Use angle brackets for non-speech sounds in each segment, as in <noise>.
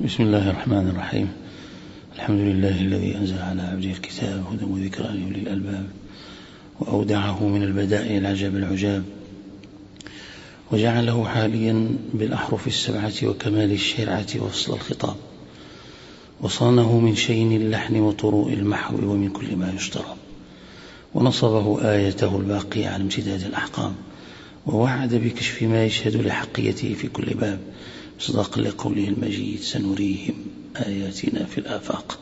بسم الله الرحمن الرحيم. الحمد لله الذي أنزل على عبده الكتاب هدى وذكرى لأولي الألباب وأودعه من البدائع العجب العجاب وجعله حاليا بالأحرف السبعة وكمال الشرعة وفصل الخطاب وصانه من شين اللحن وطروء المحو ومن كل ما يشترى ونصبه آيته الباقية على امتداد الأحقام ووعد بكشف ما يشهد لحقيته في كل باب مصداقا لقوله المجيد سنريهم آياتنا في الآفاق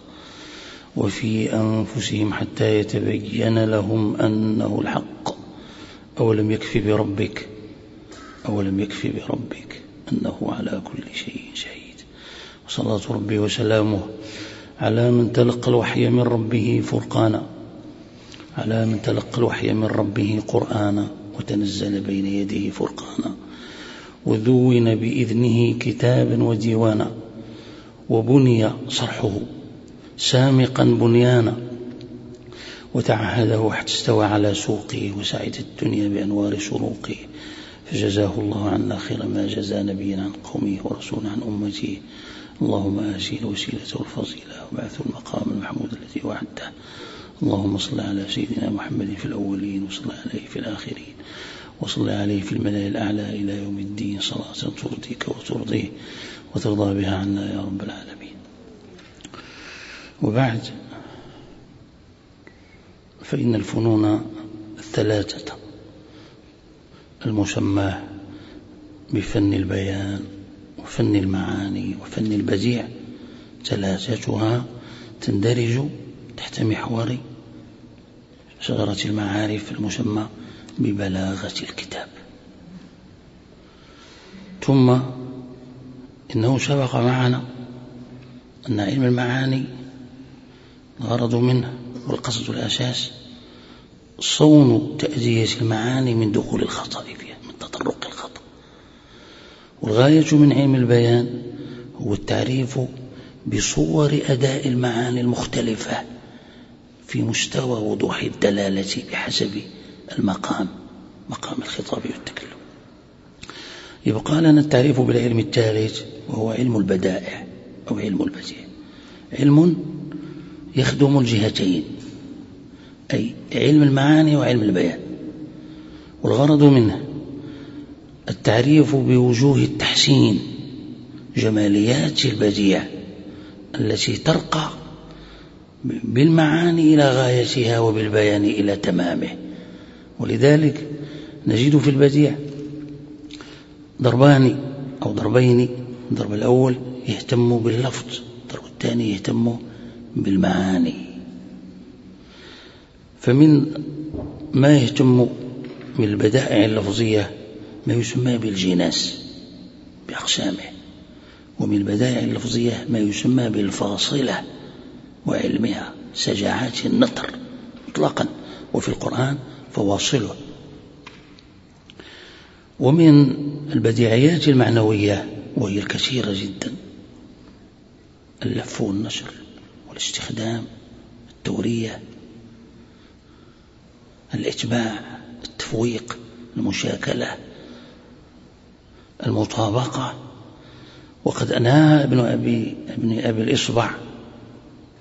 وفي أنفسهم حتى يتبين لهم أنه الحق. أولم يكف بربك؟ أولم يكف بربك أنه على كل شيء شهيد. وصلاة ربي وسلامه على من تلقى الوحي من ربه فرقانا. على من تلقى الوحي من ربه قرآنا وتنزل بين يديه فرقانا. وذون بإذنه كتابا وديوانا وبني صرحه سامقا بنيانا وتعهده حتى استوى على سوقه وسعد الدنيا بأنوار شروقه فجزاه الله عنا خير ما جزى نبيا عن قومه ورسولا عن أمته. اللهم آسي الوسيلة والفضيلة وبعث المقام المحمود الذي وعدته. اللهم صل على سيدنا محمد في الأولين وصل عليه في الآخرين. وصل عليه في الملأ الأعلى إلى يوم الدين. صلاة ترضيك وترضيه وترضى بها عنا يا رب العالمين. وبعد فإن الفنون الثلاثة المسماه بفن البيان وفن المعاني وفن البديع ثلاثتها تندرج تحت محور شجرة المعارف المسمى ببلاغة الكتاب. ثم إنه سبق معنا أن علم المعاني الغرض منه والقصد الأساس صون تأدية المعاني من دخول الخطأ فيها من تطرق الخطأ. والغاية من علم البيان هو التعريف بصور أداء المعاني المختلفة في مستوى وضوح الدلالة بحسب المقام. مقام الخطاب والتكلم. يبقى لنا التعريف بالعلم الثالث وهو علم البدائع أو علم البديع. علم يخدم الجهتين أي علم المعاني وعلم البيان. والغرض منه التعريف بوجوه التحسين جماليات البديع التي ترقى بالمعاني إلى غايتها وبالبيان إلى تمامه. ولذلك نجد في البديع. ضربان أو ضربين الضرب الأول يهتم باللفظ الضرب الثاني يهتم بالمعاني. فمن ما يهتم بالبدائع اللفظية ما يسمى بالجناس بأقسامه. ومن البدائع اللفظية ما يسمى بالفاصلة وعلمها سجاعات النطر مطلقا. وفي القرآن فواصله ومن البديعيات المعنوية وهي الكثيرة جدا. اللف والنشر والاستخدام التورية الإتباع التفويق المشاكلة المطابقة. وقد أنهى ابن أبي, ابن أبي الإصبع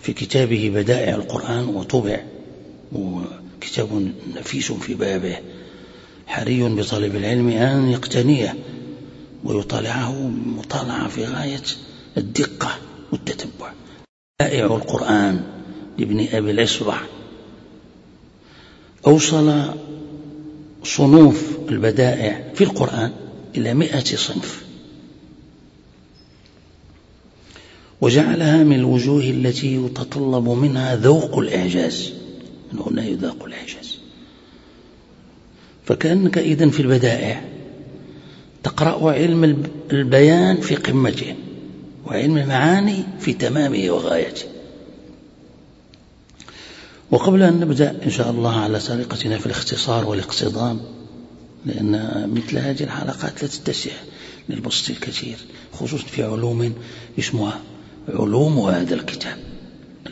في كتابه بدائع القرآن وطبع كتاب نفيس في بابه. حري بطالب العلم أن يقتنيه ويطالعه مطالعة في غاية الدقة والتتبع. بدائع القرآن لابن أبي الأسبع أوصل صنوف البدائع في القرآن إلى مئة صنف. وجعلها من الوجوه التي يتطلب منها ذوق الإعجاز. من هنا يذاق الإعجاز. فكأنك إذن في البدائع. تقرأ علم البيان في قمته وعلم المعاني في تمامه وغايته. وقبل أن نبدأ إن شاء الله على طريقتنا في الاختصار والاقتصام لأن مثل هذه الحلقات لا تتسع للبسط الكثير خصوصا في علوم اسمها علوم هذا الكتاب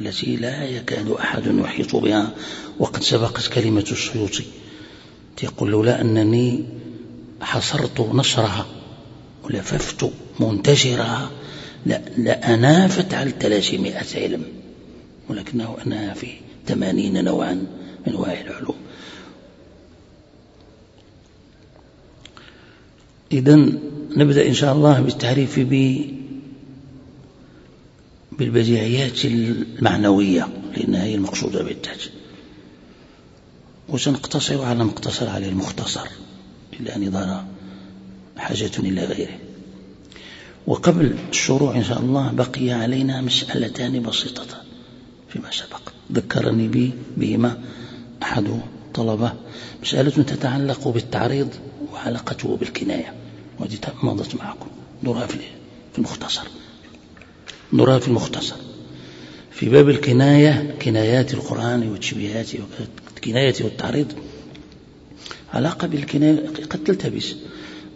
التي لا يكاد أحد يحيط بها وقد سبقت كلمة السيوطي. يقول لولا أنني حصرت نشرها ولففت منتشرها أنا على التلاشي مئة علم ولكنه أنا في ثمانين نوعا من أنواع العلوم. إذا نبدأ إن شاء الله بالتعريف ب بالبديعيات المعنوية لأنها هي المقصودة بالتاج وسنقتصر على مقتصر على المختصر إلا أن يظهر حاجة إلى غيره. وقبل الشروع إن شاء الله بقي علينا مسألتان بسيطتان فيما سبق. ذكرني بي بهما أحد طلبة. مسألة تتعلق بالتعريض وعلاقته بالكناية. وهذه مضت معكم. نراها في المختصر. نراها في المختصر. في باب الكناية كنايات القرآن وتشبيهات الكناية والتعريض. علاقة بالكناية قد تلتبس.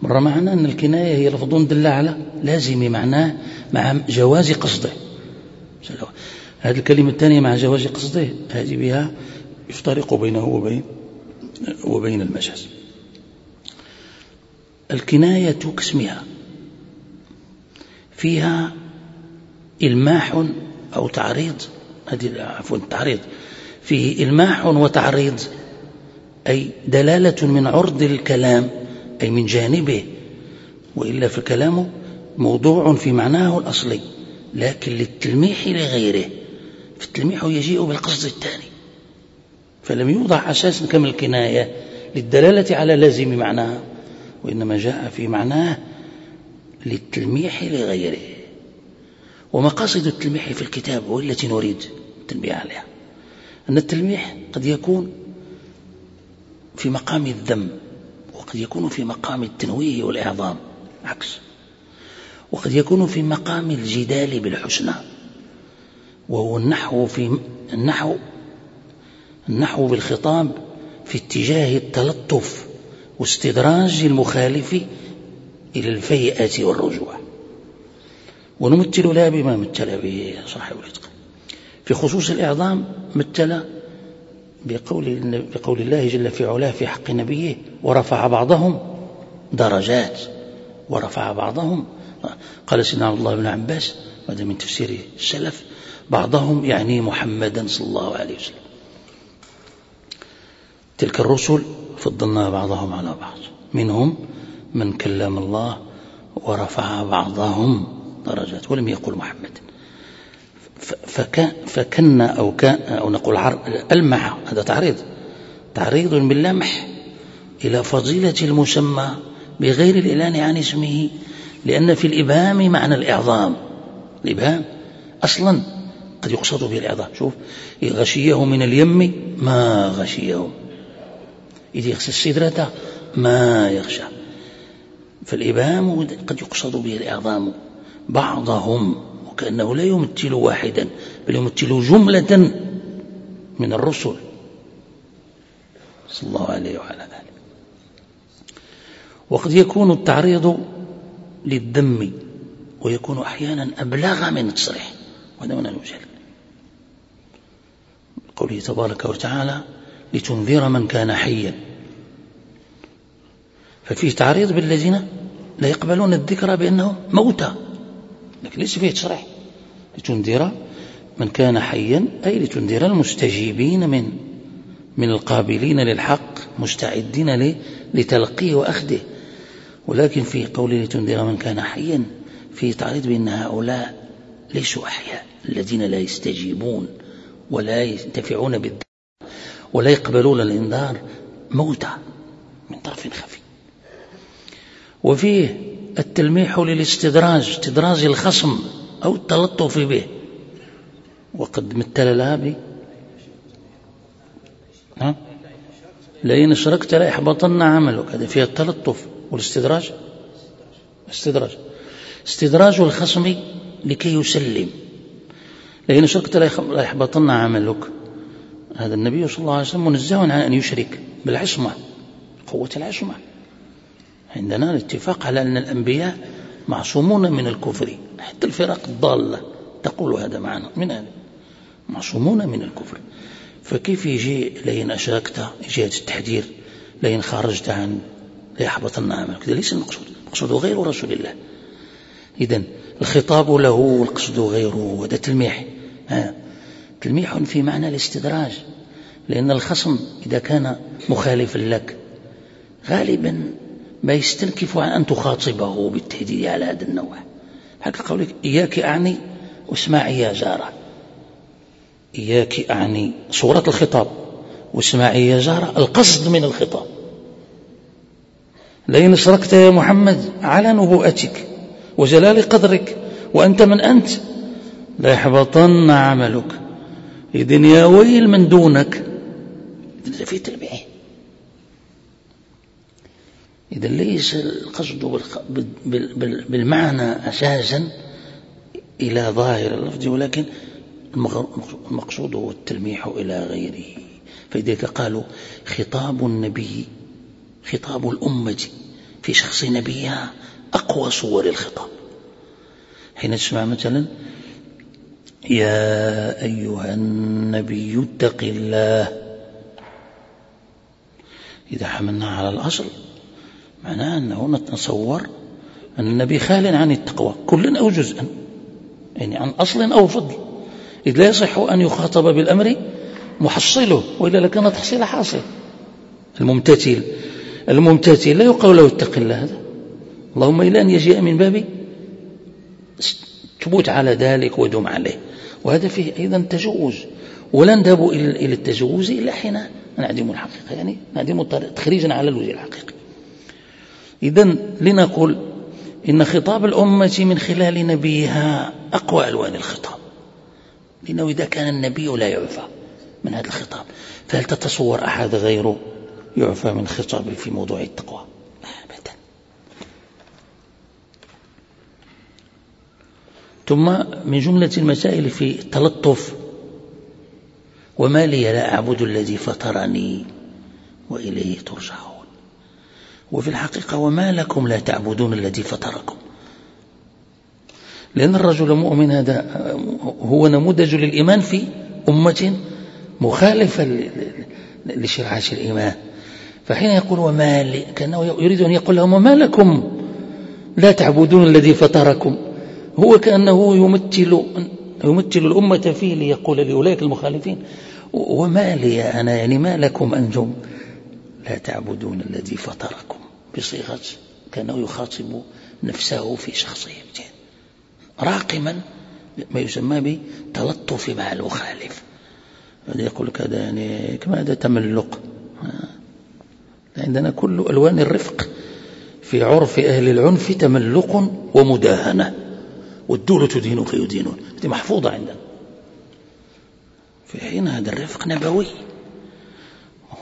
مرة معنا أن الكناية هي لفظ دل على لازم معناه مع جواز قصده. هذه الكلمة الثانية مع جواز قصده هذه بها يفترق بينه وبين وبين المجاز. الكناية كاسمها. فيها إلماح أو تعريض. هذه عفوا التعريض فيه إلماح وتعريض أي دلالة من عرض الكلام أي من جانبه وإلا فالكلام موضوع في معناه الأصلي لكن للتلميح لغيره فالتلميح يجيء بالقصد الثاني فلم يوضع أساسا كما الكناية للدلالة على لازم معناها وإنما جاء في معناه للتلميح لغيره ومقاصد التلميح في الكتاب والتي نريد التنبيه عليها. أن التلميح قد يكون في مقام الذم وقد يكون في مقام التنويه والإعظام عكس. وقد يكون في مقام الجدال بالحسنى. وهو النحو في النحو النحو بالخطاب في اتجاه التلطف واستدراج المخالف إلى الفيئة والرجوع. ونمثل لا بما مثل به صاحب الإتقان في خصوص الإعظام مثل بقول, بقول الله جل في علاه في حق نبيه ورفع بعضهم درجات. ورفع بعضهم. قال سيدنا عبد الله بن عباس هذا من تفسير السلف بعضهم يعني محمدا صلى الله عليه وسلم. تلك الرسل فضلنا بعضهم على بعض. منهم من كلم الله ورفع بعضهم درجات ولم يقل محمد. فكن أو كان أو نقول ألمع هذا تعريض. تعريض باللمح إلى فضيلة المسمى بغير الإعلان عن اسمه لأن في الإبهام معنى الإعظام. الإبهام أصلا قد يقصد به الإعظام. شوف غشيه من اليم ما غشيهم إذ يغشى السدرة ما يغشى. فالإبهام قد يقصد به الإعظام بعضهم. وكأنه لا يمثل واحدا بل يمثل جملة من الرسل. صلى الله عليه وعلى آله. وقد يكون التعريض للذم ويكون أحيانا أبلغ من التصريح وهذا من المجال قوله تبارك وتعالى لتنذر من كان حيا. ففيه تعريض بالذين لا يقبلون الذكر بأنهم موتى لكن ليس فيه تصريح. لتنذر من كان حيا أي لتنذر المستجيبين من من القابلين للحق مستعدين لتلقيه وأخذه. ولكن في قوله لتنذر من كان حيا في تعريض بأن هؤلاء ليسوا أحياء الذين لا يستجيبون ولا ينتفعون بالذكر ولا يقبلون الإنذار موتى من طرف خفي. وفيه التلميح للاستدراج استدراج الخصم. أو التلطف به. وقد مثل لها ب ها؟ لئن أشركت ليحبطن عملك. هذا فيها التلطف والاستدراج. استدراج. استدراج الخصم لكي يسلم. لئن أشركت ليحبطن عملك. هذا النبي صلى الله عليه وسلم منزه عن أن يشرك بالعصمة قوة العصمة. عندنا الاتفاق على أن الأنبياء معصومون من الكفر. حتى الفرق الضالة تقول هذا معنا من هذا؟ معصومون من الكفر. فكيف يجي لين أشركت؟ جهة التحذير. لين خرجت عن ليحبطن عملك. هذا ليس المقصود. المقصود غير رسول الله. إذا الخطاب له والقصد غيره. وهذا تلميح. ها؟ تلميح في معنى الاستدراج. لأن الخصم إذا كان مخالفا لك غالبا ما يستنكف عن أن تخاطبه بالتهديد على هذا النوع. حق قولك إياك أعني واسمعي يا جارة إياك أعني. صورة الخطاب. واسمعي يا جارة القصد من الخطاب. لئن أشركت يا محمد على نبوءتك وجلال قدرك وأنت من أنت ليحبطن عملك. إذن يا ويل من دونك. في تلميح. إذا ليس القصد بالمعنى أساسا إلى ظاهر اللفظ ولكن المقصود هو التلميح إلى غيره. فلذلك قالوا خطاب النبي خطاب الأمة في شخص نبيها أقوى صور الخطاب. حين تسمع مثلا يا أيها النبي اتق الله. إذا حملنا على الأصل معناه أنه نتصور أن النبي خال عن التقوى كلا أو جزءا يعني عن أصل أو فضل. إذ لا يصح أن يخاطب بالأمر محصله وإلا لكان تحصيل حاصل. الممتثل الممتثل لا يقال له اتق الله هذا. اللهم إلا أن يجيء من باب ثبوت على ذلك ودم عليه. وهذا فيه أيضا تجوز. ولا نذهب إلى التجوز إلا حين نعدم الحقيقة يعني نعدم تخريجا على الوجه الحقيقي. إذا لنقول إن خطاب الأمة من خلال نبيها أقوى ألوان الخطاب. لأنه إذا كان النبي لا يعفى من هذا الخطاب. فهل تتصور أحد غيره يعفى من خطاب في موضوع التقوى؟ أبدا. ثم من جملة المسائل في التلطف وما لي لا أعبد الذي فطرني وإليه ترجعون. وفي الحقيقة وما لكم لا تعبدون الذي فطركم. لأن الرجل المؤمن هذا هو نموذج للإيمان في أمة مخالفة لشرعة الإيمان. فحين يقول وما كأنه يريد أن يقول لهم وما لكم لا تعبدون الذي فطركم. هو كأنه يمثل يمثل الأمة فيه ليقول لأولئك المخالفين. وما لي أنا يعني ما لكم أنتم لا تعبدون الذي فطركم. بصيغة كأنه يخاطب نفسه في شخصية راقما ما يسمى بتلطف مع المخالف. هذا يقول كذا يعني كما هذا تملق. عندنا كل ألوان الرفق في عرف أهل العنف تملق ومداهنة والدولة تدين فيدينون هذه محفوظة عندنا. في حين هذا الرفق نبوي.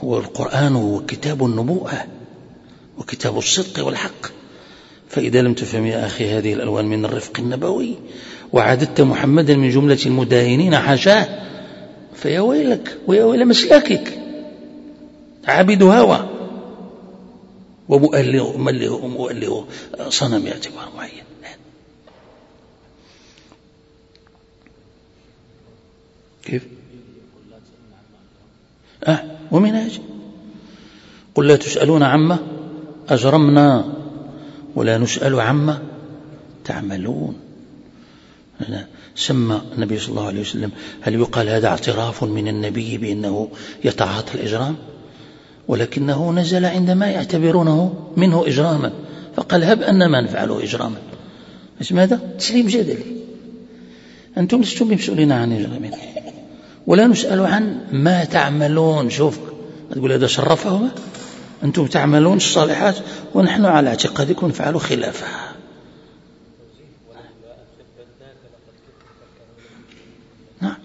هو القرآن هو كتاب النبوءة. وكتاب الصدق والحق. فإذا لم تفهم يا أخي هذه الألوان من الرفق النبوي وعددت محمدا من جملة المداهنين حاشاه فيا ويلك ويا ويل مسلكك عابد هوى. ومؤله مؤله صنم اعتبار معين. كيف؟ ومن أجل قل لا تسألون عما أجرمنا ولا نسأل عما تعملون. سمى النبي صلى الله عليه وسلم هل يقال هذا اعتراف من النبي بأنه يتعاطى الإجرام؟ ولكنه نزل عندما يعتبرونه منه إجراما فقال هب أن ما نفعله إجراما. اسم هذا؟ تسليم جدلي. أنتم لستم بمسؤولين عن إجرامنا ولا نسأل عن ما تعملون. شوف تقول هذا شرفهما؟ أنتم تعملون الصالحات ونحن على اعتقادكم نفعل خلافها. نعم.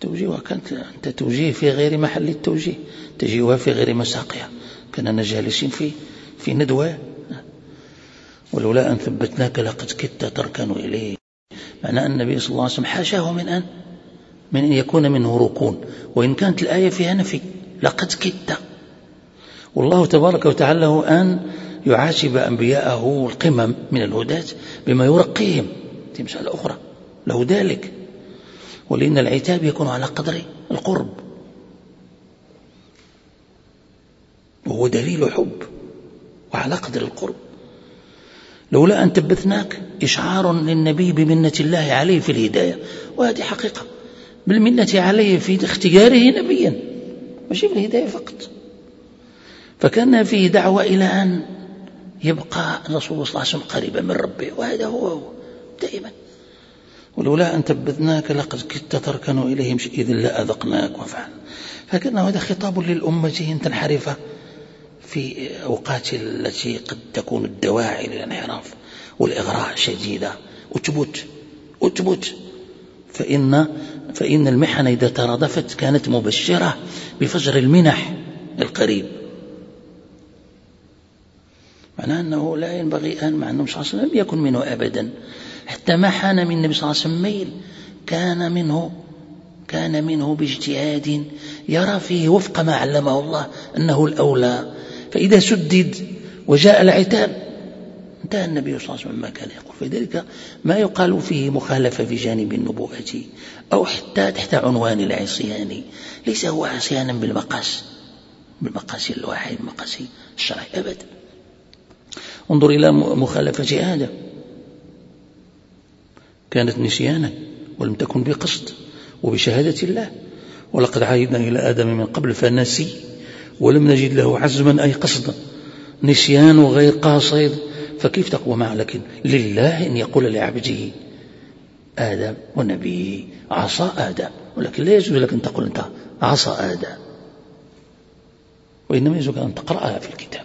توجيه كانت أنت توجيه في غير محل التوجيه. تجيوها في غير مساقها كنا جالسين في في ندوة. ولولا أن ثبتناك لقد كدت تركن إليه معنى أن النبي صلى الله عليه وسلم حاشاه من أن من أن يكون منه ركون وإن كانت الآية فيها نفي لقد كدت. والله تبارك وتعالى له أن يعاتب أنبياءه القمم من الهداة بما يرقيهم مسألة أخرى. له ذلك. ولأن العتاب يكون على قدر القرب. وهو دليل حب وعلى قدر القرب. لولا أن تبثناك إشعار للنبي بمنة الله عليه في الهداية. وهذه حقيقة. بالمنة عليه في اختياره نبيا. ماشي في الهداية فقط. فكان فيه دعوة إلى أن يبقى الرسول صلى الله عليه وسلم قريبا من ربه وهذا هو هو دائما. ولولا أن تبذناك لقد كدت تركن إليهم إذ لأذقناك وفعل. فكان هذا خطاب للأمة أن تنحرف في أوقات التي قد تكون الدواعي للانحراف والإغراء شديدة. أثبت أثبت فإن فإن المحن إذا ترادفت كانت مبشرة بفجر المنح القريب. معناه أنه لا ينبغي أن مع النبي صلى الله عليه وسلم لم يكن منه أبدا. حتى ما حان من النبي صلى الله عليه وسلم ميل كان منه كان منه باجتهاد يرى فيه وفق ما علمه الله أنه الأولى. فإذا سدد وجاء العتاب انتهى النبي صلى الله عليه وسلم ما كان يقول. فلذلك ما يقال فيه مخالفة في جانب النبوءة أو حتى تحت عنوان العصيان. ليس هو عصيانا بالمقاس بالمقاس الواحد بالمقاس الشرعي أبدا. انظر إلى مخالفة آدم كانت نسيانا ولم تكن بقصد وبشهادة الله. ولقد عهدنا إلى آدم من قبل فنسي ولم نجد له عزما أي قصدا. نسيان غير قاصد. فكيف تقوى معه لكن لله أن يقول لعبده آدم ونبيه عصى آدم. ولكن لا يجوز لك أن تقول أنت عصى آدم. وإنما يجوز أن تقرأها في الكتاب.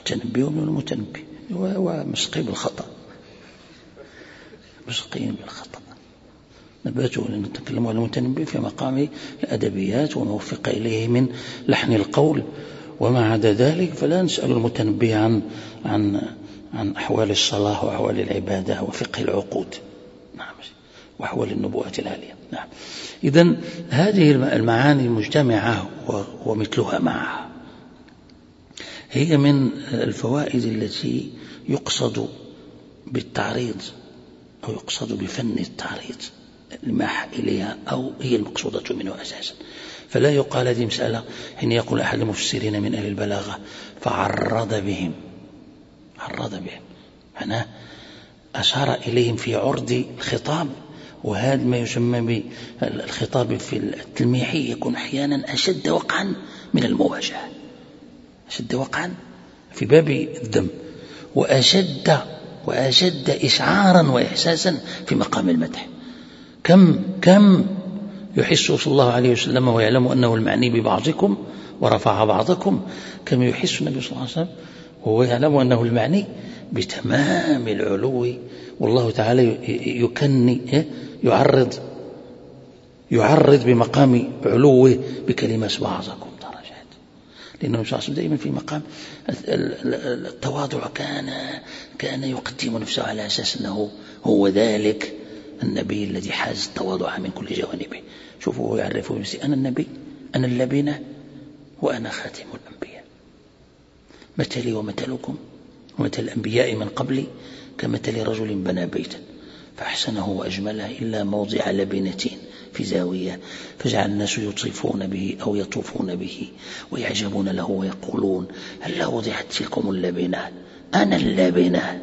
المتنبي ومن المتنبي. ومسقي بالخطأ. مسقين بالخطأ. نباته نتكلم عن المتنبي في مقام الأدبيات ونوفق إليه من لحن القول. وما عدا ذلك فلا نسأل المتنبي عن عن عن أحوال الصلاة وأحوال العبادة وفقه العقود. نعم. وأحوال النبوءة العالية. نعم. إذا هذه المعاني المجتمعة ومثلها معها. هي من الفوائد التي يقصد بالتعريض أو يقصد بفن التعريض الماح إليها أو هي المقصودة منه أساسا. فلا يقال هذه مسألة حين يقول أحد المفسرين من أهل البلاغة فعرض بهم. عرض بهم. معناه أشار إليهم في عرض الخطاب وهذا ما يسمى بالخطاب في التلميحي يكون أحيانا أشد وقعا من المواجهة. أشد وقعا في باب الذم وأشد وأشد إشعارا وإحساسا في مقام المدح. كم كم يحس صلى الله عليه وسلم ويعلم أنه المعني ببعضكم ورفع بعضكم؟ كم يحس النبي صلى الله عليه وسلم وهو يعلم أنه المعني بتمام العلو؟ والله تعالى يكني إيه؟ يعرض يعرض بمقام علوه بكلمة بعضكم. لأنه صلى الله عليه وسلم دائما في مقام التواضع كان كان يقدم نفسه على أساس أنه هو ذلك النبي الذي حاز التواضع من كل جوانبه. شوفوا هو يعرف بنفسه أنا النبي أنا اللبنة وأنا خاتم الأنبياء. مثلي ومثلكم ومثل الأنبياء من قبلي؟ كمثل رجل بنى بيتا. فأحسنه وأجمله إلا موضع لبنة في زاوية فجعل الناس يطيفون به أو يطوفون به ويعجبون له ويقولون هل وضعت تلكم اللبنة؟ أنا اللبنة.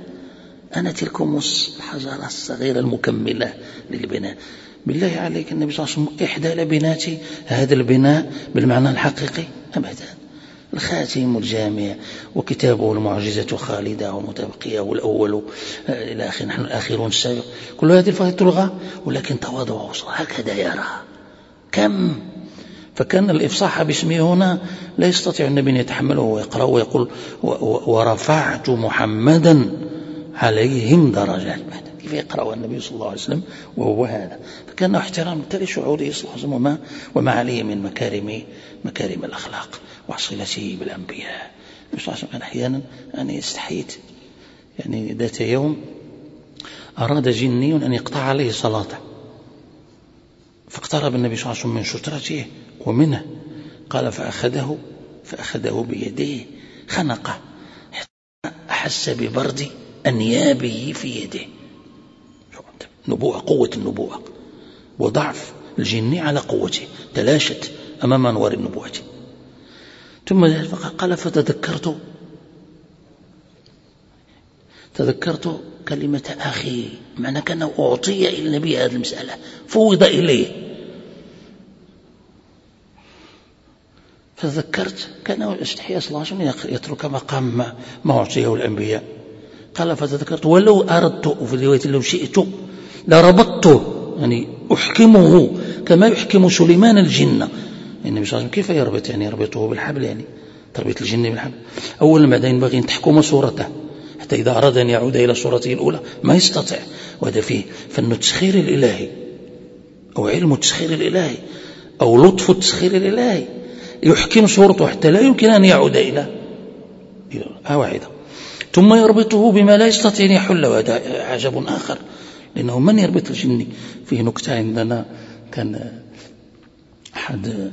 أنا تلكم الحجرة الصغيرة المكملة للبناء. بالله عليك النبي صلى الله عليه وسلم إحدى لبنات هذا البناء بالمعنى الحقيقي أبدا. الخاتم الجامع وكتابه المعجزة خالدة ومتبقية والأول. آه، إلى آخر نحن الآخرون السابق. كل هذه الفضائل تلغى؟ ولكن تواضع هكذا يرى كم؟ فكان الإفصاح باسمه هنا لا يستطيع النبي أن يتحمله ويقرأ ويقول ورفعت محمدا عليهم درجات. كيف يقرأ النبي صلى الله عليه وسلم وهو هذا؟ فكان احترام لشعوره صلى الله عليه وسلم وما, وما عليه من مكارم مكارم الأخلاق. وصلته بالأنبياء. النبي صلى الله عليه وسلم أحيانا أنا استحيت يعني ذات يوم أراد جني أن يقطع عليه صلاته. فاقترب النبي صلى الله عليه وسلم من شترته ومنه. قال فأخذه فأخذه بيديه. خنقه أحس ببرد أنيابه في يده. نبوءة قوة النبوءة وضعف الجن على قوته. تلاشت أمام أنوار النبوة ثم قال فتذكرت. تذكرت كلمة أخي معنى كأنه أعطي إلى النبي هذه المسألة فوض إليه. فذكرت كان استحياء صلى الله عليه وسلم يترك مقام ما, أعطيه الأنبياء. قال فتذكرت ولو أردت وفي الرواية لو شئت لربطته يعني أحكمه كما يحكم سليمان الجن. النبي صلى الله عليه وسلم كيف يربط يعني يربطه بالحبل يعني؟ تربيط الجن بالحبل. أولا بعدين ينبغي أن تحكم صورته. حتى إذا أراد أن يعود إلى صورته الأولى ما يستطيع. وهذا فيه فن التسخير الإلهي. أو علم التسخير الإلهي. أو لطف التسخير الإلهي. يحكم صورته حتى لا يمكن أن يعود إلى إلى واحدة. ثم يربطه بما لا يستطيع أن يحل. وهذا عجب آخر. لأنه من يربط الجن؟ فيه نكتة عندنا. كان أحد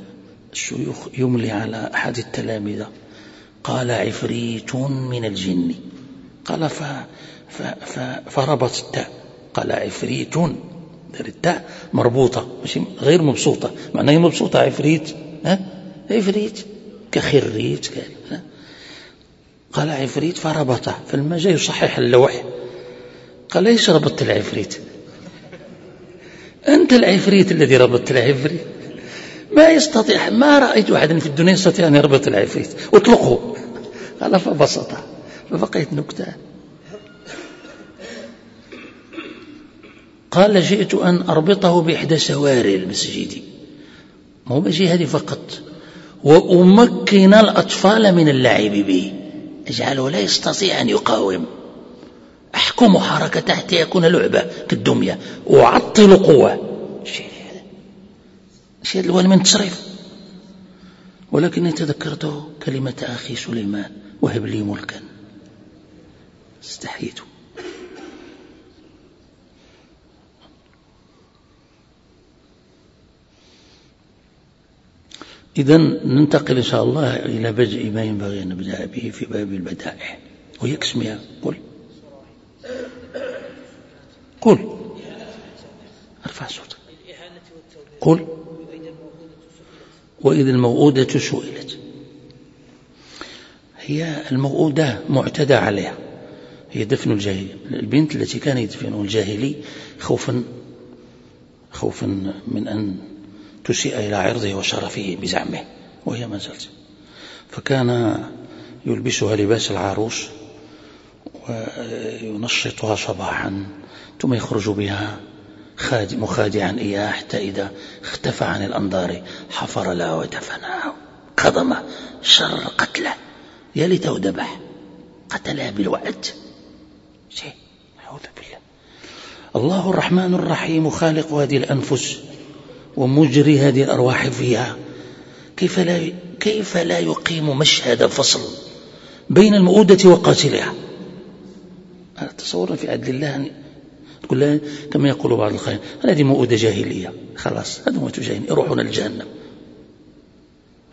الشيوخ يملي على أحد التلامذة قال عفريت من الجن. قال ف ف ف فربط التاء. قال عفريت. التاء مربوطة مش غير مبسوطة. معناها مبسوطة عفريت. ها؟ عفريت. كخريت قال قال عفريت فربطة. فلما جاء يصحح اللوح. قال ليش ربطت العفريت؟ أنت العفريت الذي ربطت العفريت. ما يستطيع ما رأيت أحدا في الدنيا يستطيع أن يربط العفريت. اطلقه. قال فبسطه فبقيت نكتة. قال جئت أن أربطه بإحدى سواري المسجد. مو بشي هذه فقط. وأمكن الأطفال من اللعب به. أجعله لا يستطيع أن يقاوم. أحكم حركته حتى يكون لعبة كالدمية وأعطل قوة. شيء هذا من تصريف. ولكني تذكرت كلمة أخي سليمان وهب لي ملكا. استحييت. إذا ننتقل إن شاء الله إلى بدء ما ينبغي أن نبدأ به في باب البدائع. وهي اسمها قل. قل. أرفع صوتك. قل. وإذا الموؤودة سئلت. هي الموؤودة معتدى عليها. هي دفن الجاهلي. البنت التي كان يدفنها الجاهلي خوفا خوفا من أن تسيء إلى عرضه وشرفه بزعمه وهي ما زالت. فكان يلبسها لباس العروس وينشطها صباحا ثم يخرج بها مخادعا إياه حتى إذا اختفى عن الأنظار حفر لها ودفنها كظمه شر قتله. يا ليته ذبح قتلها بالوعد. شيء. أعوذ بالله. الله الرحمن الرحيم خالق هذه الأنفس ومجري هذه الأرواح فيها. كيف لا كيف لا يقيم مشهد فصل بين المؤودة وقاتلها؟ تصورنا في عدل الله تقول كما يقول بعض الخير هذه مؤودة جاهلية. خلاص هذا موت جاهلية يروحون الجهنم.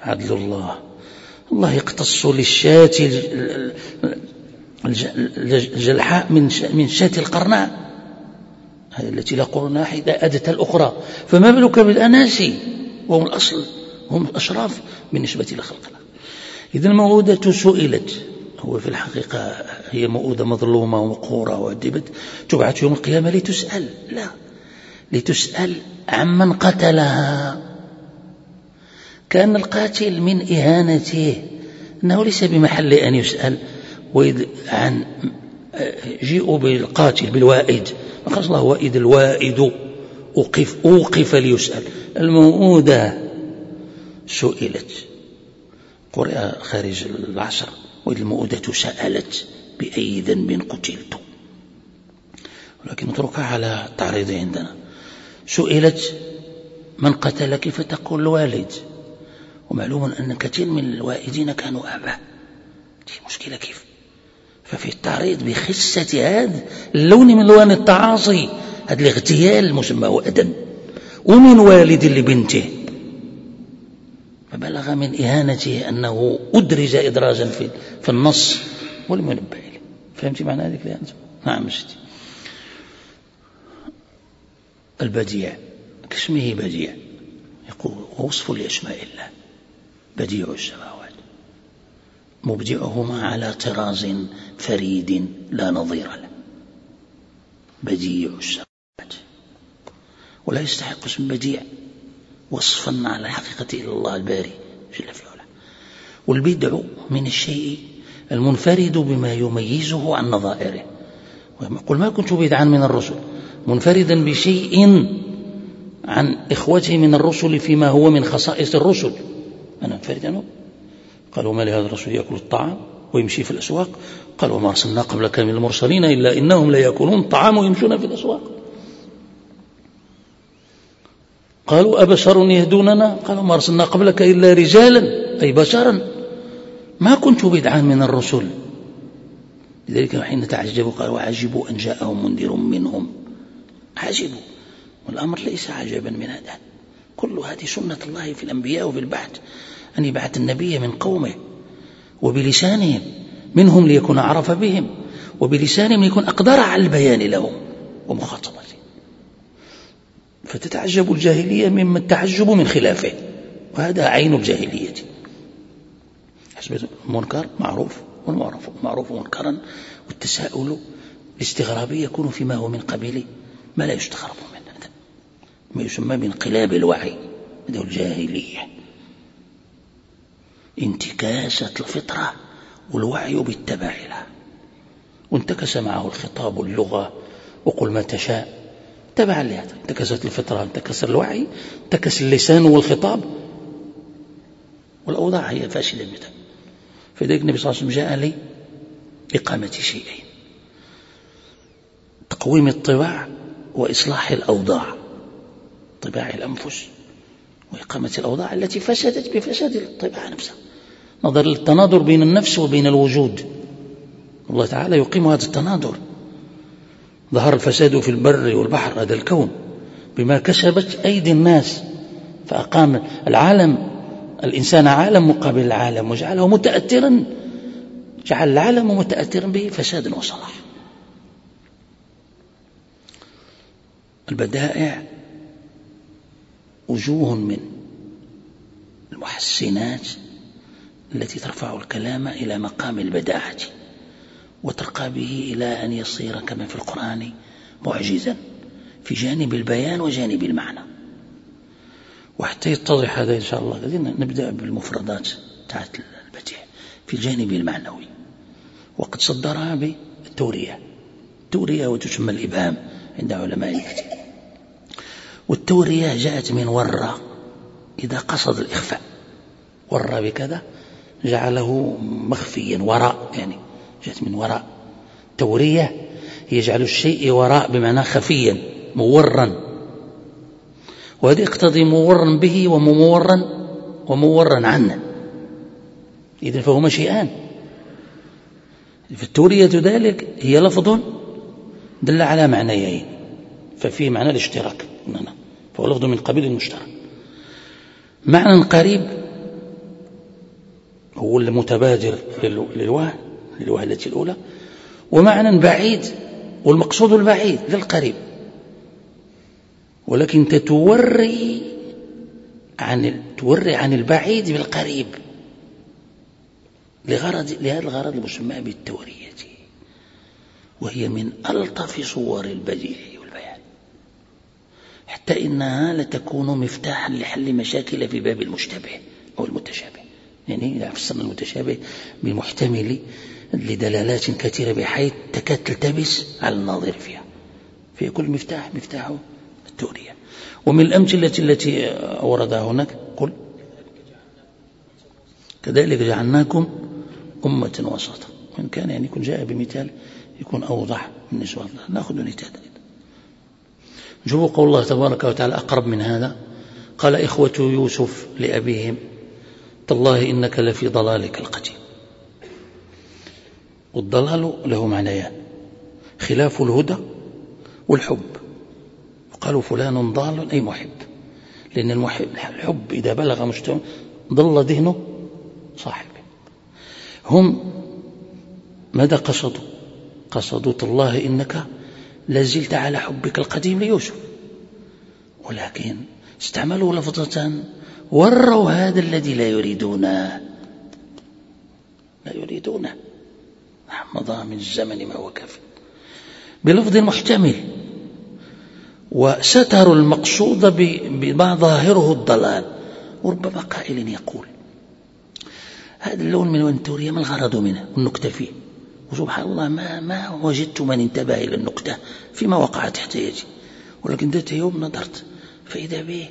عدل الله. الله يقتص للشاة الجلحاء من من شاة القرناء. هذه التي لا قرناء أدت الأخرى. فما بالك بالأناسي وهم الأصل هم الأشراف بالنسبة لخلق الله إذا الموءودة سئلت هو في الحقيقة هي موءودة مظلومة ومقهورة وأدبت تبعث يوم القيامة لتسأل. لا. لتسأل عمن قتلها. كان القاتل من إهانته. أنه ليس بمحل أن يسأل. وإذ عن جيء بالقاتل بالوائد. ما قال الله وإذ الوائد. أوقف, أوقف ليسأل. الموءودة سئلت. قرئ خارج العصر. وإذ المؤودة سألت. بأي ذنب قتلت ولكن نتركها على تعريض عندنا. سئلت من قتلك فتقول الوالد. ومعلوم أن كثير من الوائدين كانوا آباء. دي مشكلة كيف؟ ففي التعريض بخسة هذا اللون من لون التعاصي هذا الاغتيال المسمى وأدم ومن والد لبنته. فبلغ من إهانته أنه أدرج إدراجا في, في النص. ولم ينبه إليه. فهمت معنى هذه الآية نعم سيدي البديع كاسمه بديع. يقول وصف لأسماء الله. بديع السماوات. مبدعهما على طراز فريد لا نظير له. بديع السماوات. ولا يستحق اسم بديع. وصفا على الحقيقة إلا الله الباري جل في علاه. والبدع من الشيء المنفرد بما يميزه عن نظائره. قل ما كنت بدعا من الرسل. منفردا بشيء عن إخوته من الرسل فيما هو من خصائص الرسل. أنا منفرد عنه قالوا ما لهذا الرسول يأكل الطعام ويمشي في الأسواق. قال وما أرسلنا قبلك من المرسلين إلا إنهم ليأكلون الطعام ويمشون في الأسواق. قالوا أبشر يهدوننا؟ قالوا ما أرسلنا قبلك إلا رجالا أي بشرا. ما كنت بدعا من الرسل. لذلك حين تعجبوا قالوا عجبوا أن جاءهم منذر منهم. عجبوا والأمر ليس عجبا من هذا. كل هذه سنة الله في الأنبياء وفي البعث. أن يبعث النبي من قومه وبلسانهم. منهم ليكون أعرف بهم. وبلسانهم ليكون أقدر على البيان لهم. ومخاطبتهم فتتعجب الجاهلية مما التعجب من خلافه. وهذا عين الجاهلية. حسب المنكر معروف والمعروف معروف منكرا والتساؤل الاستغرابي يكون فيما هو من قبيل ما لا يستغرب منه ما يسمى بانقلاب الوعي هذا الجاهلية. انتكاسة الفطرة والوعي بالتبع لها. وانتكس معه الخطاب اللغة وقل ما تشاء. تبعا لهذا. انتكست الفطرة انتكس الوعي انتكس اللسان والخطاب. والأوضاع هي فاشلة جدا. فلذلك النبي صلى الله عليه وسلم جاء لإقامة شيئين. تقويم الطباع وإصلاح الأوضاع. طباع الأنفس وإقامة الأوضاع التي فسدت بفساد الطباع نفسها نظر للتناظر بين النفس وبين الوجود. الله تعالى يقيم هذا التناظر. ظهر الفساد في البر والبحر هذا الكون. بما كسبت أيدي الناس فأقام العالم الإنسان عالم مقابل العالم وجعله متأثرا جعل العالم متأثرا به فسادا وصلاح. البدائع وجوه من المحسنات التي ترفع الكلام إلى مقام البداعة وترقى به إلى أن يصير كما في القرآن معجزا في جانب البيان وجانب المعنى. وحتى يتضح هذا إن شاء الله. نبدأ بالمفردات تاعت البديع في الجانب المعنوي. وقد صدرها بالتورية. التورية وتسمى الإبهام عند علماء البديع والتورية جاءت من ورى إذا قصد الإخفاء. ورى بكذا جعله مخفيا وراء يعني جاءت من وراء. تورية يجعل الشيء وراء بمعنى خفيا مورا. وهذا يقتضي مورا به وممورا ومورا عنه إذا فهما شيئان. فالتورية ذلك هي لفظ دل على معنيين ففيه معنى الاشتراك فهو لفظ من قبيل المشترك. معنى قريب هو المتبادر للوهن للوهلة الأولى ومعنى بعيد والمقصود البعيد للقريب. ولكن تتوري عن توري عن البعيد بالقريب لغرض لهذا الغرض المسمى بالتورية وهي من ألطف صور البديع والبيان. حتى إنها لتكون مفتاحا لحل مشاكل في باب المشتبه أو المتشابه. يعني إذا فسرنا المتشابه بمحتمل لدلالات كثيرة بحيث تكاد تلتبس على الناظر فيها. في كل مفتاح مفتاح التورية ومن الأمثلة التي أوردها هناك قل كذلك جعلناكم أمة وسطا وإن كان يعني يكون جاء بمثال يكون أوضح بالنسبة لنا نأخذ مثال نشوف قول الله تبارك وتعالى أقرب من هذا. قال إخوة يوسف لأبيهم تالله إنك لفي ضلالك القديم. والضلال له معنيان خلاف الهدى والحب. قالوا فلان ضال أي محب. لأن المحب الحب إذا بلغ مجتمع ضل ذهنه صاحبه هم ماذا قصدوا؟ قصدوا الله إنك لازلت على حبك القديم ليوسف. ولكن استعملوا لفظة وروا هذا الذي لا يريدونه. لا يريدونه. مضى من الزمن ما هو كافٍ بلفظ محتمل وستروا المقصود بما ظاهره الضلال. وربما قائل يقول هذا اللون من التورية ما الغرض منه؟ والنكتة فيه. وسبحان الله ما, ما وجدت من انتبه إلى النكتة فيما وقع تحت يدي ولكن ذات يوم نظرت فإذا به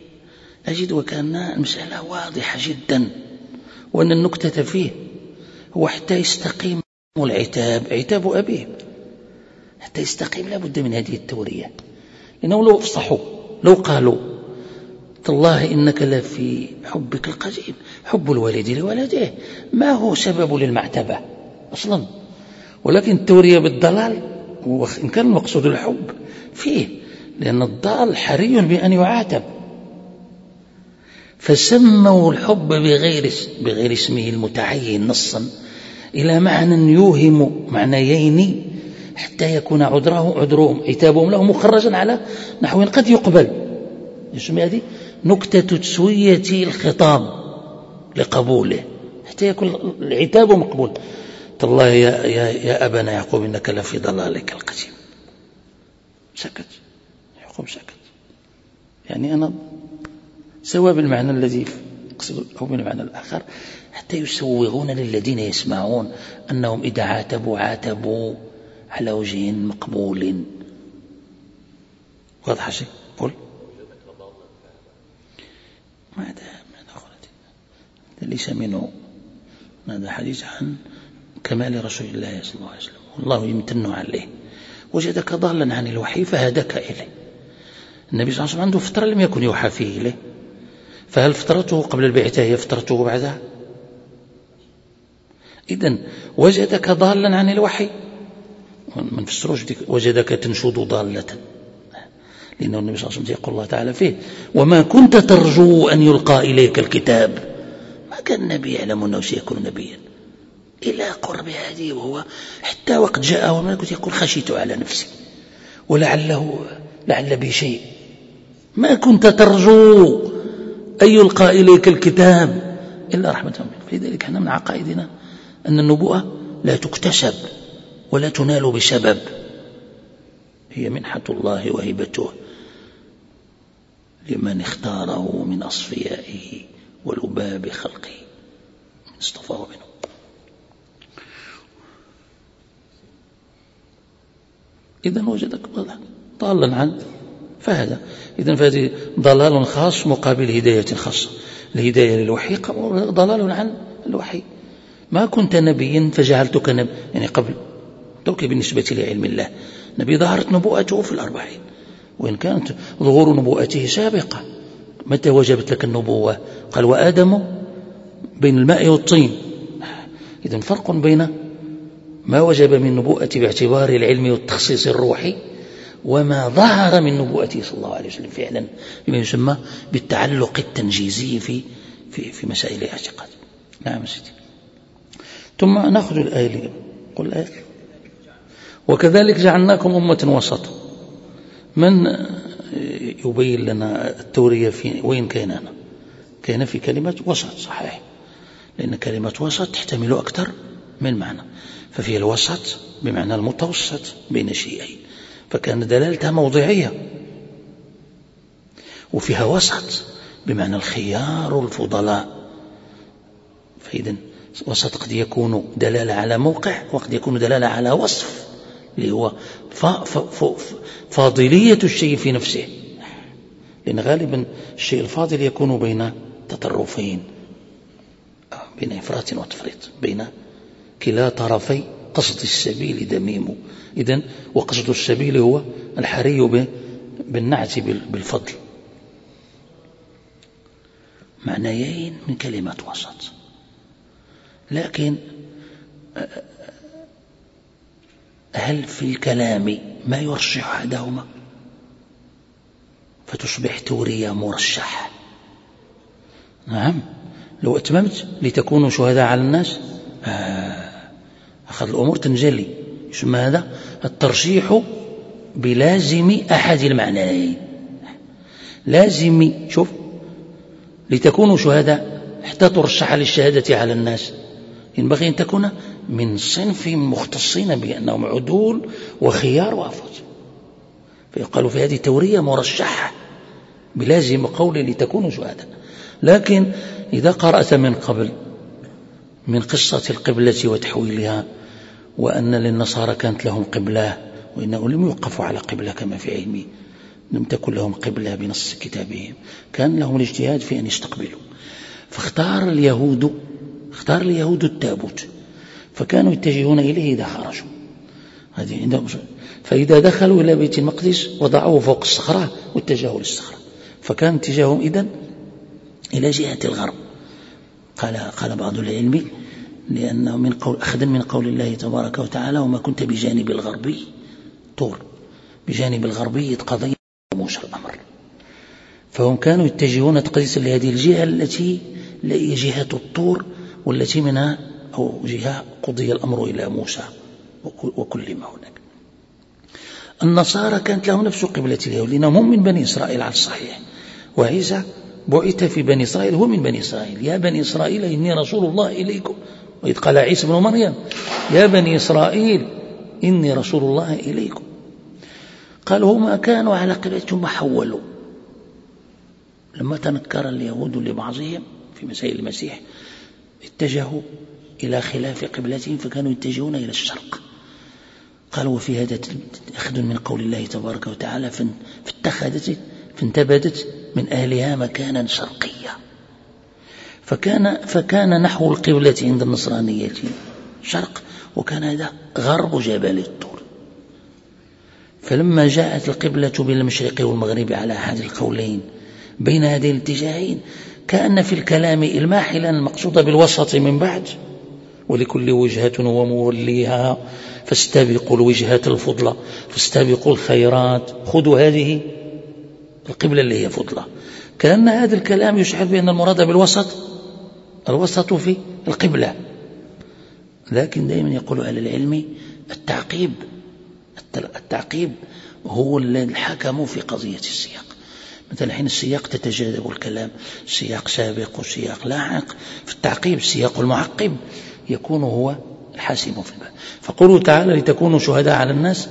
أجد وكأن المسألة واضحة جدا وأن النكتة فيه هو حتى يستقيم العتاب عتاب أبيه. حتى يستقيم لا بد من هذه التورية. لأنه لو أفصحوا لو قالوا تالله إنك لفي حبك القديم حب الوالد لولده ما هو سبب للمعتبة أصلا؟ ولكن التورية بالضلال وإن كان المقصود الحب فيه لأن الضال حري بأن يعاتب. فسموا الحب بغير بغير اسمه المتعين نصا إلى معنى يوهم معنيين حتى يكون عذره عذرهم عتابهم له مخرجا على نحو قد يقبل. يسمى هذه نكتة تسوية الخطاب لقبوله. حتى يكون العتاب مقبول. تالله يا, يا, يا أبانا يعقوب إنك لفي ضلالك القديم. سكت. يعقوب سكت. يعني أنا سواء بالمعنى الذي أقصد أو بالمعنى الآخر حتى يسوغون للذين يسمعون أنهم إذا عاتبوا عاتبوا. على وجه مقبول واضح شيء قل ماذا ماذا ليس منه. هذا حديث عن كمال رسول الله صلى الله عليه وسلم. والله يمتن عليه. وجدك ضالا عن الوحي فهدك إليه. النبي صلى الله عليه وسلم عنده فترة لم يكن يوحى فيه إليه. فهل فترته قبل البعثة هي فترته بعدها؟ إذا وجدك ضالا عن الوحي. ما نفسروش وجدك تنشد ضالة. لأنه النبي صلى الله عليه وسلم يقول الله تعالى فيه وما كنت ترجو أن يلقى إليك الكتاب. ما كان النبي يعلم أنه سيكون نبيا. إلى قرب هذه وهو حتى وقت جاء وملك يقول خشيت على نفسي. ولعله لعل بي شيء. ما كنت ترجو أن يلقى إليك الكتاب. إلا رحمة منك لذلك إحنا من عقائدنا أن النبوءة لا تكتسب. ولا تنال بسبب هي منحة الله وهبته لمن اختاره من أصفيائه ولباب خلقه. اصطفاه منه. إذا وجدك ضالا عن فهذا. إذا فهذه ضلال خاص مقابل هداية خاصة. الهداية للوحي ضلال عن الوحي. ما كنت نبيا فجعلتك نبي يعني قبل توكي بالنسبة لعلم الله. نبي ظهرت نبوءته في الأربعين. وإن كانت ظهور نبوءته سابقة متى وجبت لك النبوة؟ قال وآدم بين الماء والطين. إذا فرق بين ما وجب من نبوءة باعتبار العلم والتخصيص الروحي وما ظهر من نبوءته صلى الله عليه وسلم فعلا بما يسمى بالتعلق التنجيزي في في في مسائل الاعتقاد. نعم سيدي. ثم نأخذ الآية قل الآية وكذلك جعلناكم أمة وسط من يبين لنا التورية في وين كان أنا؟ كان في كلمة وسط صحيح. لأن كلمة وسط تحتمل أكثر من معنى. ففي الوسط بمعنى المتوسط بين شيئين. فكان دلالتها موضعية. وفيها وسط بمعنى الخيار الفضلاء. فإذا وسط قد يكون دلالة على موقع وقد يكون دلالة على وصف. اللي هو فاضلية الشيء في نفسه. لأن غالبا الشيء الفاضل يكون بين تطرفين بين إفراط وتفريط بين كلا طرفي قصد السبيل دميم. إذن وقصد السبيل هو الحري بالنعت بالفضل. معنيين من كلمة وسط. لكن هل في الكلام ما يرشح أحدهما؟ فتصبح تورية مرشح. نعم. لو أتممت لتكونوا شهداء على الناس؟ آه أخذ الأمور تنجلي. يسمى هذا الترشيح بلازم أحد المعنيين. لازم شوف لتكونوا شهداء حتى ترشح للشهادة على الناس. ينبغي أن تكون من صنف مختصين بأنهم عدول وخيار وأفضل. فيقال في هذه تورية مرشحة بلازم قول لتكونوا شهداء لكن إذا قرأت من قبل من قصة القبلة وتحويلها وأن للنصارى كانت لهم قبلة وإنهم لم يوقفوا على قبلة كما في علمي لم تكن لهم قبلة بنص كتابهم. كان لهم الاجتهاد في أن يستقبلوا. فاختار اليهود اختار اليهود التابوت. فكانوا يتجهون إليه إذا خرجوا. هذه عندهم فإذا دخلوا إلى بيت المقدس وضعوه فوق الصخرة واتجهوا للصخرة. فكان اتجاههم إذن إلى جهة الغرب. قال قال بعض العلم لأنه من قول أخذا من قول الله تبارك وتعالى وما كنت بجانب الغربي طور. بجانب الغربي قضي موسى الأمر. فهم كانوا يتجهون تقديسا لهذه الجهة التي هي جهة الطور والتي منها أو جهة قضي الأمر إلى موسى وكل ما هناك. النصارى كانت لهم نفس قبلة اليهود لأنهم هم من بني إسرائيل على الصحيح. وعيسى بعث في بني إسرائيل هو من بني إسرائيل. يا بني إسرائيل إني رسول الله إليكم. وإذ قال عيسى بن مريم يا بني إسرائيل إني رسول الله إليكم. قالوا هما كانوا على قبلتهم حولوا لما تنكر اليهود لبعضهم في مسائل المسيح اتجهوا إلى خلاف قبلتهم فكانوا يتجهون إلى الشرق. قال وفي هذا أخذ من قول الله تبارك وتعالى فاتخذت فانتبذت من أهلها مكانا شرقيا. فكان فكان نحو القبلة عند النصرانية شرق وكان هذا غرب جبل الطور. فلما جاءت القبلة بالمشرق والمغرب على أحد القولين بين هذين الاتجاهين كأن في الكلام إلماحلا المقصود بالوسط من بعد. ولكل وجهة وموليها فاستبقوا الوجهات الفضلى فاستبقوا الخيرات. خذوا هذه القبلة اللي هي فضلى كأن هذا الكلام يشعر بأن المراد بالوسط الوسط في القبلة. لكن دائما يقول أهل العلم التعقيب التعقيب هو الذي حكموا في قضية السياق. مثلا حين السياق تتجاذب الكلام سياق سابق وسياق لاحق في التعقيب السياق المعقب. يكون هو الحاسم في الباب. فقوله تعالى لتكونوا شهداء على الناس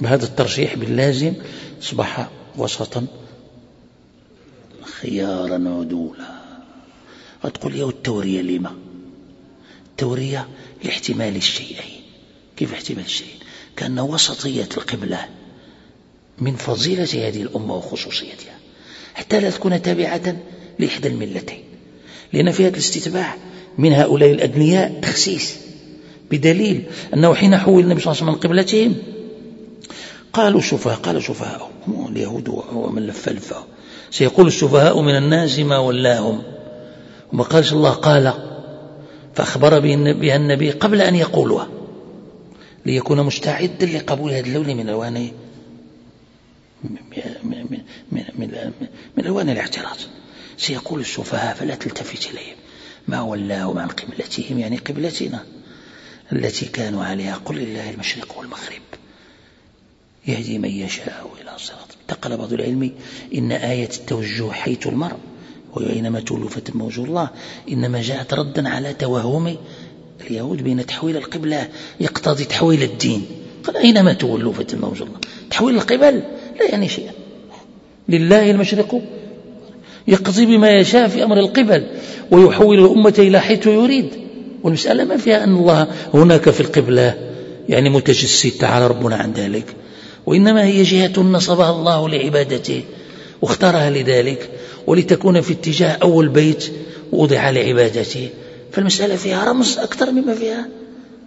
بهذا الترشيح باللازم أصبح وسطا خيارا عدولا. وتقول يا التورية لما؟ التورية لاحتمال الشيئين. كيف احتمال الشيئين؟ كأن وسطية القبلة من فضيلة هذه الأمة وخصوصيتها. حتى لا تكون تابعة لإحدى الملتين. لأن في هذا الاستتباع من هؤلاء الأدنياء تخسيس بدليل أنه حين حول النبي صلى الله عليه وسلم من قبلتهم قالوا السفهاء قال السفهاء هم اليهود ومن لف لفه سيقول السفهاء من الناس ما ولاهم. وما قالش الله قال فأخبر بها النبي قبل أن يقولها ليكون مستعدا لقبول هذا اللون من ألوان من, من, من, من, من ألوان الاعتراض سيقول السفهاء فلا تلتفت إليهم. ما ولاهم عن قبلتهم يعني قبلتنا التي كانوا عليها. قل لله المشرق والمغرب يهدي من يشاء إلى صراط. انتقل بعض العلم إن آية التوجه حيث المرء وأينما تولفت موجه الله. إنما جاءت ردا على توهم اليهود بأن تحويل القبلة. يقتضي تحويل الدين. قال أينما تولوا فتم الله؟ تحويل القبل لا يعني شيئا. لله المشرق يقضي بما يشاء في أمر القبل ويحول الأمة إلى حيث يريد. والمسألة ما فيها أن الله هناك في القبلة يعني متجسد تعالى ربنا عن ذلك. وإنما هي جهة نصبها الله لعبادته واختارها لذلك ولتكون في اتجاه أول بيت وضع لعبادته. فالمسألة فيها رمز أكثر مما فيها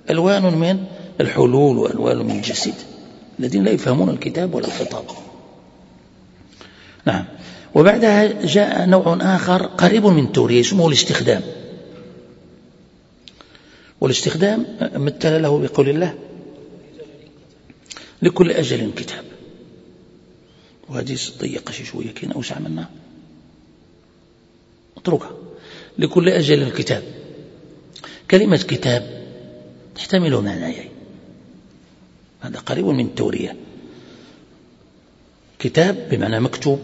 ألوان من الحلول وألوان من الجسد. الذين لا يفهمون الكتاب ولا الخطاب. نعم. وبعدها جاء نوع آخر قريب من توريه اسمه الاستخدام. والاستخدام مثل له بقول الله لكل أجل كتاب. وهذه ضيقة شوية كين أوسع منها اتركها. لكل أجل كتاب. كلمة كتاب تحتمل معنيين. هذا قريب من التورية كتاب بمعنى مكتوب.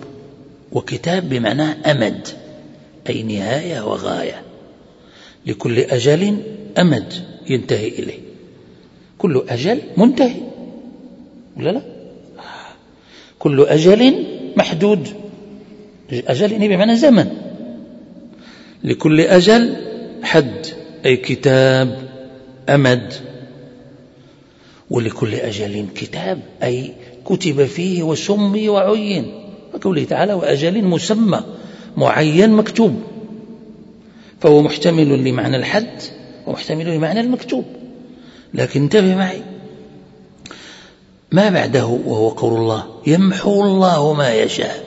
وكتاب بمعنى أمد أي نهاية وغاية. لكل أجل أمد ينتهي إليه. كل أجل منتهي ولا لا؟ كل أجل محدود. أجل يعني بمعنى زمن. لكل أجل حد أي كتاب أمد. ولكل أجل كتاب أي كتب فيه وسمي وعين. وقوله تعالى وأجل مسمى معين مكتوب. فهو محتمل لمعنى الحد ومحتمل لمعنى المكتوب. لكن انتبه معي. ما بعده وهو قول الله يمحو الله ما يشاء.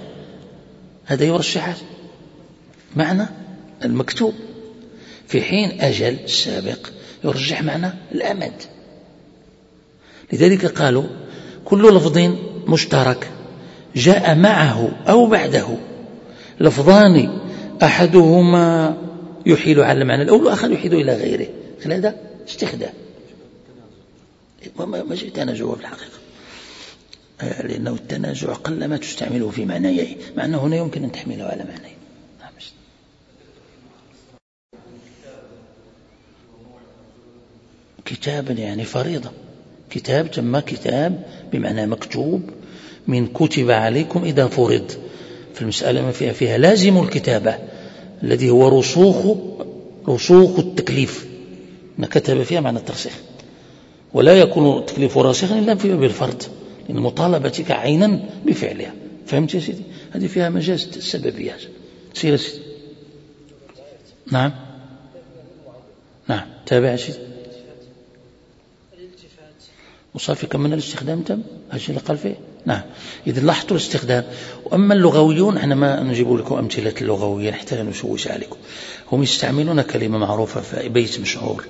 هذا يرشح معنى المكتوب. في حين أجل السابق يرجح معنى الأمد. لذلك قالوا كل لفظ مشترك جاء معه أو بعده. لفظان أحدهما يحيل على المعنى الأول والآخر يحيل إلى غيره. هذا استخدام. ما جاء تنازع في الحقيقة. آه، لأنه التنازع قل ما تستعمله في معنى مع أنه هنا يمكن أن تحمله على معنى. نعم. كتابا يعني فريضة كتاب تم كتاب بمعنى مكتوب. من كتب عليكم إذا فرض. في المسألة ما فيها فيها لازم الكتابة الذي هو رسوخ رسوخ التكليف. ما كتب فيها معنى الترسيخ. ولا يكون التكليف راسخا إلا في باب الفرض لأن مطالبتك عينا بفعلها. فهمت يا سيدي؟ هذه فيها مجاز السببيات. سير يا سيدي. نعم. نعم. تابع يا سيدي. وصافي من الاستخدام تم؟ هالشيء اللي قال فيه. نعم. إذا لاحظتوا الاستخدام. وأما اللغويون إحنا ما نجيب لكم أمثلة اللغويين حتى لا نشوش عليكم. هم يستعملون كلمة معروفة في بيت مشهور.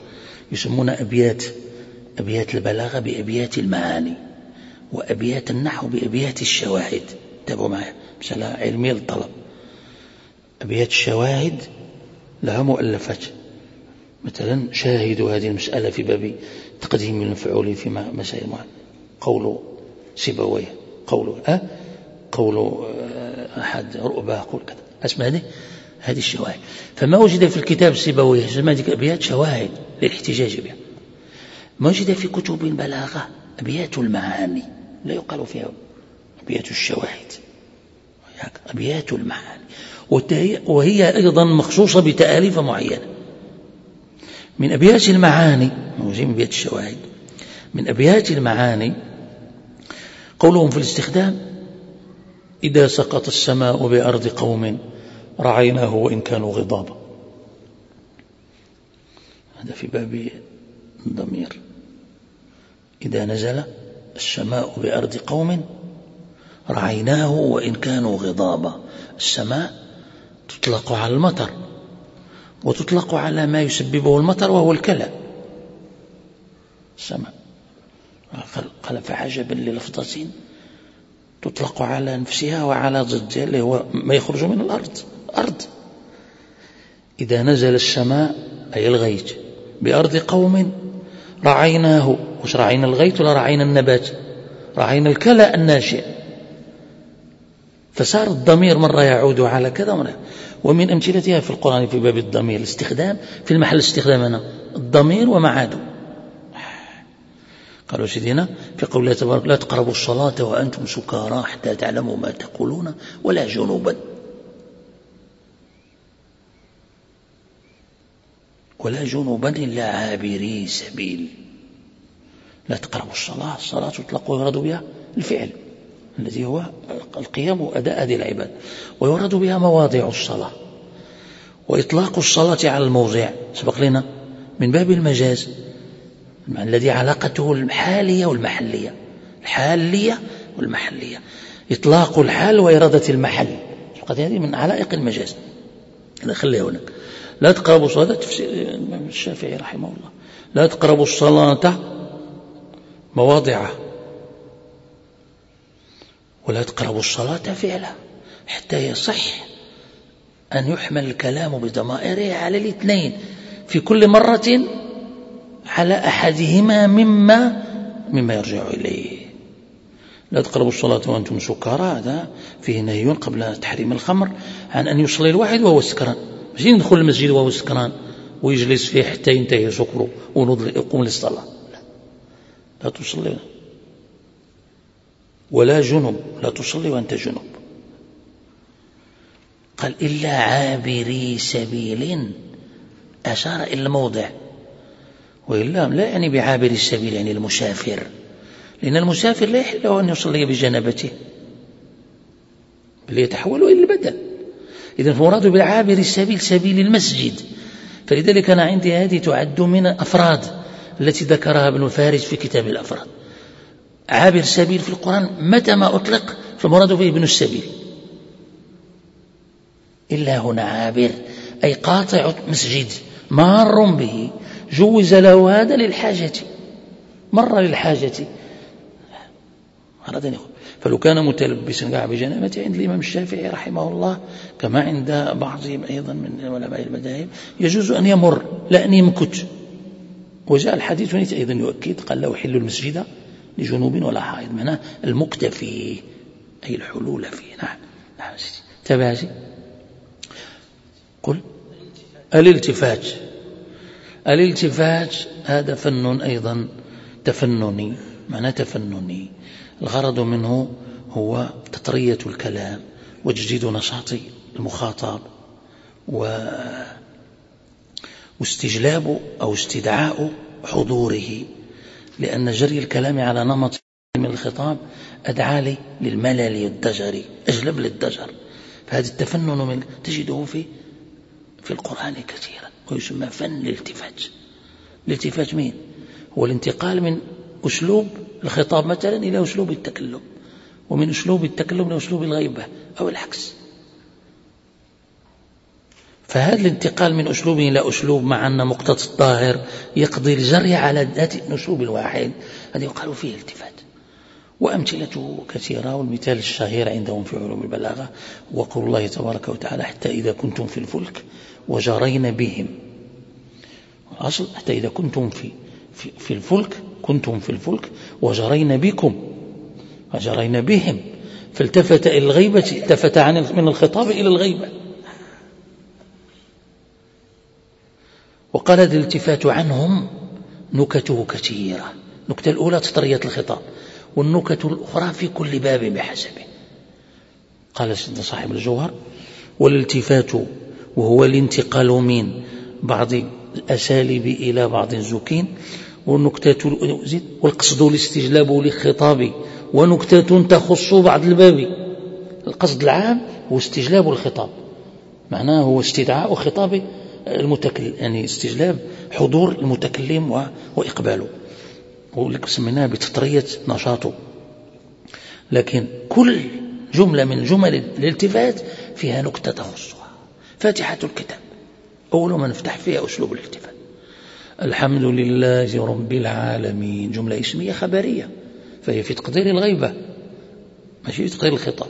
يسمونها أبيات أبيات البلاغة بأبيات المعاني وأبيات النحو بأبيات الشواهد. تابعوا معي مسألة علمية للطلب أبيات الشواهد لها مؤلفات. مثلا شاهدوا هذه المسألة في باب تقديم المفعول في مسائل قول سيبويه. قول أه قول أحد رؤباه قول كذا. أسمع هذه؟ هذه الشواهد. فما وجد في الكتاب السيبوية سمى هذه أبيات شواهد للاحتجاج بها. ما وجد في كتب البلاغة أبيات المعاني لا يقال فيها أبيات الشواهد. أبيات المعاني. وهي أيضا مخصوصة بتآليف معينة. من أبيات المعاني من أبيات الشواهد. من أبيات المعاني قولهم في الاستخدام. إذا سقط السماء بأرض قوم رعيناه وإن كانوا غضابا. هذا في باب الضمير. إذا نزل السماء بأرض قوم رعيناه وإن كانوا غضابا. السماء تطلق على المطر وتطلق على ما يسببه المطر وهو الكلى. السماء. قال فعجبا للفظة تطلق على نفسها وعلى ضدها اللي هو ما يخرج من الأرض أرض. إذا نزل السماء أي الغيث بأرض قوم رعيناه. وش رعينا الغيث ولا رعينا النبات؟ رعينا الكلى الناشئ. فصار الضمير مرة يعود على كذا مرة. ومن أمثلتها في القرآن في باب الضمير الاستخدام في المحل الاستخدام هنا الضمير ومعاده. قالوا سيدنا في قول الله تبارك لا تقربوا الصلاة وأنتم سكارى حتى تعلموا ما تقولون ولا جنوبا. ولا جنوبا إلا عابري سبيل. لا تقربوا الصلاة الصلاة تطلق ويراد بها الفعل الذي هو القيام وأداء هذه العباد ويراد بها مواضع الصلاة. وإطلاق الصلاة على الموضع سبق لنا من باب المجاز. الذي علاقته الحالية والمحلية؟ الحالية والمحلية. إطلاق الحال وإرادة المحل. هذه من علائق المجاز. خليها هناك. لا تقربوا الصلاة تفسير الشافعي رحمه الله. لا تقربوا الصلاة مواضعه ولا تقربوا الصلاة فعلا. حتى يصح أن يحمل الكلام بضمائره على الاثنين. في كل مرة على أحدهما مما مما يرجع إليه. لا تقربوا الصلاة وأنتم سكارى هذا فيه نهي قبل تحريم الخمر عن أن يصلي الواحد وهو سكران. مش يدخل المسجد وهو سكران ويجلس فيه حتى ينتهي سكره ويقوم للصلاة. لا, لا تصلي. ولا جنب. لا تصلي وأنت جنب. قال إلا عابري سبيل. أشار إلى الموضع. وإلا لا يعني بعابر السبيل يعني المسافر. لأن المسافر لا يحل له أن يصلي بجنبته بل يتحول إلى البدن. إذا فمراد بالعابر السبيل سبيل المسجد. فلذلك أنا عندي هذه تعد من أفراد التي ذكرها ابن فارس في كتاب الأفراد. عابر سبيل في القرآن متى ما أطلق فالمراد به ابن السبيل. إلا هنا عابر أي قاطع مسجد مار به. جوز له هذا للحاجة مر للحاجة. فلو كان متلبسا قاع بجنابته عند الإمام الشافعي رحمه الله كما عند بعضهم أيضا من علماء المذاهب يجوز أن يمر لا أن يمكت. وجاء الحديث أيضا يؤكد قال لا أحل المسجد لجنوب ولا حائض. معناه المكت فيه أي الحلول فيه. نعم نعم. تباسي قل. الالتفات. الالتفات هذا فن أيضا تفنني. معناه تفنني. الغرض منه هو تطرية الكلام وتجديد نشاط المخاطب و واستجلاب أو استدعاء حضوره. لأن جري الكلام على نمط من الخطاب أدعى للملل والضجر أجلب للضجر فهذا التفنن من تجده في في القرآن كثيرا ويسمى فن الالتفات. الالتفات مين؟ هو الانتقال من أسلوب الخطاب مثلا إلى أسلوب التكلم. ومن أسلوب التكلم إلى أسلوب الغيبة أو العكس. فهذا الانتقال من أسلوب إلى أسلوب مع أن مقتضى الظاهر يقضي الجري على ذات الأسلوب الواحد. هذا يقال فيه التفات وأمثلته كثيرة والمثال الشهير عندهم في علوم البلاغة. وقول الله تبارك وتعالى حتى إذا كنتم في الفلك وجرين بهم. الأصل حتى إذا كنتم في, في, في الفلك كنتم في الفلك وجرين بكم وجرين بهم. فالتفت إلى الغيبة التفت عن من الخطاب إلى الغيبة. وقال الالتفات عنهم نكته كثيرة. النكتة الأولى تطرية الخطاب والنكت الأخرى في كل باب بحسبه. قال سيدنا صاحب الجوهر والالتفات وهو الانتقال من بعض الأساليب إلى بعض الزكين ونكتة والقصد الاستجلاب للخطاب ونكتة تخص بعض الباب. القصد العام هو استجلاب الخطاب. معناه هو استدعاء خطاب المتكلم يعني استجلاب حضور المتكلم وإقباله. ولك سميناها بتطرية نشاطه. لكن كل جملة من جمل الالتفات فيها نكتة تخصها فاتحة الكتاب. أول ما نفتح فيها أسلوب الالتفات الحمد لله رب العالمين. جملة اسمية خبرية. فهي في تقدير الغيبة. ماشي؟ في تقدير الخطاب.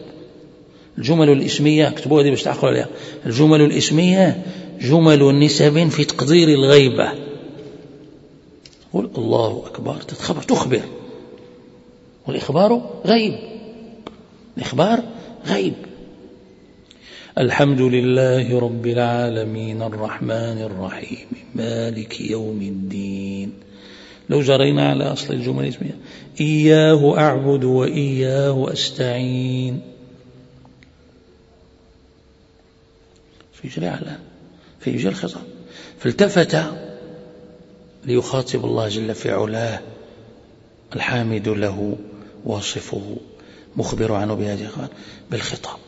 الجمل الاسمية اكتبوها دي باش تعقلوا عليها. الجمل الاسمية جمل نسب في تقدير الغيبة. قل الله أكبر. تتخبر. تخبر. والإخبار غيب. الإخبار غيب. الحمد لله رب العالمين الرحمن الرحيم مالك يوم الدين. لو جرينا على أصل الجمل الاسمية إياه أعبد وإياه أستعين. فيجري على فيجري الخطاب فالتفت ليخاطب الله جل في علاه الحامد له واصفه مخبر عنه بهذه بالخطاب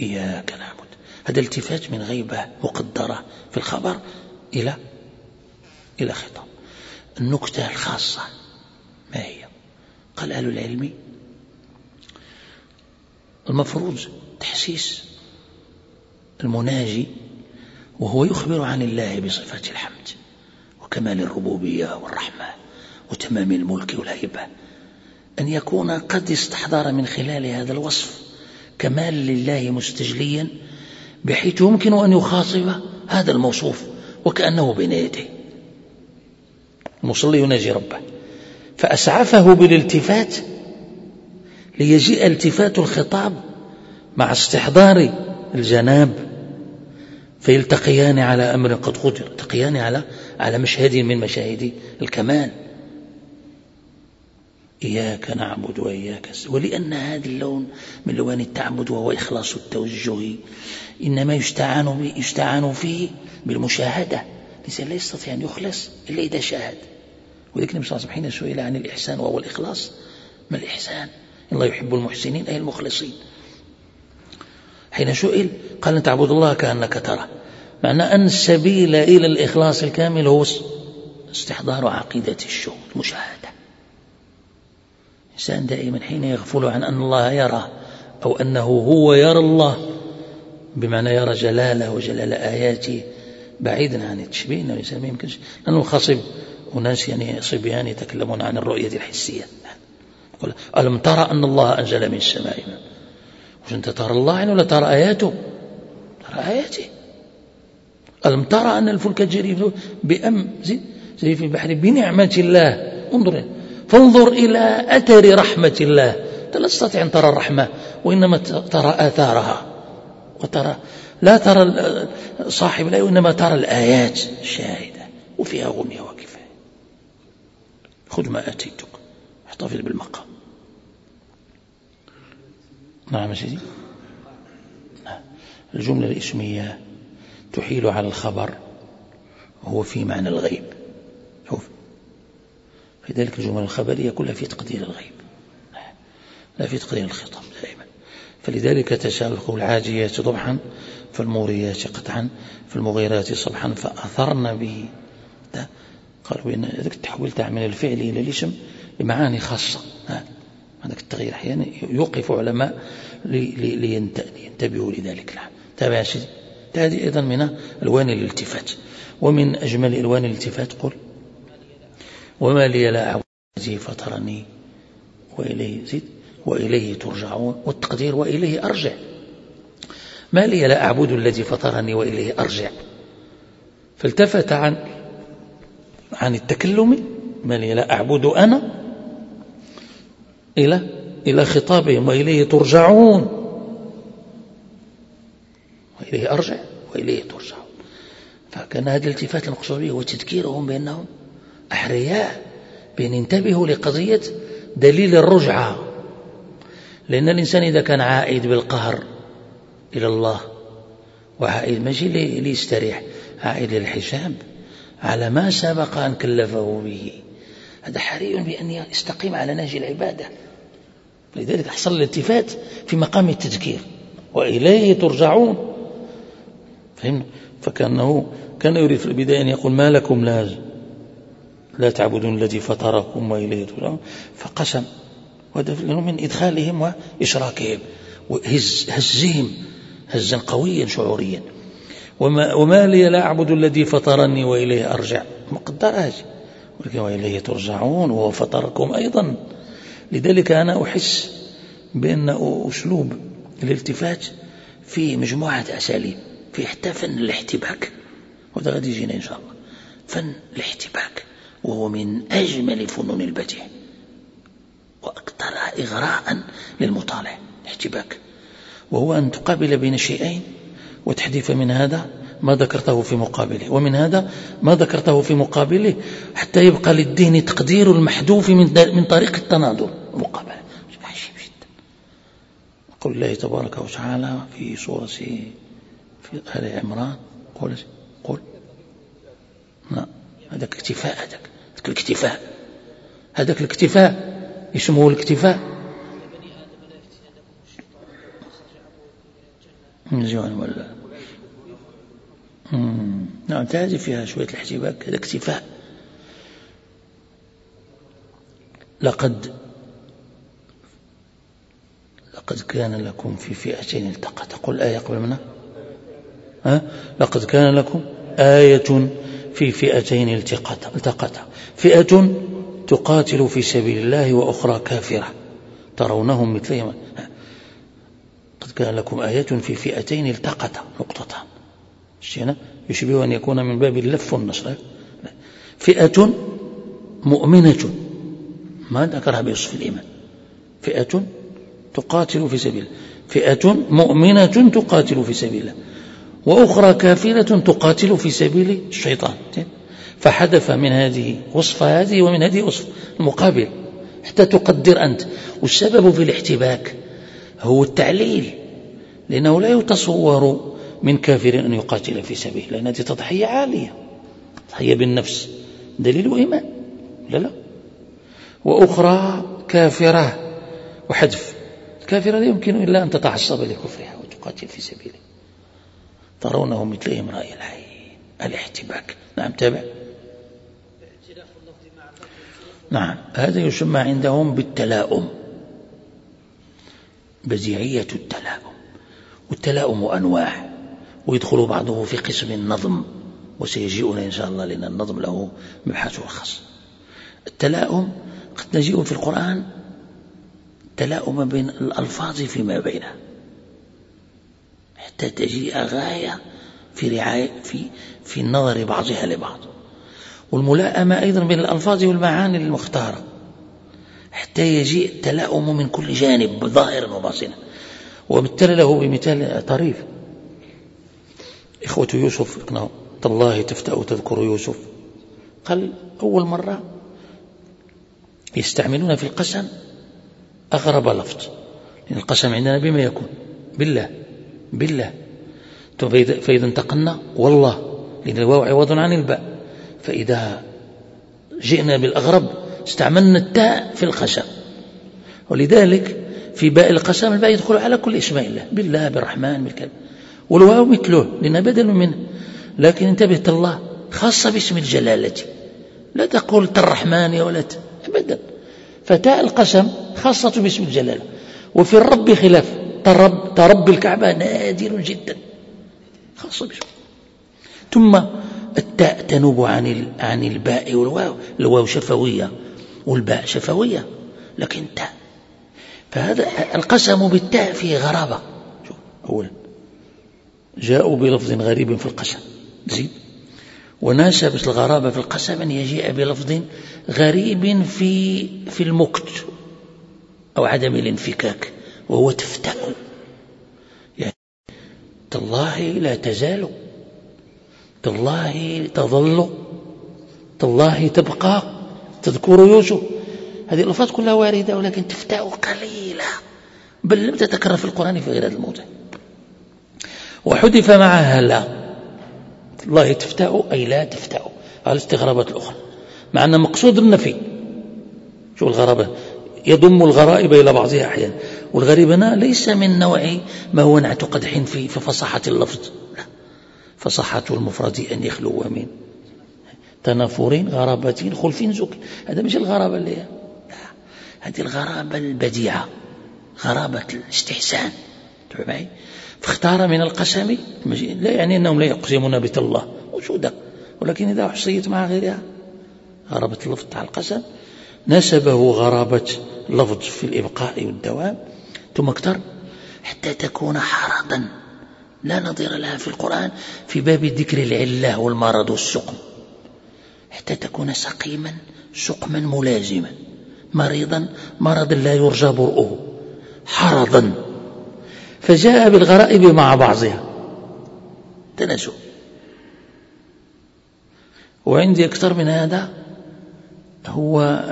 إياك نعبد. هذا التفات من غيبة مقدرة في الخبر إلى إلى خطاب. النكتة الخاصة ما هي؟ قال أهل العلم المفروض تحسيس المناجي وهو يخبر عن الله بصفات الحمد وكمال الربوبية والرحمة وتمام الملك والهيبة. أن يكون قد استحضر من خلال هذا الوصف كمال لله مستجليا بحيث يمكن أن يخاطب هذا الموصوف وكأنه بين يديه. المصلي يناجي ربه. فأسعفه بالالتفات ليجيء التفات الخطاب مع استحضار الجناب. فيلتقيان على أمر قد قدر التقيان على على مشهد من مشاهد الكمال. إياك نعبد وإياك ولأن هذا اللون من لوان التعبد وهو إخلاص التوجه. إنما يستعان, يستعان فيه بالمشاهدة. الإنسان لا يستطيع أن يخلص إلا إذا شاهد. ولكن النبي صلى الله عليه وسلم حين سئل عن الإحسان وهو الإخلاص ما الإحسان؟ الله يحب المحسنين أي المخلصين. حين سئل قال أن تعبد الله كأنك ترى. معنى أن السبيل إلى الإخلاص الكامل هو استحضار عقيدة الشهود مشاهدة الإنسان دائما حين يغفل عن أن الله يرى أو أنه هو يرى الله بمعنى يرى جلاله وجلال آياته بعيدا عن التشبيه إنه الإنسان ما يمكنش لأنه خصب أناس يعني صبيان يتكلمون عن الرؤية الحسية. يقول ألم ترى أن الله أنزل من السماء وش أنت ترى الله يعني ولا ترى آياته؟ ترى آياته. ألم ترى أن الفلك تجري بأم زي في البحر بنعمة الله. انظر فانظر إلى أثر رحمة الله. لا تستطيع أن ترى الرحمة وإنما ترى آثارها. وترى لا ترى صاحب الآية وإنما ترى الآيات الشاهدة. وفيها غنية وكفاية. خذ ما أتيتك. احتفظ بالمقام. نعم سيدي. نعم. الجملة الإسمية تحيل على الخبر وهو في معنى الغيب. لذلك الجمل الخبرية كلها في تقدير الغيب. لا في تقدير الخطاب دائما. فلذلك تسالق العاجيات ضبحا فالموريات قطعا فالمغيرات صبحا فأثرن به. قالوا بأن هذاك التحويل تاع من الفعل إلى الاسم بمعاني خاصة. هذاك التغيير أحيانا يوقف علماء لينتبهوا لذلك تابع سيدي. هذه أيضا من ألوان الالتفات. ومن أجمل ألوان الالتفات قل وما لي لا أعبد الذي فطرني وإليه زيد وإليه ترجعون والتقدير وإليه أرجع. ما لي لا أعبد الذي فطرني وإليه أرجع. فالتفت عن عن التكلم ما لي لا أعبد أنا إلى إلى خطابهم وإليه ترجعون. وإليه أرجع وإليه ترجعون. فكان هذا الالتفات المقصود به هو تذكيرهم بأنهم أحرياء بأن ينتبهوا لقضية دليل الرجعة. لأن الإنسان إذا كان عائد بالقهر إلى الله وعائد ماشي ليستريح عائد للحساب على ما سبق أن كلفه به. هذا حري بأن يستقيم على نهج العبادة. لذلك حصل الالتفات في مقام التذكير. وإليه ترجعون. فهمنا فكأنه كان يريد في البداية أن يقول ما لكم لا لا تعبدون الذي فطركم وإليه ترجعون. فقسم. وهذا من إدخالهم وإشراكهم. وهز هزهم. هزا قويا شعوريا. وما, وما لي لا أعبد الذي فطرني وإليه أرجع. مقدراج ولكن وإليه ترجعون وهو فطركم أيضا. لذلك أنا أحس بأن أسلوب الالتفات في مجموعة أساليب. في حتى فن الاحتباك. وهذا غادي يجينا إن شاء الله. فن الاحتباك. وهو من أجمل فنون البديع. وأكثرها إغراء للمطالع. الاحتباك وهو أن تقابل بين شيئين وتحذف من هذا ما ذكرته في مقابله ومن هذا ما ذكرته في مقابله حتى يبقى للدين تقدير المحذوف من من طريق التناظر. المقابلة عجيب جدا. قول الله تبارك وتعالى في سورة في آل عمران قول قل لا هذاك اكتفاء هذاك. الاكتفاء. هذاك الاكتفاء يسموه الاكتفاء. مزيان ولا؟ نعم تهذه فيها شوية الاحتباك هذا اكتفاء. لقد لقد كان لكم في فئتين التقت. قل آية قبل منها؟ ها؟ لقد كان لكم آية في فئتين التقتا. فئة تقاتل في سبيل الله وأخرى كافرة ترونهم مثلهم قد كان لكم آية في فئتين التقتا نقطتان. هنا يشبه أن يكون من باب اللف والنصر. فئة مؤمنة. ما ذكرها بوصف الإيمان. فئة تقاتل في سبيل فئة مؤمنة تقاتل في سبيل الله. وأخرى كافرة تقاتل في سبيل الشيطان. فحدث من هذه وصف هذه ومن هذه وصف المقابل حتى تقدر أنت. والسبب في الاحتباك هو التعليل لأنه لا يتصور من كافر أن يقاتل في سبيل لأن هذه تضحية عالية تضحية بالنفس. دليل إيمان لا لا. وأخرى كافرة وحذف. الكافرة لا يمكن إلا أن تتعصب لكفرها وتقاتل في سبيله. ترونه مثلهم رأي العين الاحتباك. نعم تابع. نعم هذا يسمى عندهم بالتلاؤم بديعية التلاؤم. والتلاؤم أنواع ويدخل بعضه في قسم النظم وسيجيئنا إن شاء الله لأن النظم له مبحثه الخاص التلاؤم قد نجيء في القرآن تلاؤم بين الألفاظ فيما بينها حتى تجيء غاية في رعاية في في النظر بعضها لبعض. والملائمة أيضا بين الألفاظ والمعاني المختارة. حتى يجيء التلاؤم من كل جانب ظاهرا وباطنا. ومثل له بمثال طريف. إخوة يوسف اقنعوا تالله تفتأ تذكر يوسف. قال أول مرة يستعملون في القسم أغرب لفظ. لأن القسم عندنا بما يكون. بالله. بالله. فإذا انتقلنا والله. لأن الواو عوض عن الباء. فإذا جئنا بالأغرب استعملنا التاء في القسم ولذلك في باء القسم الباء يدخل على كل اسماء الله بالله بالرحمن بالكلام. والواو مثله لأنها بدل منه. لكن انتبه الله خاصة باسم الجلالة. لا تقول الرحمن ولا أبدا. فتاء القسم خاصة باسم الجلالة. وفي الرب خلاف. ترب, ترب الكعبة نادر جدا. خاصة باسم. ثم التاء تنوب عن عن الباء والواو. الواو شفوية والباء شفوية لكن تاء. فهذا القسم بالتاء فيه غرابة. أولا جاءوا بلفظ غريب في القسم. زيد وناسبت الغرابة في القسم أن يجيء بلفظ غريب في في المكت أو عدم الانفكاك وهو تفتأ يعني تالله لا تزال تالله تظل تالله تبقى تذكر يوسف. هذه الألفاظ كلها واردة ولكن تفتأ قليلة بل لم تتكرر في القرآن في غير هذا الموضع. وحذف معها لا. الله تفتأ أي لا تفتأ. على الاستغرابات الأخرى. مع أن مقصود النفي. شو الغرابة. يضم الغرائب إلى بعضها أحيانا. والغريب هنا ليس من نوع ما هو نعت قدح في فصاحة اللفظ. لا فصاحة المفرد أن يخلو من تنافر غرابة خلف زك. هذا مش الغرابة اللي لا هذه الغرابة البديعة غرابة الاستحسان. معي؟ فاختار من القسم لا يعني أنهم لا يقسمون بالله وجوده ولكن إذا حصيت مع غيرها غرابة اللفظ تاع القسم. نسبه غرابة اللفظ في الإبقاء والدوام. ثم أكتر حتى تكون حرضا. لا نظير لها في القرآن في باب ذكر العلة والمرض والسقم. حتى تكون سقيما سقما ملازما. مريضا مرضا لا يرجى برؤه. حرضا. فجاء بالغرائب مع بعضها. تناسب وعندي أكثر من هذا هو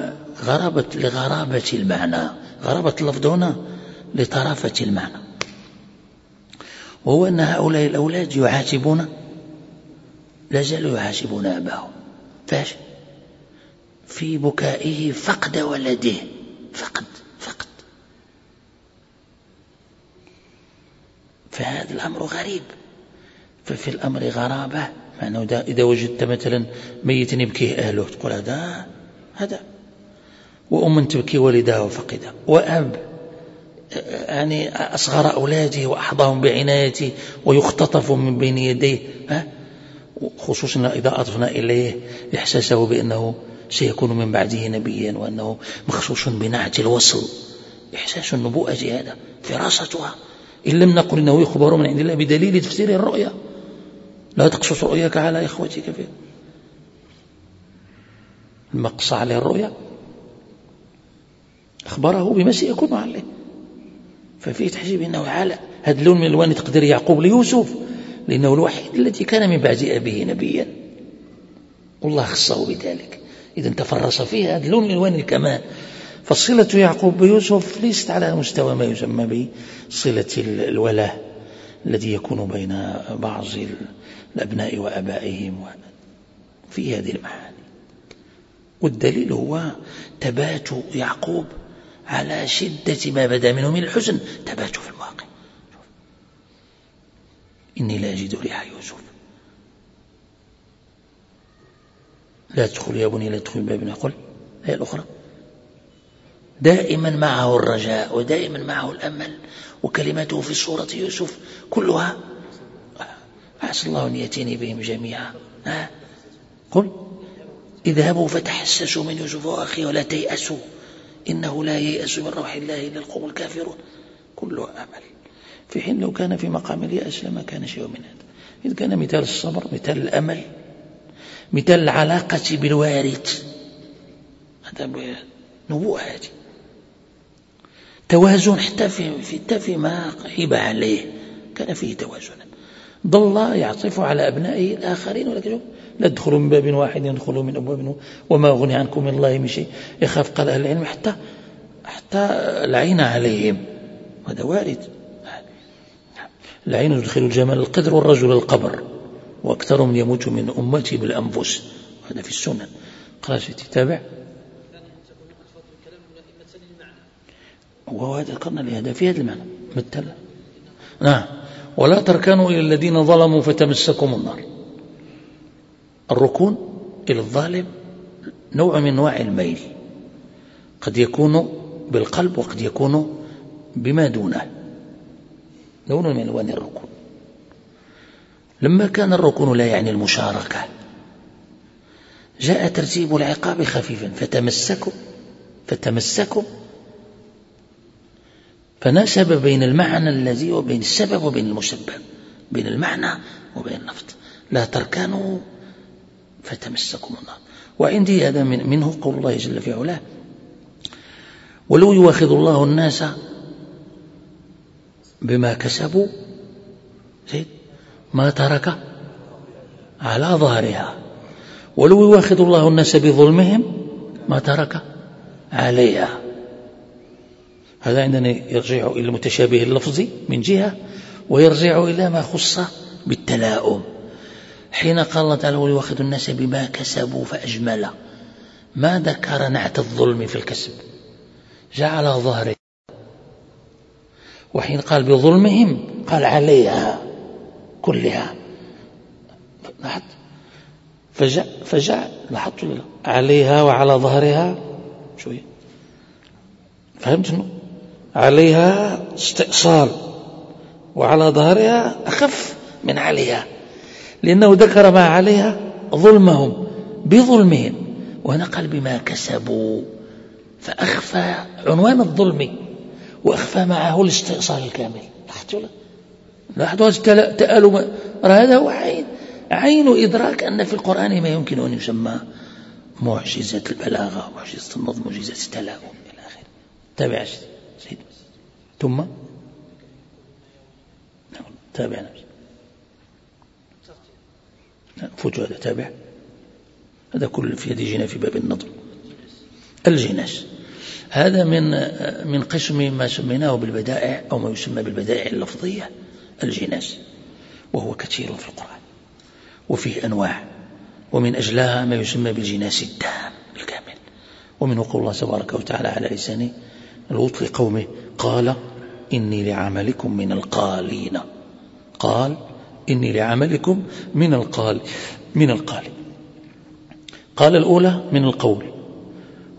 غرابة لغرابة المعنى. غرابة اللفظ هنا لطرافة المعنى. وهو أن هؤلاء الأولاد يعاتبون لا زالوا يعاتبون أباهم. فاش؟ في بكائه فقد ولده. فقد فقد. فهذا الأمر غريب. ففي الأمر غرابة معنى إذا وجدت مثلا ميت يبكيه أهله تقول هذا هذا. وأم تبكي والدها وفقدها وأب يعني أصغر أولاده وأحظاهم بعنايته ويختطف من بين يديه ها؟ خصوصا إذا أضفنا إليه إحساسه بأنه سيكون من بعده نبيا وأنه مخصوص بنعت الوصل. إحساس النبوءة هذا فراستها. إن لم نقل إنه يخبر من عند الله بدليل تفسير الرؤيا. لا تقصص رؤياك على إخوتك في المقصى عليه الرؤيا. أخبره بما سيكون عليه. ففيه تحجيب أنه على هذا اللون من ألوان تقدير يعقوب ليوسف لأنه الوحيد الذي كان من بعد أبيه نبيا. والله خصه بذلك. إذا تفرس فيه هذا لون من ألوان الكمال. فصلة يعقوب بيوسف ليست على مستوى ما يسمى بصلة الولاة الذي يكون بين بعض الأبناء وأبائهم في هذه المعاني والدليل هو تبات يعقوب على شدة ما بدا منه من الحزن. تبات في الواقع إني لا أجد ريح يوسف. لا تدخل يا بني لا تدخل باب قل الآية الأخرى. دائما معه الرجاء ودائما معه الأمل. وكلمته في سورة يوسف كلها. عسى الله أن يأتيني بهم جميعا. قل اذهبوا فتحسسوا من يوسف وأخيه ولا تيأسوا. إنه لا ييأس من روح الله إلا القوم الكافرون. كله أمل في حين لو كان في مقام اليأس لما كان شيء من هذا. إذ كان مثال الصبر مثال الأمل مثال العلاقة بالوارد هذا نبوءة هذه. توازن حتى في حتى فيما غيب عليه. كان فيه توازن. ظل يعطف على أبنائه الآخرين ولكن لا تدخلوا من باب واحد يدخلوا من أبواب وما أغني عنكم من الله من شيء. يخاف قال أهل العلم حتى حتى العين عليهم. هذا وارد. العين يدخل الجمال القدر والرجل القبر وأكثرهم يموت من أمتي بالأنفس. هذا في السنن قال تتابع؟ وهذا ذكرنا لهذا في هذا المعنى. مثل نعم. ولا تركنوا إلى الذين ظلموا فتمسكم النار. الركون إلى الظالم نوع من أنواع الميل. قد يكون بالقلب وقد يكون بما دونه. نوع من ألوان الركون. لما كان الركون لا يعني المشاركة جاء ترتيب العقاب خفيفا. فتمسكوا فتمسكوا فناسب بين المعنى الذي وبين السبب وبين المسبب بين المعنى وبين اللفظ لا تركنوا فتمسكوا النار وعندي هذا من منه قول الله جل في علاه. ولو يواخذ الله الناس بما كسبوا زيد ما ترك على ظهرها. ولو يواخذ الله الناس بظلمهم ما ترك عليها. هذا عندنا يرجع إلى المتشابه اللفظي من جهة ويرجع إلى ما خص بالتلاؤم. حين قال الله تعالى وليواخذ الناس بما كسبوا فأجمل. ما ذكر نعت الظلم في الكسب. جعل ظهره. وحين قال بظلمهم قال عليها كلها. لاحظت؟ فجاء فجاء لاحظت عليها وعلى ظهرها. شوية. فهمت عليها استئصال وعلى ظهرها أخف من عليها لأنه ذكر ما عليها ظلمهم بظلمهم وهنا قال بما كسبوا فأخفى عنوان الظلم وأخفى معه الاستئصال الكامل. لاحظت ولا لاحظوا التألم هذا هو عين عين إدراك أن في القرآن ما يمكن أن يسمى معجزة البلاغة معجزة النظم معجزة التلاؤم إلى آخره. تابع سيد ثم نعم، تابع نفسه فوت هذا تابع. هذا كل في يد جنا في باب النظم الجناس هذا من من قسم ما سميناه بالبدائع أو ما يسمى بالبدائع اللفظية الجناس وهو كثير في القرآن. وفيه أنواع. ومن أجلها ما يسمى بالجناس التام الكامل. ومنه قول الله تبارك وتعالى على لسان لوط لقومه قال إني لعملكم من القالين. قال إني لعملكم من القال من القال. قال الأولى من القول.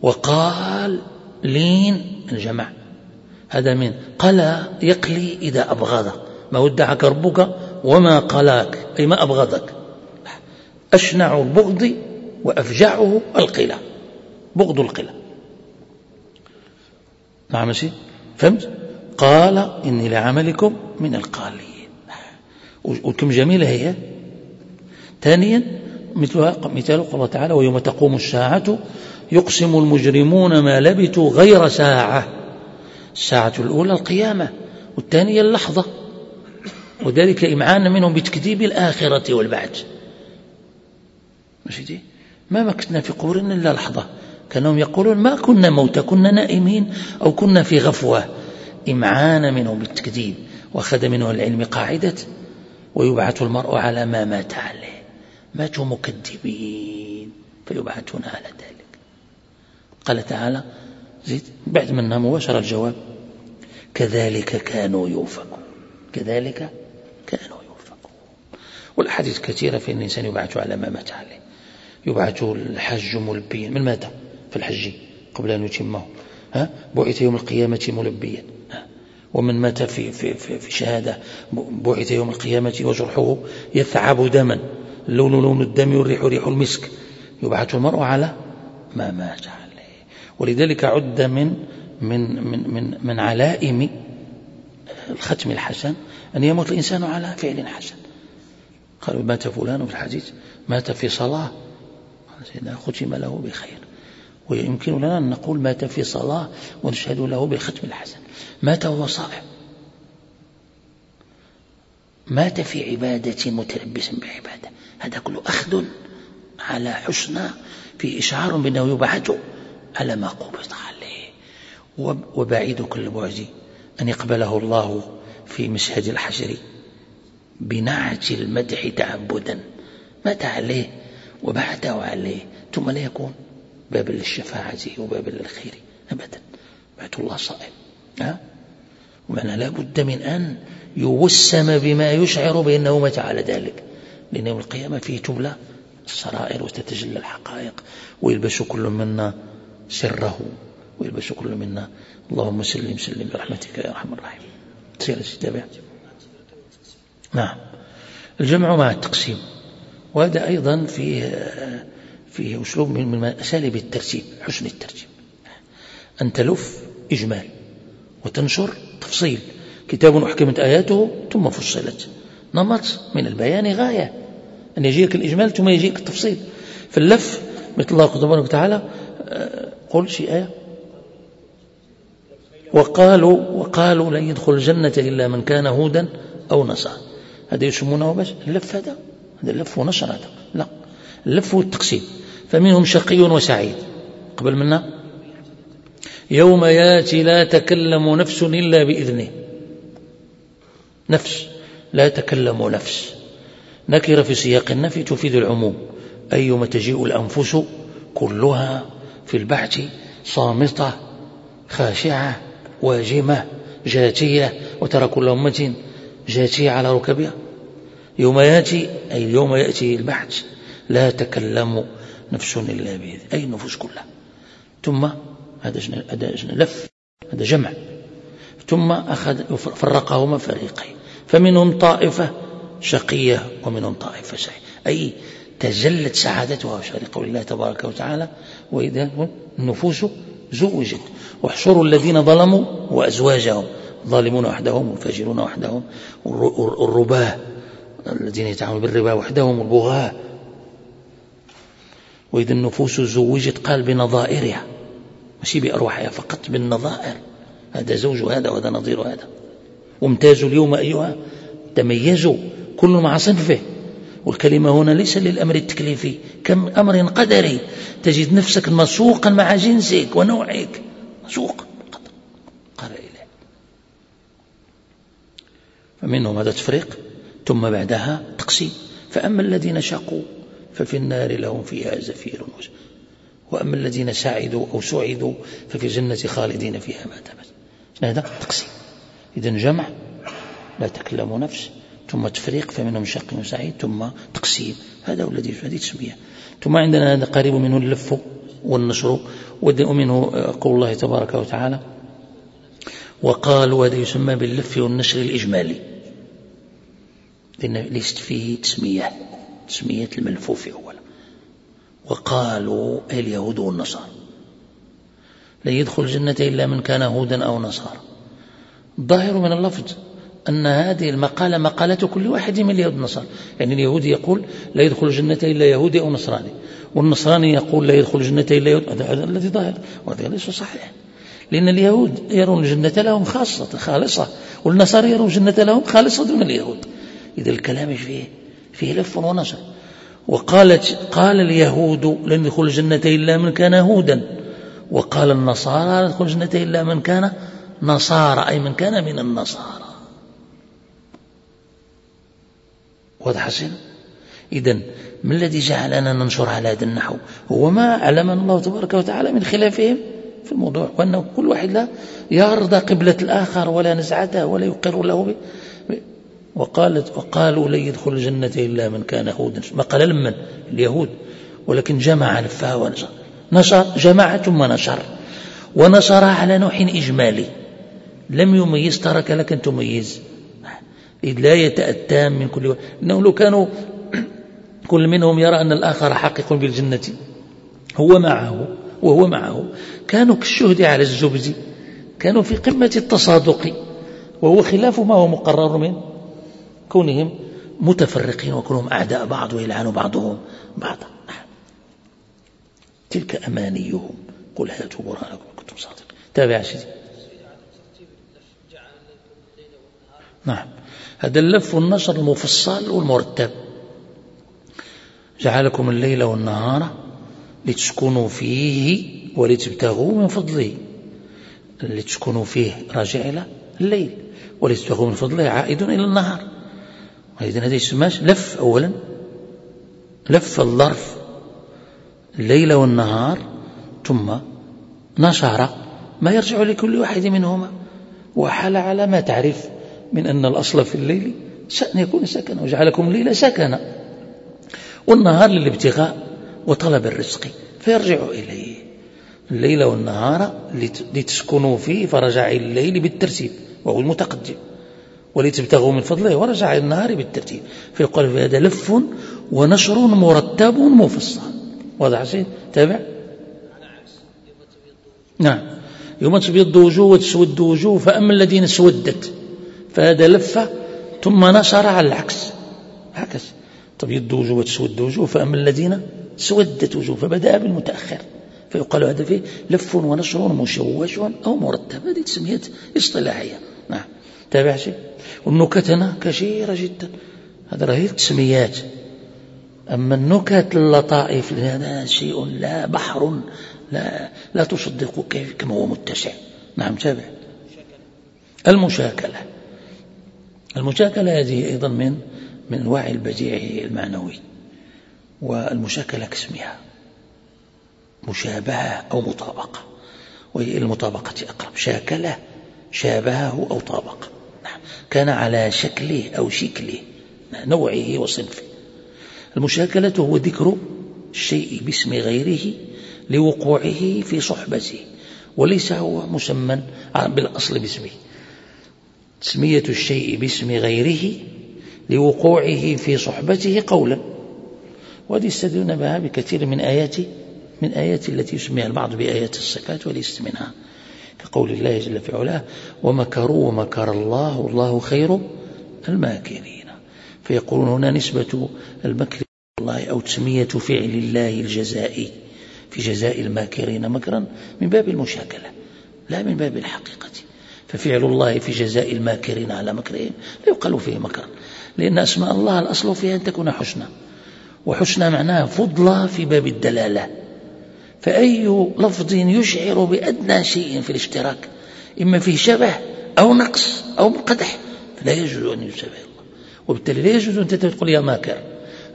وقال لين الجمع هذا من قلى يقلي إذا أبغض ما ودعك ربك وما قلاك. أي ما أبغضك. أشنع البغض وأفجعه القلى بغض القلى نعم ماشي فهمت؟ قال إني لعملكم من القالين. وكم جميلة هي. ثانيا مثلها مثال الله تعالى ويوم تقوم الساعة يقسم المجرمون ما لبثوا غير ساعة. الساعة الأولى القيامة والثانية اللحظة. وذلك إمعانا منهم بتكذيب الآخرة والبعث. ماشي ما مكثنا في قبورنا إلا لحظة. كانهم يقولون ما كنا موتى كنا نائمين أو كنا في غفوة. إمعانا منهم بالتكذيب وأخذ منه العلم قاعدة ويبعث المرء على ما مات عليه. ماتوا مكذبين فيبعثون على ذلك. قال تعالى زيد بعد منها مباشرة الجواب كذلك كانوا يوفقون. كذلك كانوا يوفقون. والأحاديث كثيرة في أن الإنسان يبعث على ما مات عليه. يبعث الحج ملبيا. من مات؟ في الحج قبل أن يتمه ها؟ بعث يوم القيامة ملبيا ومن مات في, في, في, في شهادة بعث يوم القيامة وجرحه يثعب دما اللون لون الدم والريح ريح المسك. يبعث المرء على ما مات عليه. ولذلك عد من من من من, من علائم الختم الحسن أن يموت الإنسان على فعل حسن. قالوا مات فلان في الحديث مات في صلاة. سيدنا ختم له بخير. ويمكن لنا أن نقول مات في صلاة ونشهد له بالختم الحسن مات وهو صائم. مات في عبادة متلبس بعبادة. هذا كله أخذ على حسنى في إشعار بأنه يبعث على ما قبض عليه. وبعيد كل بعد أن يقبله الله في مشهد الحشر بنعت المدح تعبدا. مات عليه وبعده عليه. ثم لا يكون. باب للشفاعة وباب للخير. أبدا. بعث الله صائم. ها؟ ومعنى لا بد من أن يوسم بما يشعر بأنه مات على ذلك. لأن يوم القيامة فيه تبلى السرائر وتتجلى الحقائق. ويلبس كل منا سره. ويلبس كل منا اللهم سلم سلم برحمتك يا أرحم الراحمين. سير تتابع نعم. الجمع مع التقسيم. وهذا أيضا فيه فيه أسلوب من أساليب الترتيب حسن الترتيب. أن تلف إجمال. وتنشر تفصيل. كتاب أحكمت آياته ثم فصلت. نمط من البيان غاية. أن يجيك الإجمال ثم يجيك التفصيل. في اللف مثل الله تبارك وتعالى آه، قل شيء. آية وقالوا وقالوا لن يدخل الجنة إلا من كان هودا أو نصارى. هذا يسمونه بس اللف هذا. هذا اللف ونشر هذا. لا. اللف والتقسيم فمنهم شقي وسعيد. قبل منا؟ يوم ياتي لا تكلم نفس إلا بإذنه. نفس لا تكلم نفس. نكر في سياق النفي تفيد العموم. أيما تجيء الأنفس كلها في البعث صامتة خاشعة واجمة جاتية وترى كل أمة جاتية على ركبها. يوم يأتي أي يوم يأتي البحث لا تكلم نفس إلا بإذن أي النفوس كلها. ثم هذا لف. هذا جمع. ثم أخذ فرقهما فريقين. فمنهم طائفة شقية ومنهم طائفة سعيدة أي تجلت سعادتها في قول الله تبارك وتعالى وإذا النفوس زوجت. واحشروا الذين ظلموا وأزواجهم. ظالمون وحدهم والفاجرون وحدهم. الرباه الذين يتعاملون بالربا وحدهم البغاة. وإذا النفوس زوجت قال بنظائرها ماشي بأرواحها فقط بالنظائر. هذا زوج هذا وهذا نظير هذا. وامتازوا اليوم أيها تميزوا كل مع صنفه. والكلمة هنا ليس للأمر التكليفي كم أمر قدري. تجد نفسك مسوقا مع جنسك ونوعك. مسوق قال إليه. فمنهم هذا تفريق ثم بعدها تقسيم. فأما الذين شقوا ففي النار لهم فيها زفير وأما الذين سعدوا أو سعدوا ففي الجنة خالدين فيها ما تبت هذا؟ تقسيم. إذا جمع. لا تكلم نفس. ثم تفريق فمنهم شق وسعيد ثم تقسيم. هذا هو الذي هذه تسمية. ثم عندنا هذا قريب منه اللف والنشر. ومنه قول الله تبارك وتعالى وقالوا هذا يسمى باللف والنشر الإجمالي. لأن ليست فيه تسمية. تسمية الملفوف أولا. وقالوا اليهود والنصارى. لن يدخل الجنة إلا من كان هودا أو نصارى. الظاهر من اللفظ أن هذه المقالة مقالة كل واحد من اليهود والنصارى. يعني اليهودي يقول لا يدخل الجنة إلا يهودي أو نصراني. والنصراني يقول لا يدخل الجنة إلا يهود هذا الذي ظاهر. وهذا ليس صحيح. لأن اليهود يرون الجنة لهم خاصة خالصة. والنصارى يرون الجنة لهم خالصة دون اليهود. إذا الكلام فيه؟ فيه لف ونشر وقالت قال اليهود لن يدخل الجنة إلا من كان هودا وقال النصارى لا يدخل الجنة إلا من كان نصارى أي من كان من النصارى. واضح حسن إذا ما الذي جعلنا ننشر على هذا النحو؟ هو ما علمنا الله تبارك وتعالى من خلافهم في الموضوع وأنه كل واحد لا يرضى قبلة الآخر ولا نزعته ولا يقر له وقالت وقالوا لن يدخل الجنة إلا من كان هودا ما قال لمن؟ اليهود. ولكن جمع الفا ونشر نشر جمع ثم نشر ونشر على نوع إجمالي. لم يميز ترك لك أن تميز. إذ لا يتأتى من كل واحد إنه لو كانوا <clears throat> كل منهم يرى أن الآخر حقيق بالجنة. هو معه وهو معه. كانوا كالشهد على الزبد كانوا في قمة التصادق. وهو خلاف ما هو مقرر من كونهم متفرقين وكونهم أعداء بعض ويلعن بعضهم بعضا. تلك أمانيهم. قل هاتوا برهانكم كنتم صادقين. تابع سيدي نعم. هذا اللف والنشر المفصل والمرتب. جعلكم الليل والنهار لتسكنوا فيه ولتبتغوا من فضله. لتسكنوا فيه راجع إلى الليل. ولتبتغوا من فضله عائد إلى النهار. وإذن هذا يسمى لف أولا لف الظرف الليل والنهار ثم نشر ما يرجع لكل واحد منهما. وحال على ما تعرف من أن الأصل في الليل أن يكون سكنا وجعلكم الليل سكنا. والنهار للابتغاء وطلب الرزق فيرجع إليه. الليل والنهار لتسكنوا فيه فرجع الليل بالترتيب وهو المتقدم. ولتبتغوا من فضله ورجع النهار بالترتيب. في هذا لف ونشر مرتب مفصل. واضح شيء تابع؟ نعم. يوم تبيض وجوه وتسود وجوه فأما الذين سودت فهذا لفة ثم نشر على العكس. هكذا. تبيض وجوه وتسود وجوه فأما الذين سودت وجوه فبدأ بالمتأخر. فيقال هذا فيه لف ونشر مشوش أو مرتب. هذه تسميات اصطلاحية. تابع شيء؟ والنكت هنا كثيرة جدا. هذا رهيب تسميات. أما النكت اللطائف هذا شيء لا بحر لا, لا تصدق كيف كما هو متسع. نعم تابع. المشاكلة. المشاكلة هذه أيضا من من انواع البديع المعنوي والمشاكلة كاسمها. مشابهة أو مطابقة. وهي المطابقة أقرب. شاكلة شابهه أو طابق. نعم كان على شكله أو شكله نوعه وصنفه. المشاكلة هو ذكر الشيء باسم غيره لوقوعه في صحبته وليس هو مسمى بالأصل باسمه. تسمية الشيء باسم غيره لوقوعه في صحبته قولا. وهذه يستدلون بها بكثير من آيات من آيات التي يسميها البعض بآيات الصفات وليست منها كقول الله جل في علاه ومكروا ومكر الله والله خير الماكرين. فيقولون هنا نسبة المكر الله أو تسمية فعل الله الجزائي في جزاء الماكرين مكرا من باب المشاكلة لا من باب الحقيقة. ففعل الله في جزاء الماكرين على مكرهم لا يقال فيه مكرا لأن أسماء الله الأصل فيها أن تكون حسنى وحسنى معناها فضلى في باب الدلالة. فأي لفظ يشعر بأدنى شيء في الاشتراك؟ إما فيه شبه أو نقص أو قدح فلا يجوز أن يشبه. الله وبالتالي لا يجوز أن تقول يا ماكر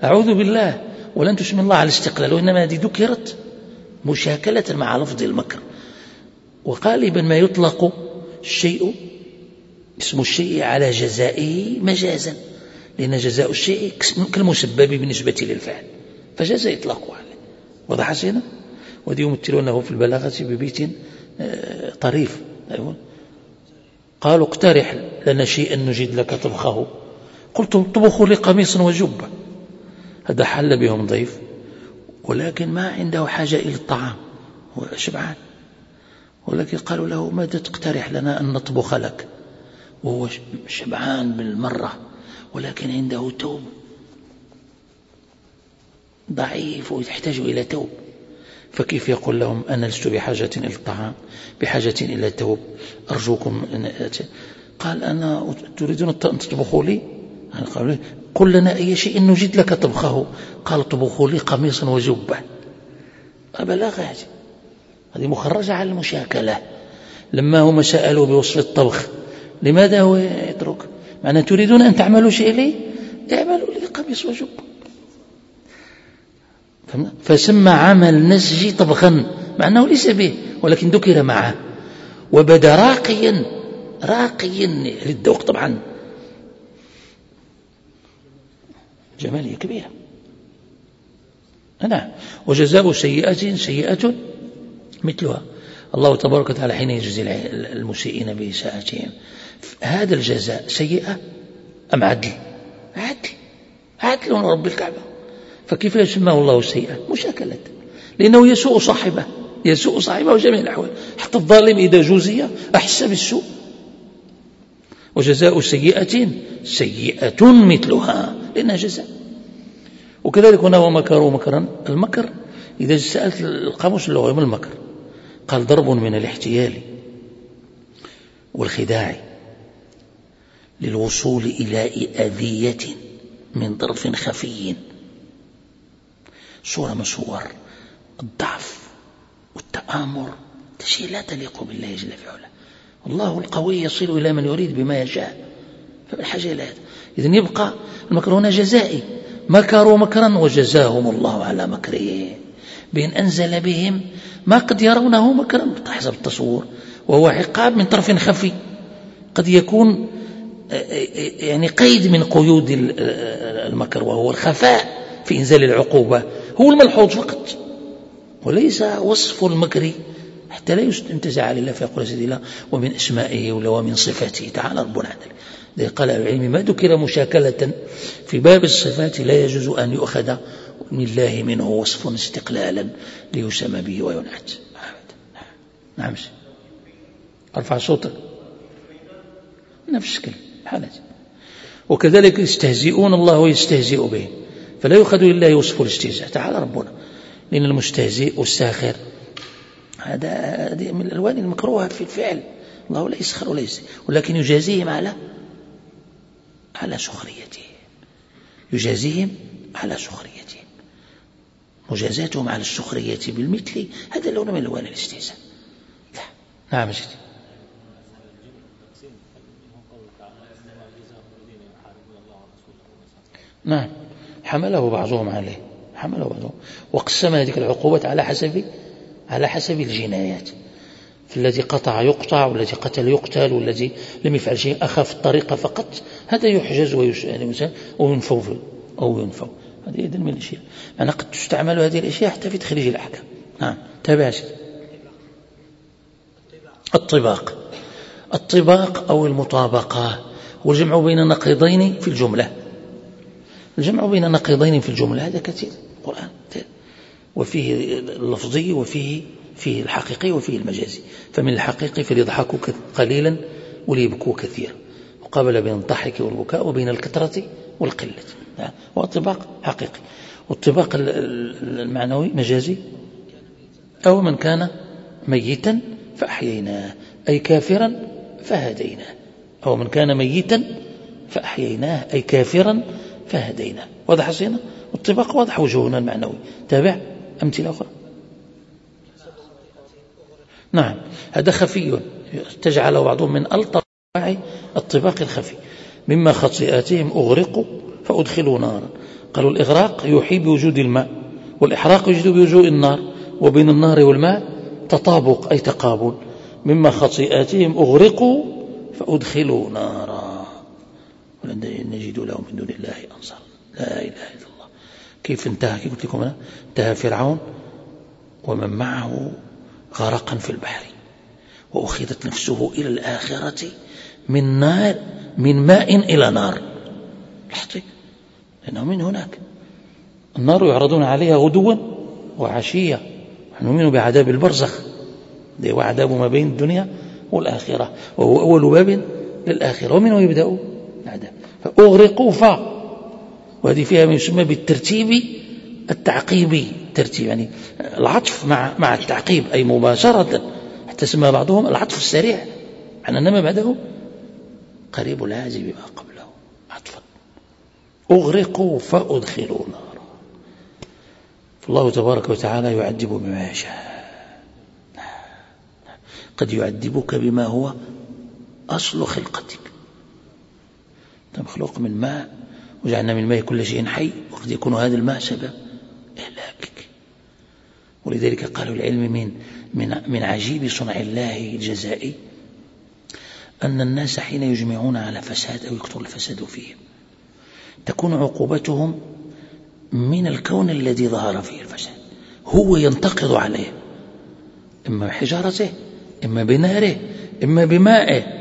أعوذ بالله ولن تسمي الله على الاستقلال وإنما هذه ذكرت مشاكلة مع لفظ المكر. وغالبا ما يطلق الشيء اسم الشيء على جزائه مجازا لأن جزاء الشيء كالمسبب بالنسبة للفعل فجاز إطلاقه عليه. وضح سينا وذي يمثلونه في البلاغة ببيت آه، طريف. أيوة. قالوا اقترح لنا شيئا نجد لك طبخه. قلت طبخوا لي قميص وجبة. هذا حل بهم ضيف. ولكن ما عنده حاجة إلى الطعام. هو شبعان. ولكن قالوا له ماذا تقترح لنا أن نطبخ لك. وهو شبعان بالمرة. ولكن عنده توب ضعيف ويحتاج إلى توب فكيف يقول لهم أنا لست بحاجة إلى الطعام بحاجة إلى التوب أرجوكم أن قال أنا تريدون أن تطبخوا لي؟ قال قل لنا أي شيء نجد لك طبخه. قال اطبخوا لي قميصا وجبة بلاغة هذه هذه مخرجة على المشاكلة. لما هم سألوا بوصف الطبخ لماذا هو يترك؟ معنى تريدون أن تعملوا شيء لي؟ اعملوا لي قميص وجبة فسمى عمل نسجي طبخا مع أنه ليس به ولكن ذكر معه. وبدأ راقيا راقيا للذوق طبعا. جمالية كبيرة. نعم. وجزاء سيئة سيئة مثلها. الله تبارك وتعالى حين يجزي المسيئين بإساءتهم. هذا الجزاء سيئة أم عدل؟ عدل. عدل رب الكعبة. فكيف يسماه الله سيئة؟ مشاكلة. لأنه يسوء صاحبه يسوء صاحبه جميع الأحوال. حتى الظالم إذا جوزي أحس بالسوء. وجزاء سيئة سيئة مثلها. لأنها جزاء. وكذلك هنا ومكروا مكرا المكر. إذا سألت القاموس اللغوي ما المكر قال ضرب من الاحتيال والخداع للوصول إلى أذية من طرف خفي. صورة من صور الضعف والتآمر شيء لا تليق بالله جل في علاه. الله القوي يصل إلى من يريد بما يشاء. فبالحاجة إلى هذا. إذن يبقى المكر هنا جزائي. مكروا مكرا وجزاهم الله على مكرهم. بأن أنزل بهم ما قد يرونه مكرا. حسب التصور. وهو عقاب من طرف خفي. قد يكون يعني قيد من قيود المكر. وهو الخفاء في إنزال العقوبة. هو الملحوظ فقط. وليس وصف المكر حتى لا ينتزع لله فيقول سيدي الله ومن أسمائه ولا ومن صفاته. تعالى ربنا عدل. قال العلم ما ذكر مشاكلة في باب الصفات لا يجوز أن يؤخذ من الله منه وصف استقلالا ليسمى به وينعت. نعم. أرفع صوتك. نفس الكلمة حالة. وكذلك يستهزئون الله ويستهزئ به. فلا يؤخذ لله وصف الاستهزاء. تعالى ربنا. لأن المستهزئ والساخر. هذا هذه من الألوان المكروهة في الفعل. الله لا يسخر ولا يسخر ولكن يجازيهم على على سخريته. يجازيهم على سخريته. مجازاتهم على السخرية بالمثل هذا لون من ألوان الاستهزاء. لا. نعم سيدي. نعم. حمله بعضهم عليه حمله بعضهم. وقسم هذه العقوبة على حسب على حسب الجنايات. فالذي قطع يقطع والذي قتل يقتل والذي لم يفعل شيء أخف الطريقة فقط. هذا يحجز ويسأل وينفو أو ينفو هذه إذن من الأشياء. أنا قد تستعمل هذه الأشياء حتى في تخريج الأحكام. نعم تابع الطباق. الطباق أو المطابقة. والجمع بين نقيضين في الجملة. الجمع بين نقيضين في الجملة هذا كثير القرآن وفيه اللفظي وفيه فيه الحقيقي وفيه المجازي. فمن الحقيقي فليضحكوا قليلا وليبكوا كثيرا. وقابل بين الضحك والبكاء وبين الكثرة والقلة. والطباق حقيقي. والطباق المعنوي مجازي. أو من كان ميتا فأحييناه أي كافرا فهديناه. أو من كان ميتا فأحييناه أي كافرا فهديناه واضح حسينا؟ والطباق واضح وجهنا المعنوي. تابع؟ أمثلة أخرى؟ نعم. هذا خفي. تجعل بعضهم من ألطف الطباق الخفي. مما خطيئاتهم أغرقوا فأدخلوا نارا. قالوا الإغراق يوحي بوجود الماء والإحراق يوجد بوجود النار وبين النار والماء تطابق أي تقابل. مما خطيئاتهم أغرقوا فأدخلوا نارا. ولن نجد لهم من دون الله أنصار. لا إله إلا الله. كيف انتهى؟ كيف قلت لكم أنا؟ انتهى فرعون ومن معه غرقا في البحر. وأخذت نفسه إلى الآخرة من نار من ماء إلى نار. لاحظي لأنه من هناك. النار يعرضون عليها غدوا وعشية. نؤمن بعذاب البرزخ. هو عذاب ما بين الدنيا والآخرة. وهو أول باب للآخرة. ومنه يبدأ فأغرقوا فا وهذه فيها ما يسمى بالترتيب التعقيبي. ترتيب يعني العطف مع مع التعقيب أي مباشرة. حتى سمى بعضهم العطف السريع. معنى أن ما بعده قريب العاجب بما قبله. عطفا. أغرقوا فأدخلوا نارا. فالله تبارك وتعالى يعذب بما يشاء. قد يعذبك بما هو أصل خلقتك. مخلوق من ماء وجعلنا من الماء كل شيء حي وقد يكون هذا الماء سبب إهلاكك. ولذلك قالوا العلم من من من عجيب صنع الله الجزائي أن الناس حين يجمعون على فساد أو يكثر الفساد فيهم تكون عقوبتهم من الكون الذي ظهر فيه الفساد. هو ينتقض عليه إما بحجارته إما بناره إما بمائه.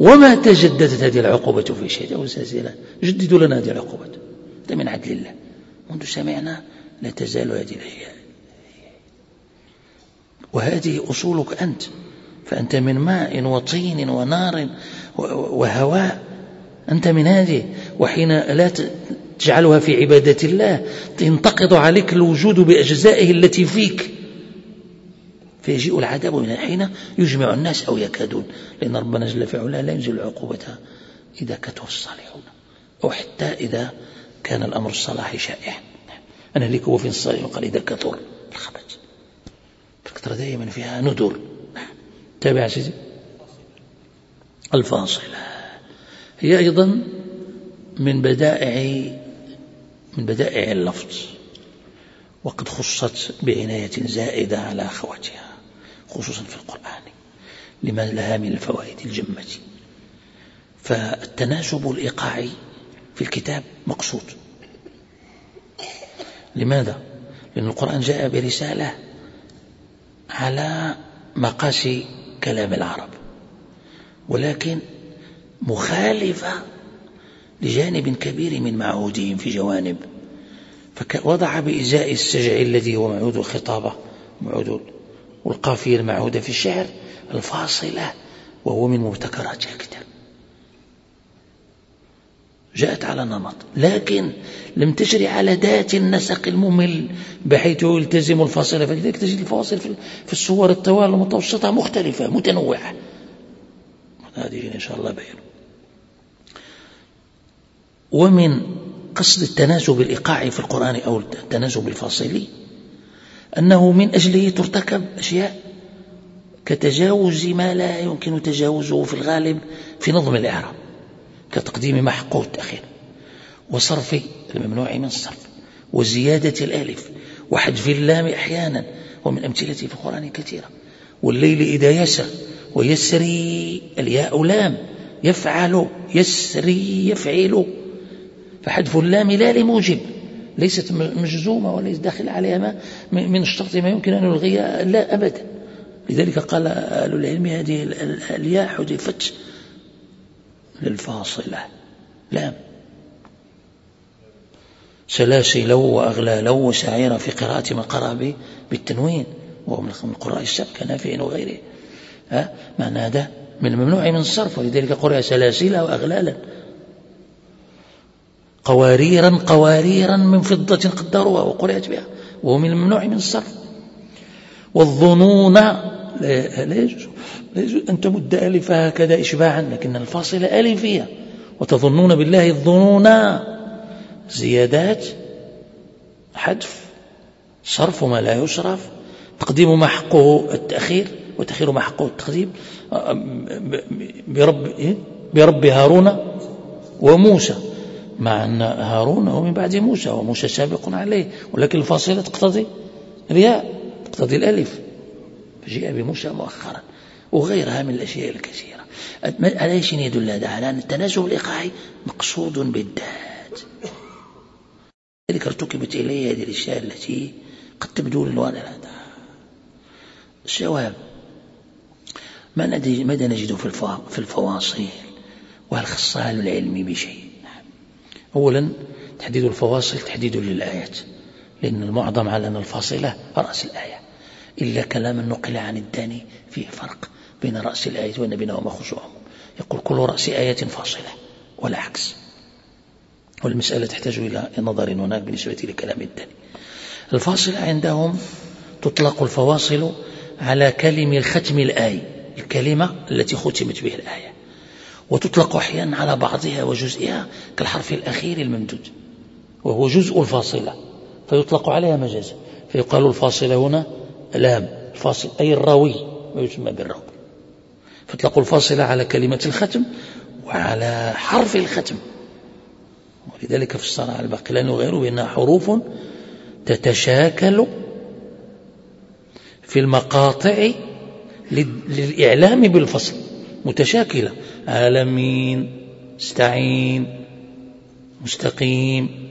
وما تجددت هذه العقوبة في شيء أو سلسلة جددوا لنا هذه العقوبة. هذا من عدل الله. منذ سمعنا لا تزال هذه الأشياء وهذه أصولك أنت. فأنت من ماء وطين ونار وهواء. أنت من هذه. وحين لا تجعلها في عبادة الله تنتقض عليك الوجود بأجزائه التي فيك. فيجيء العذاب من حين يجمع الناس أو يكادون. لأن ربنا جل في علاه لا ينزل عقوبتها إذا كثر الصالحون أو حتى إذا كان الأمر الصلاح شائعا. أنا لك هو الصالح قال إذا كثر الخبث. الكثرة دائما فيها ندر تابع سيدي؟ الفاصلة. هي أيضا من بدائع من بدائع اللفظ. وقد خصت بعناية زائدة على أخواتها. خصوصا في القرآن لما لها من الفوائد الجمة. فالتناسب الإيقاعي في الكتاب مقصود. لماذا؟ لأن القرآن جاء برسالة على مقاسي كلام العرب ولكن مخالفة لجانب كبير من معهودهم في جوانب. فوضع بإزاء السجع الذي هو معهود الخطابة معهود والقافية المعهودة في الشعر الفاصلة وهو من مبتكرات الكتاب. جاءت على نمط لكن لم تجري على ذات النسق الممل بحيث يلتزم الفاصلة. فلذلك تجد الفواصل في الصور الطوال المتوسطة مختلفة متنوعة. هذه إن شاء الله بيان. ومن قصد التناسب الإيقاعي في القرآن أو التناسب الفاصلي أنه من أجله ترتكب أشياء كتجاوز ما لا يمكن تجاوزه في الغالب في نظم الإعراب كتقديم محقوط أخيرا وصرف الممنوع من الصرف وزيادة الألف وحذف اللام أحيانا ومن أمثلته في القرآن كثيرة والليل إذا يسر ويسري الياء لام يفعل يسري يفعل فحذف اللام لا لموجب. ليست مجزومة وليس داخل عليها ما من الشرط ما يمكن أن يلغيها لا أبدا. لذلك قال أهل العلم هذه الياء حذفت للفاصلة. لام سلاسل وأغلال وسعير في قراءة من قرأ بالتنوين. وهو من القراء السبع كنافع وغيره. ها؟ معنى هذا من الممنوع من الصرف ولذلك قرأ سلاسل وأغلالا. قواريرا قواريرا من فضة قدروها وقرأت بها وهو من الممنوع من الصرف. والظنون لا, يجوز لا يجوز أن تمد ألفها هكذا إشباعا لكن الفاصلة ألفية. وتظنون بالله الظنون زيادات حذف صرف ما لا يصرف تقديم محقه التأخير وتأخير محقه التقديم برب, إيه؟ برب هارون وموسى. مع أن هارون هو من بعد موسى وموسى سابق عليه ولكن الفاصلة تقتضي الياء تقتضي الألف. فجاء بموسى مؤخرا وغيرها من الأشياء الكثيرة. على إيش يدل هذا؟ على أن التنازل الإيقاعي مقصود بالذات. لذلك ارتكبت إليه هذه الأشياء التي قد تبدو للوالد الجواب ماذا نجد في الفواصل؟ وهل خص أهل العلم بشيء؟ أولا تحديد الفواصل تحديد للآيات لأن المعظم على أن الفاصلة رأس الآية. إلا كلام نقل عن الداني فيه فرق بين رأس الآية وأن بينهما خشوع يقول كل رأس آية فاصلة ولا عكس. والمسألة تحتاج إلى نظر هناك بالنسبة لكلام الداني. الفاصلة عندهم تطلق الفواصل على كلم الختم الآية الكلمة التي ختمت به الآية. وتطلق أحيانا على بعضها وجزئها كالحرف الأخير الممدود وهو جزء الفاصلة فيطلق عليها مجازا فيقال الفاصلة هنا لام الفاصل أي الراوي ويسمى بالراوي. فاطلقوا الفاصلة على كلمة الختم وعلى حرف الختم ولذلك فسرها الباقلاني وغيره بأنها حروف تتشاكل في المقاطع للإعلام بالفصل. متشاكلة. عالمين استعين مستقيم.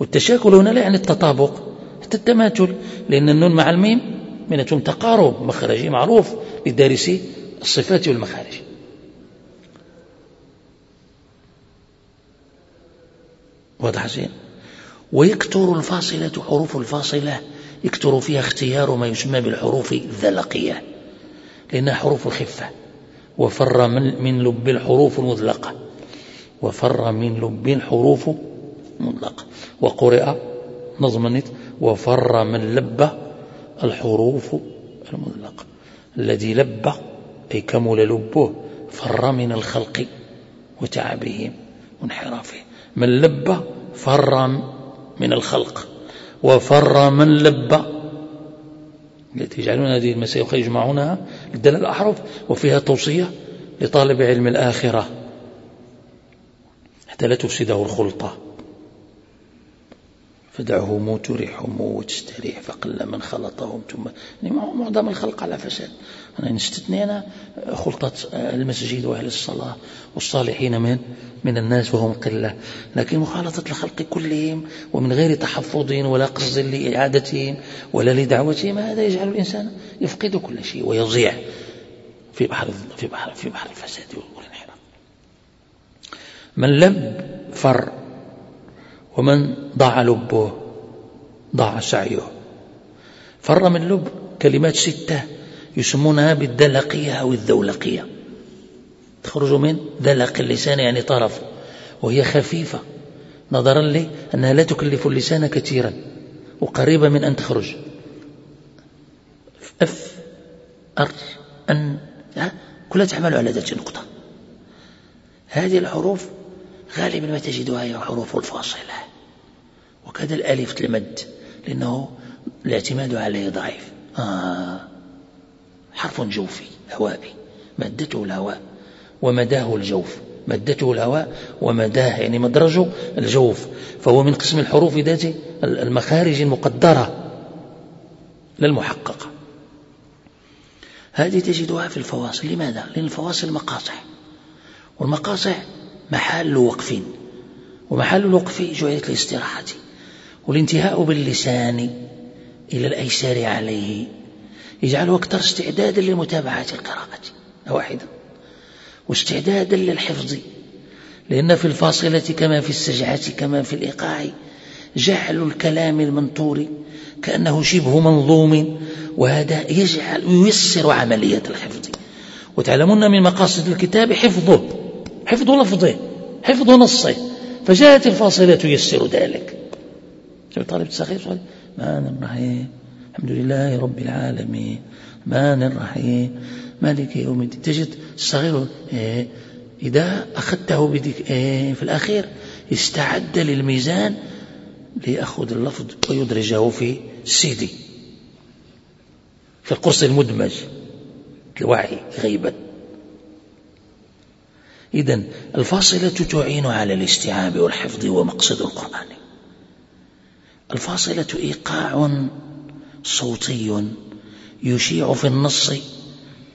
والتشاكل هنا لا يعني التطابق حتى التماثل لأن النون مع الميم منتهم تقارب مخرجي معروف لدارسي الصفات والمخارج. واضح زين؟ ويكثر الفاصلة حروف الفاصلة يكثر فيها اختيار ما يسمى بالحروف الذلقية لأنها حروف الخفة. وفر من, من لب الحروف المذلقة وفر من لب الحروف مطلقة. وقرئ نظما وفر من لب الحروف المذلقة الذي لب أي كمل لبه فر من الخلق وتعبهم وانحرافهم من لب فر من الخلق. وفر من لب التي يجعلون هذه المسائل يجمعونها للدلال الأحرف وفيها توصية لطالب علم الآخرة. حتى لا تفسده الخلطة. فدعهم ترحهم وتستريح فقل من خلطهم ثم يعني معظم الخلق على فساد. أنا نستثني أنا خلطة المسجد وأهل الصلاة والصالحين من من الناس وهم قلة. لكن مخالطة الخلق كلهم ومن غير تحفظ ولا قصد لإعادتهم ولا لدعوتهم هذا يجعل الإنسان يفقد كل شيء ويضيع في بحر في بحر في بحر الفساد والانحراف من لم فر ومن ضاع لبه ضاع سعيه. فر من لب كلمات ستة. يسمونها بالدلقية أو الذولقية. تخرج من دلق اللسان يعني طرف وهي خفيفة نظرا لأنها لا تكلف اللسان كثيرا وقريبة من أن تخرج. أف أر أن كلها تحمل على ذات النقطة هذه الحروف غالبا ما تجدها هي حروف الفاصلة. وكذا الألف المد لأنه الاعتماد عليه ضعيف. آه. حرف جوفي هوائي مادته الهواء. ومداه الجوف. مادته الهواء ومداه يعني مدرجه الجوف. فهو من قسم الحروف ذات المخارج المقدرة لا المحققة هذه تجدها في الفواصل. لماذا؟ لأن الفواصل مقاطع والمقاطع محل وقف ومحل الوقف جعلت الاستراحة. والانتهاء باللسان إلى الأيسار عليه. يجعله أكثر استعدادا لمتابعة القراءة. واحدا. واستعدادا للحفظ. لأن في الفاصلة كما في السجعة كما في الإيقاع جعل الكلام المنطور كأنه شبه منظوم وهذا يجعل ييسر عملية الحفظ. وتعلمون من مقاصد الكتاب حفظه. حفظ لفظه. حفظ نصه. فجاءت الفاصلة تيسر ذلك. طالب الصغير مان الرحيم الحمد لله رب العالمين. مان الرحيم. مالك يوم الدين. تجد الصغير إيه إذا أخذته بديك إيه في الأخير استعد للميزان ليأخذ اللفظ ويدرجه في السيدي في القرص المدمج الوعي غيبا إذا الفاصلة تعين على الاستيعاب والحفظ ومقصد القرآن. الفاصلة إيقاع صوتي يشيع في النص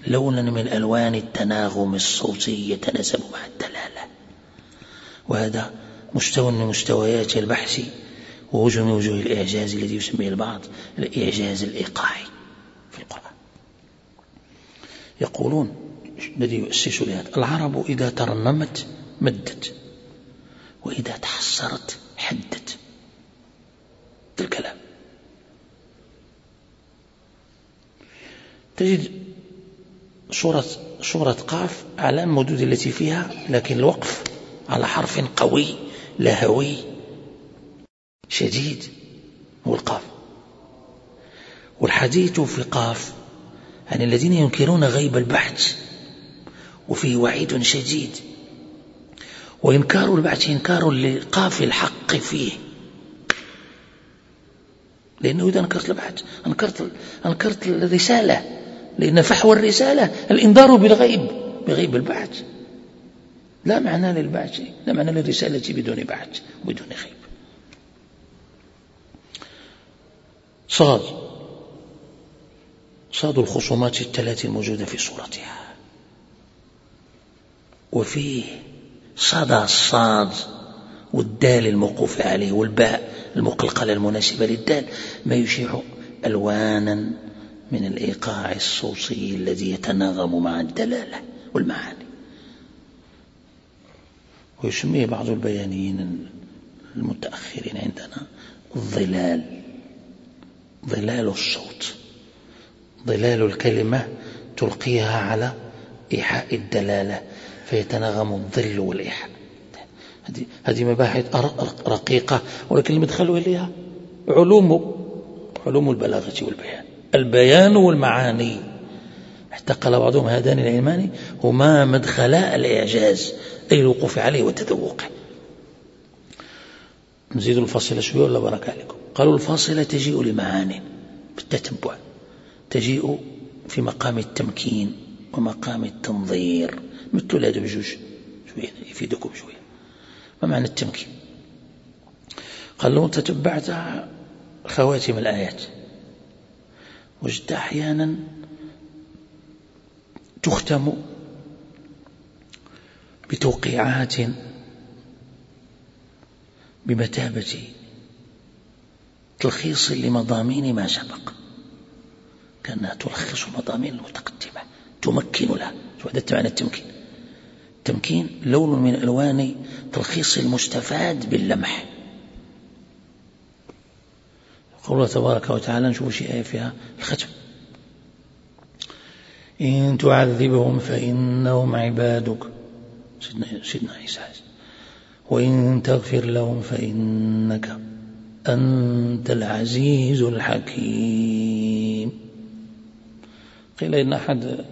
لونا من ألوان التناغم الصوتي يتناسب مع الدلالة. وهذا مستوى من مستويات البحث ووجه من وجوه الإعجاز الذي يسميه البعض الإعجاز الإيقاعي في القرآن. يقولون الذي يؤسس لهذا؟ العرب إذا ترنمت مدت وإذا تحسرت حدت. الكلام تجد صورة صورة قاف على المدود التي فيها لكن الوقف على حرف قوي لهوي شديد هو القاف والحديث في قاف عن الذين ينكرون غيب البحث وفيه وعيد شديد. وإنكار البعث إنكار لقاف الحق فيه. لأنه إذا أنكرت البعث أنكرت, أنكرت الرسالة لأن فحوى الرسالة الإنذار بالغيب بغيب البعث. لا معنى للبعث لا معنى للرسالة بدون بعث وبدون غيب. صاد صاد الخصومات الثلاث الموجودة في صورتها. وفيه صدى الصاد والدال الموقوف عليه والباء المقلقلة المناسبة للدال ما يشيع ألوانا من الإيقاع الصوصي الذي يتناغم مع الدلالة والمعاني. ويسميه بعض البيانيين المتأخرين عندنا الظلال. ظلال الصوت. ظلال الكلمة تلقيها على إيحاء الدلالة فيتناغم الظل والإيحاء. هذه مباحث رقيقة ولكن المدخل إليها علوم علوم البلاغة والبيان. البيان والمعاني. حتى قال بعضهم هذان العلمان هما مدخلا الإعجاز أي الوقوف عليه والتذوق. نزيد الفاصلة شوية ولا بارك عليكم؟ قالوا الفاصلة تجيء لمعان بالتتبع. تجيء في مقام التمكين ومقام التنظير. مثل هذا بجوج شوية يفيدكم شوية. ما معنى التمكين؟ قال تتبعت خواتم الآيات. وجدت أحيانا تختم بتوقيعات بمثابة تلخيص لمضامين ما سبق. كأنها تلخص مضامين المتقدمة تمكن لها. شو هذا معنى التمكين؟ التمكين لون من ألوان تلخيص المستفاد باللمح. قول الله تبارك وتعالى نشوف شيء آية فيها الختم. إن تعذبهم فإنهم عبادك. سيدنا, سيدنا عيسى وإن تغفر لهم فإنك أنت العزيز الحكيم. قيل إن أحد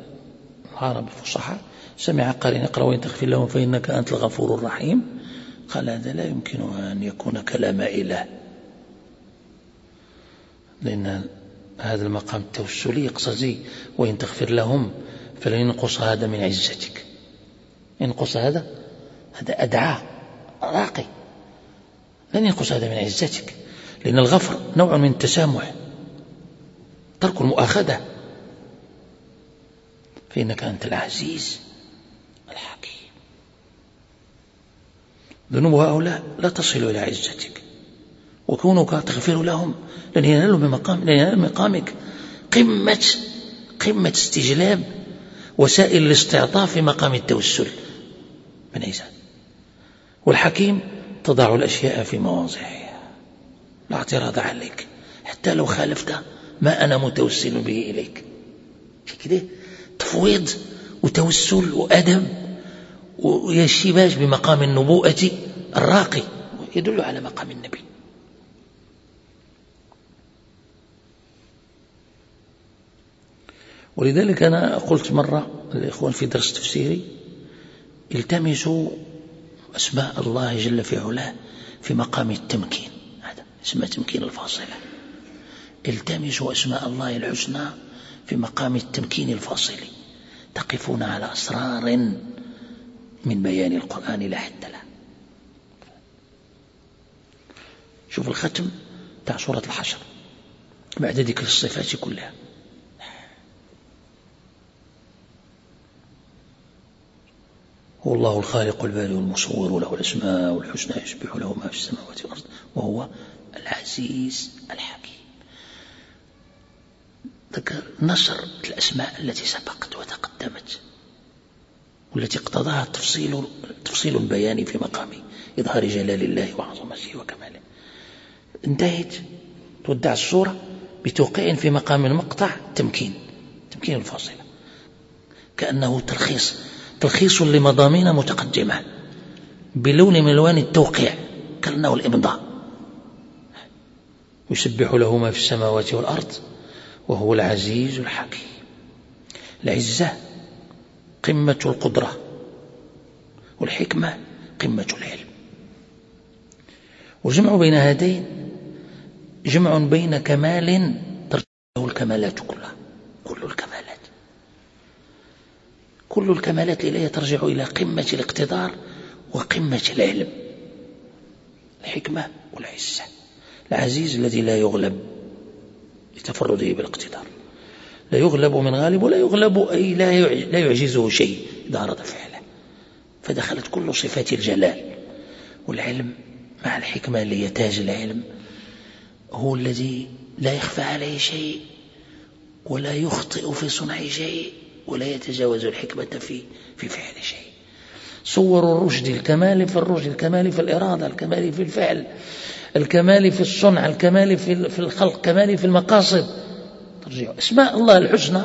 العرب الفصحاء سمع قارئ يقرأ وإن تغفر لهم فإنك أنت الغفور الرحيم. قال هذا لا يمكن أن يكون كلام إله. لأن هذا المقام التوسلي يقصد وإن تغفر لهم فلن ينقص هذا من عزتك. ينقص هذا؟ هذا أدعى راقي. لن ينقص هذا من عزتك. لأن الغفر نوع من التسامح. ترك المؤاخذة. فإنك أنت العزيز الحكيم. ذنوب هؤلاء لا تصل إلى عزتك. وكونك تغفر لهم لن ينالوا بمقام لن ينالوا مقامك قمة قمة استجلاب وسائل الاستعطاف في مقام التوسل. من عيسى والحكيم تضع الأشياء في مواضعها. لا اعتراض عليك. حتى لو خالفت ما أنا متوسل به إليك. كده؟ تفويض وتوسل وأدب ويشيباج بمقام النبوءة الراقي يدل على مقام النبي. ولذلك أنا قلت مرة الإخوان في درس تفسيري التمسوا أسماء الله جل في علاه في مقام التمكين. هذا اسمه تمكين الفاصلة. التمسوا أسماء الله الحسنى في مقام التمكين الفاصلي. تقفون على أسرار من بيان القرآن لا حد له. شوف الختم تاع سورة الحشر بعد ذكر الصفات كلها. هو الله الخالق البارئ المصور له الأسماء والحسنى يشبه له ما في السماوات والأرض وهو العزيز الحكيم. ذكر نشر الأسماء التي سبقت وتقدمت والتي اقتضاها تفصيل تفصيل البيان في مقام إظهار جلال الله وعظمته وكماله. انتهت تودع الصورة بتوقيع في مقام المقطع تمكين تمكين الفاصلة. كأنه تلخيص تلخيص لمضامين متقدمة بلون من ألوان التوقيع كأنه الإمضاء يسبح له ما في السماوات والأرض وهو العزيز الحكيم. العزة قمة القدرة والحكمة قمة العلم. وجمع بين هذين جمع بين كمال ترجعه الكمالات كلها كل الكمالات كل الكمالات الإلهية ترجع إلى قمة الاقتدار وقمة العلم. الحكمة والعزة. العزيز الذي لا يغلب لتفرده بالاقتدار. لا يغلب من غالب ولا يغلب أي لا يعجزه شيء إذا أراد فعله. فدخلت كل صفات الجلال والعلم مع الحكمة اللي يتاج العلم. هو الذي لا يخفى عليه شيء ولا يخطئ في صنع شيء. ولا يتجاوز الحكمة في في فعل شيء. صور الرشد الكمال في الرشد الكمال في الإرادة الكمال في الفعل الكمال في الصنع الكمال في في الخلق الكمال في المقاصد. ترجع أسماء الله الحسنى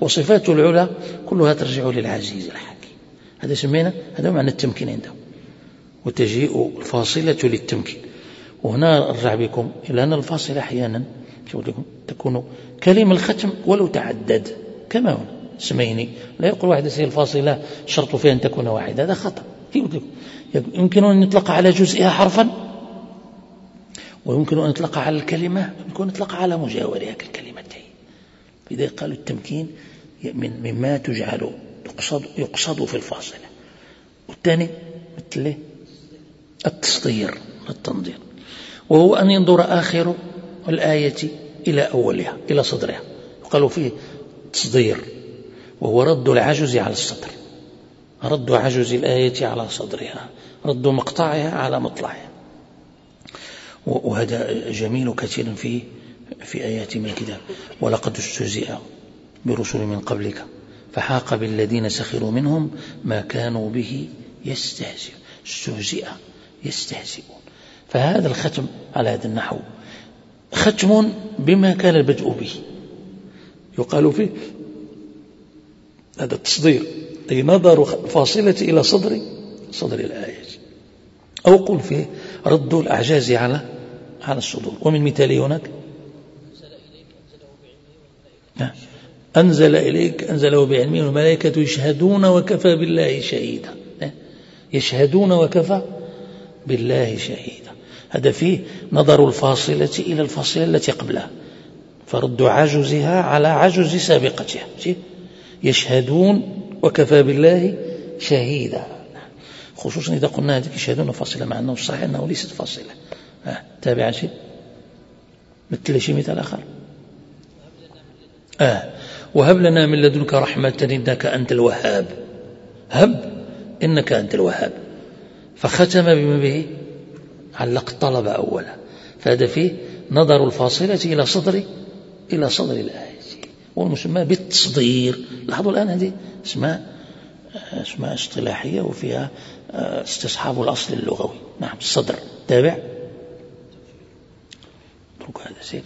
وصفاته العلى كلها ترجع للعزيز الحكيم. هذا سمينا هذا معنى التمكين عنده وتجيء الفاصلة للتمكين. وهنا أرجع بكم إلى أن الفاصلة أحيانا تكون كلمة الختم ولو تعدد. كما هنا. اسمين لا يقول واحد هي الفاصلة شرط فيها أن تكون واحدة هذا خطأ. يمكن أن يطلق على جزئها حرفا؟ ويمكن أن يطلق على الكلمة؟ يمكن أن يطلق على مجاورها كالكلمتين. لذلك قالوا التمكين من مما تجعل يقصد, يقصد في الفاصلة. والثاني مثل التصدير التنظير. وهو أن ينظر آخر الآية إلى أولها إلى صدرها. وقالوا فيه تصدير. وهو رد العجز على الصدر. رد عجز الآية على صدرها. رد مقطعها على مطلعها. وهذا جميل كثير في في آيات من الكتاب. ولقد استهزئ برسل من قبلك فحاق بالذين سخروا منهم ما كانوا به يستهزئون. استهزئ يستهزئون. فهذا الختم على هذا النحو. ختم بما كان البدء به. يقال فيه هذا التصدير أي نظر فاصلة إلى صدر صدر الآية أو قل فيه رد الأعجاز على على الصدور. ومن مثال هناك؟ أنزل إليك أنزله بعلمه والملائكة يشهدون وكفى بالله شهيدا. يشهدون وكفى بالله شهيدا. هذا فيه نظر الفاصلة إلى الفاصلة التي قبلها. فرد عجزها على عجز سابقتها. يشهدون وكفى بالله شهيدا. خصوصا إذا قلنا هذه يشهدون فاصلة مع أنه صحيح أنه ليست فاصلة. تابع شيء؟ مثل شيء مثال آخر؟ آه. وهب لنا من لدنك رحمة إنك أنت الوهاب. هب إنك أنت الوهاب. فختم بما به علق الطلب أولا. فهذا فيه نظر الفاصلة إلى صدر إلى صدر الآية. والمسمى بالتصدير. لاحظوا الآن هذه اسماء اسماء اصطلاحية وفيها استصحاب الأصل اللغوي. نعم الصدر. تابع؟ اترك هذا سير.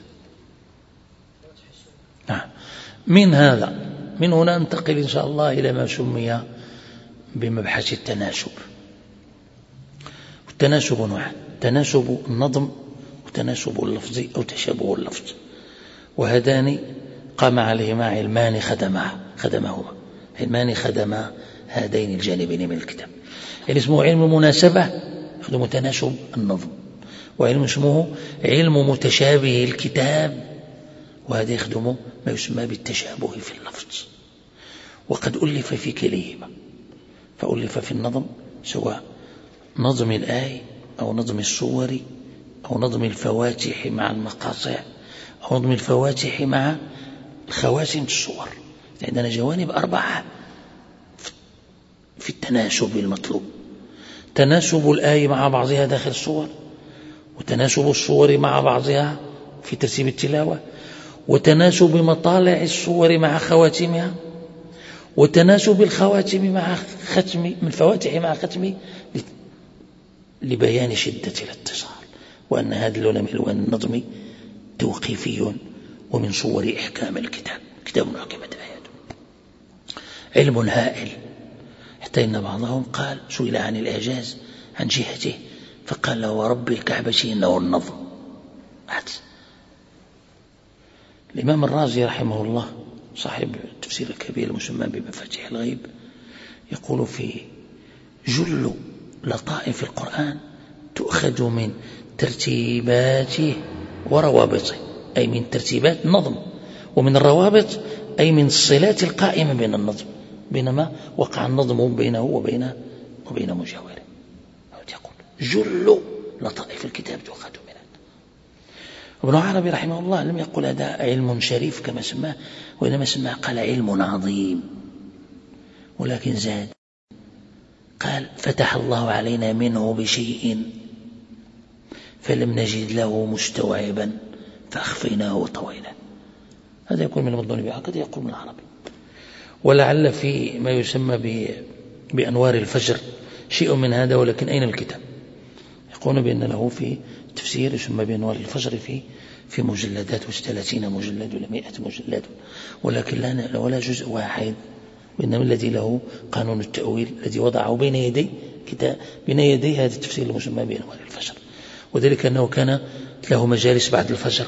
نعم. من هذا؟ من هنا ننتقل إن شاء الله إلى ما سمي بمبحث التناسب. التناسب نوعان تناسب النظم وتناسب اللفظ أو تشابه اللفظ. وهذان قام عليهما علمان خدما خدمهما. علمان خدما هذين الجانبين من الكتاب. يعني اسمه علم المناسبة علم تناسب النظم. وعلم اسمه علم متشابه الكتاب وهذا يخدم ما يسمى بالتشابه في اللفظ. وقد ألف في كليهما. فألف في النظم سواء نظم الآي أو نظم الصور أو نظم الفواتح مع المقاطع أو نظم الفواتح مع الخواتم الصور. عندنا جوانب أربعة. في التناسب المطلوب. تناسب الآية مع بعضها داخل الصور. وتناسب الصور مع بعضها في ترتيب التلاوة. وتناسب مطالع الصور مع خواتمها وتناسب الخواتم مع ختم من الفواتح مع ختم لبيان شدة الاتصال. وأن هذا اللون من ألوان النظم توقيفي. ومن صور إحكام الكتاب. كتاب محكمة آياته علم هائل. حتى إن بعضهم قال سئل عن الإعجاز عن جهته فقال له ورب الكعبة إنه النظم. الإمام الرازي رحمه الله صاحب التفسير الكبير المسمى بمفاتيح الغيب يقول في جل لطائف القرآن تؤخذ من ترتيباته وروابطه. أي من ترتيبات النظم ومن الروابط أي من الصلات القائمة بين النظم بينما وقع النظم بينه وبين وبين مجاورة. يقول جل لطائف الكتاب تؤخذ منه. ابن عربي رحمه الله لم يقل هذا علم شريف كما سماه وإنما سماه قال علم عظيم. ولكن زاد قال فتح الله علينا منه بشيء فلم نجد له مستوعبا. فأخفيناه وطويناه هذا يكون من المظلوم بهكذا يقول من العربي. ولعل في ما يسمى بأنوار الفجر شيء من هذا ولكن أين الكتاب؟ يقولون بأن له في تفسير يسمى بأنوار الفجر في في مجلدات 30 مجلد ولا 100 مجلد. ولكن لا ولا جزء واحد. وإنما الذي له قانون التأويل الذي وضعه بين يدي كتاب بين يدي هذا التفسير المسمى بأنوار الفجر. وذلك أنه كان له مجالس بعد الفجر.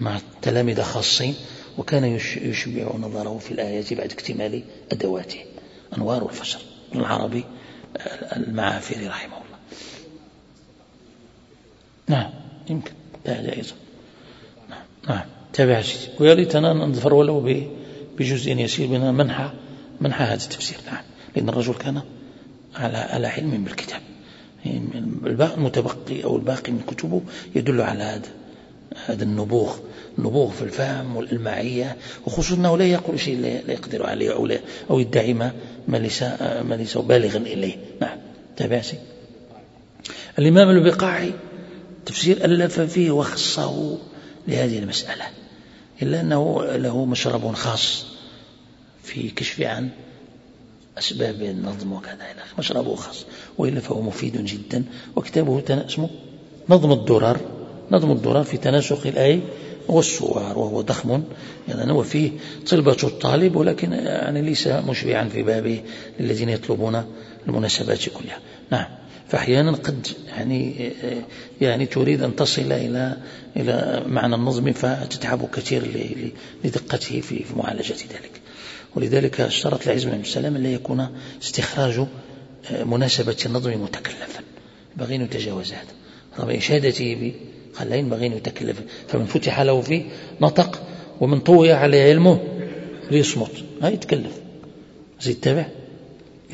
مع تلاميذ خاصين وكان يشبع نظره في الآيات بعد اكتمال أدواته. أنوار الفجر. العربي المعافري رحمه الله. نعم. يمكن. لا جائزة نعم. نعم. تابع سيدي ويا ليتنا نظفر ولو بجزء يسير من منحى منحى هذا التفسير. نعم. لأن الرجل كان على على علم بالكتاب. الباقي المتبقي أو الباقي من كتبه يدل على هذا. هذا النبوغ النبوغ في الفهم والإلماعية وخصوصا أنه لا يقول شيء لا يقدر عليه أو, لا أو يدعي ما, ليس, ما ليس بالغا إليه. نعم. تابع الإمام البقاعي تفسير ألف فيه وخصه لهذه المسألة إلا أنه له مشرب خاص في كشف عن أسباب النظم وكذا إلى مشربه خاص وإلا فهو مفيد جدا وكتابه اسمه نظم الدرر. نظم الدرر في تناسق الآية والصور وهو ضخم. يعني وفيه طلبة الطالب ولكن يعني ليس مشبعا في بابه للذين يطلبون المناسبات كلها. نعم. فأحيانا قد يعني يعني تريد أن تصل إلى إلى معنى النظم فتتعب كثير لدقته في معالجة ذلك. ولذلك اشترط العز بن السلام أن لا يكون استخراج مناسبة النظم متكلفا. ينبغي أن يتجاوز هذا. طبعا إشادته قال لا ينبغي أن يتكلف. فمن فتح له فيه نطق ومن طوي عليه علمه ليصمت. ما يتكلف. زيد تابع.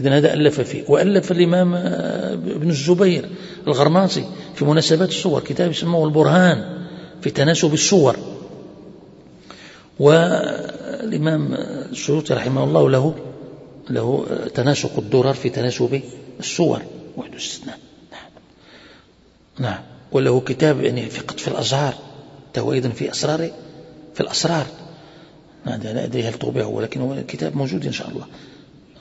إذا هذا ألف فيه. وألف الإمام آه، ابن الزبير الغرناطي في مناسبات الصور. كتاب يسموه البرهان في تناسب الصور. والإمام السيوطي رحمه الله له له تناسق الدرر في تناسب الصور. وحده استثناء. نعم. نعم. وله كتاب يعني في قطف الأزهار هو أيضا في أسرار في الأسرار. لا أدري هل طبعه ولكن هو الكتاب موجود إن شاء الله.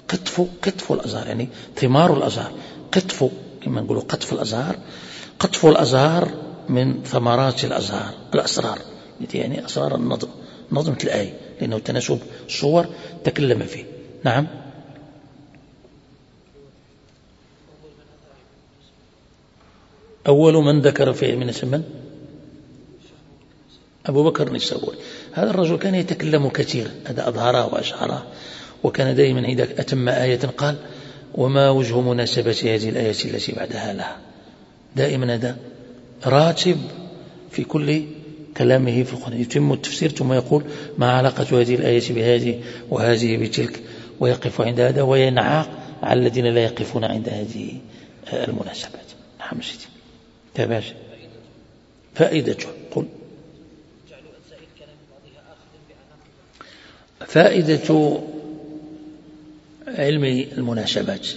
قطف قطف الأزهار يعني ثمار الأزهار. قطف كما نقول قطف الأزهار. قطف الأزهار من ثمرات الأزهار الأسرار. يعني أسرار النظم نظمة الآية لأنه تناسب الصور تكلم فيه. نعم؟ أول من ذكر في من من؟ أبو بكر النسابوري. هذا الرجل كان يتكلم كثيرا هذا أظهره وأشعره وكان دائما إذا أتم آية قال وما وجه مناسبة هذه الآية التي بعدها لها. دائما هذا راتب في كل كلامه في القرآن. يتم التفسير ثم يقول ما علاقة هذه الآية بهذه وهذه بتلك؟ ويقف عند هذا وينعاق على الذين لا يقفون عند هذه المناسبات. نعم سيدي. تابعش فائدته قل. فائدة علم المناسبات.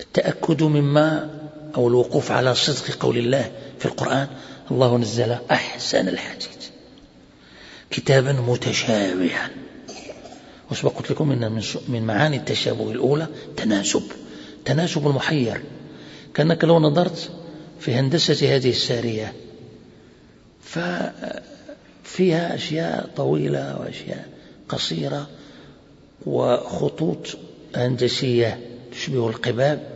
التأكد مما أو الوقوف على صدق قول الله في القرآن. الله نزل أحسن الحديث. كتابا متشابها. وسبق قلت لكم إن من معاني التشابه الأولى تناسب. تناسب المحير. كأنك لو نظرت في هندسة هذه السارية. ففيها أشياء طويلة وأشياء قصيرة وخطوط هندسية تشبه القباب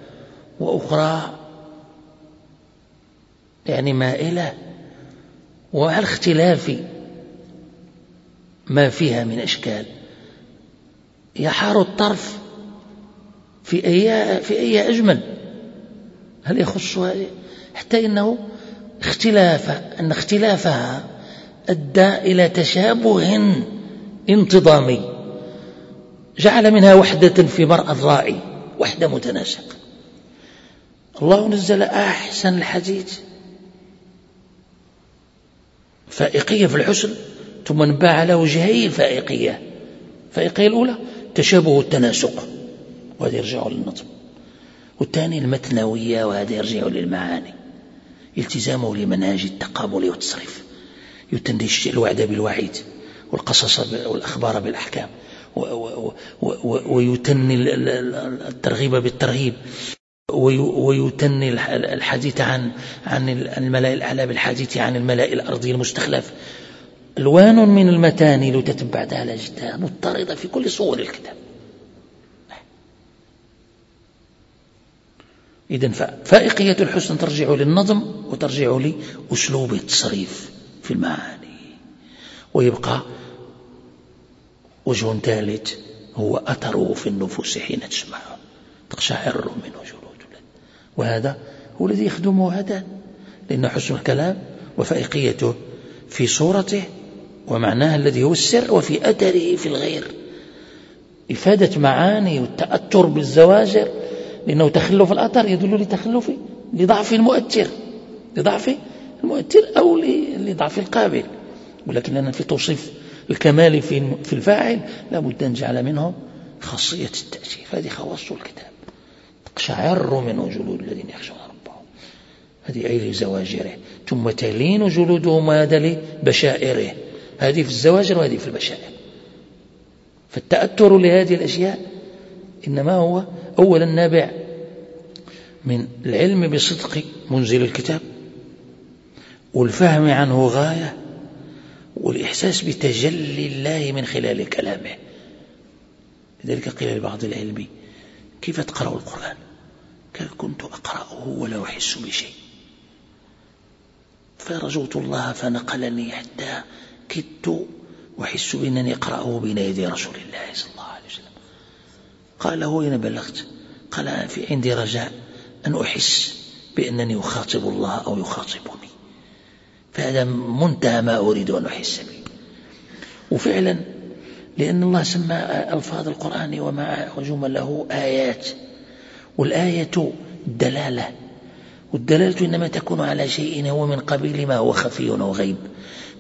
وأخرى يعني مائلة. وعلى اختلاف ما فيها من أشكال يحار الطرف في أي في أي أجمل. هل يخص حتى إنه اختلاف أن اختلافها أدى إلى تشابه انتظامي. جعل منها وحدة في مرأى الراعي وحدة متناسقة. الله نزل أحسن الحديث. فائقية في الحسن ثم نباع على وجهي الفائقية. الفائقية الأولى تشابه التناسق. وهذا يرجع للنظم والثاني المثنوية وهذا يرجع للمعاني. التزامه لمنهج التقابل والتصريف. يتندش الوعد بالوعيد والقصص والأخبار بالأحكام. ويتني الترغيب بالترهيب. ويتني الحديث عن عن الملأ الأعلى بالحديث عن الملأ الأرضي المستخلف. ألوان من المتاني لو تتبعتها على جدها مضطردة في كل صور الكتاب. إذا فائقية الحسن ترجع للنظم وترجع لأسلوب التصريف في المعاني. ويبقى وجه ثالث هو أثره في النفوس حين تسمعه تقشعر منه جلود. وهذا هو الذي يخدمه هذا. لأن حسن الكلام وفائقيته في صورته ومعناه الذي هو السر وفي أثره في الغير. إفادة معاني والتأثر بالزواجر لأنه تخلف الأثر يدل لتخلف لضعف المؤثر لضعف المؤثر أو لضعف القابل. ولكننا في توصيف الكمال في الفاعل لابد أن نجعل منه خاصية التأثير. هذه خواص الكتاب. تقشعر منه جلود الذين يخشون ربهم. هذه أي لزواجره. ثم تلين جلودهم هذا لبشائره. هذه في الزواجر وهذه في البشائر. فالتأثر لهذه الأشياء إنما هو أولا نابع من العلم بصدق منزل الكتاب والفهم عنه غاية والإحساس بتجلي الله من خلال كلامه. لذلك قيل لبعض العلم كيف تقرأ القرآن؟ كنت أقرأه ولا أحس بشيء. فرجوت الله فنقلني حتى كدت أحس بأنني أقرأه بين يدي رسول الله صلى الله عليه وسلم. قال أين بلغت. قال في عندي رجاء أن أحس بأنني أخاطب الله أو يخاطبني. فهذا منتهى ما أريد أن أحس به. وفعلا لأن الله سمى ألفاظ القرآن ومع وجمله آيات. والآية دلالة. والدلالة إنما تكون على شيء هو من قبيل ما هو خفي أو غيب.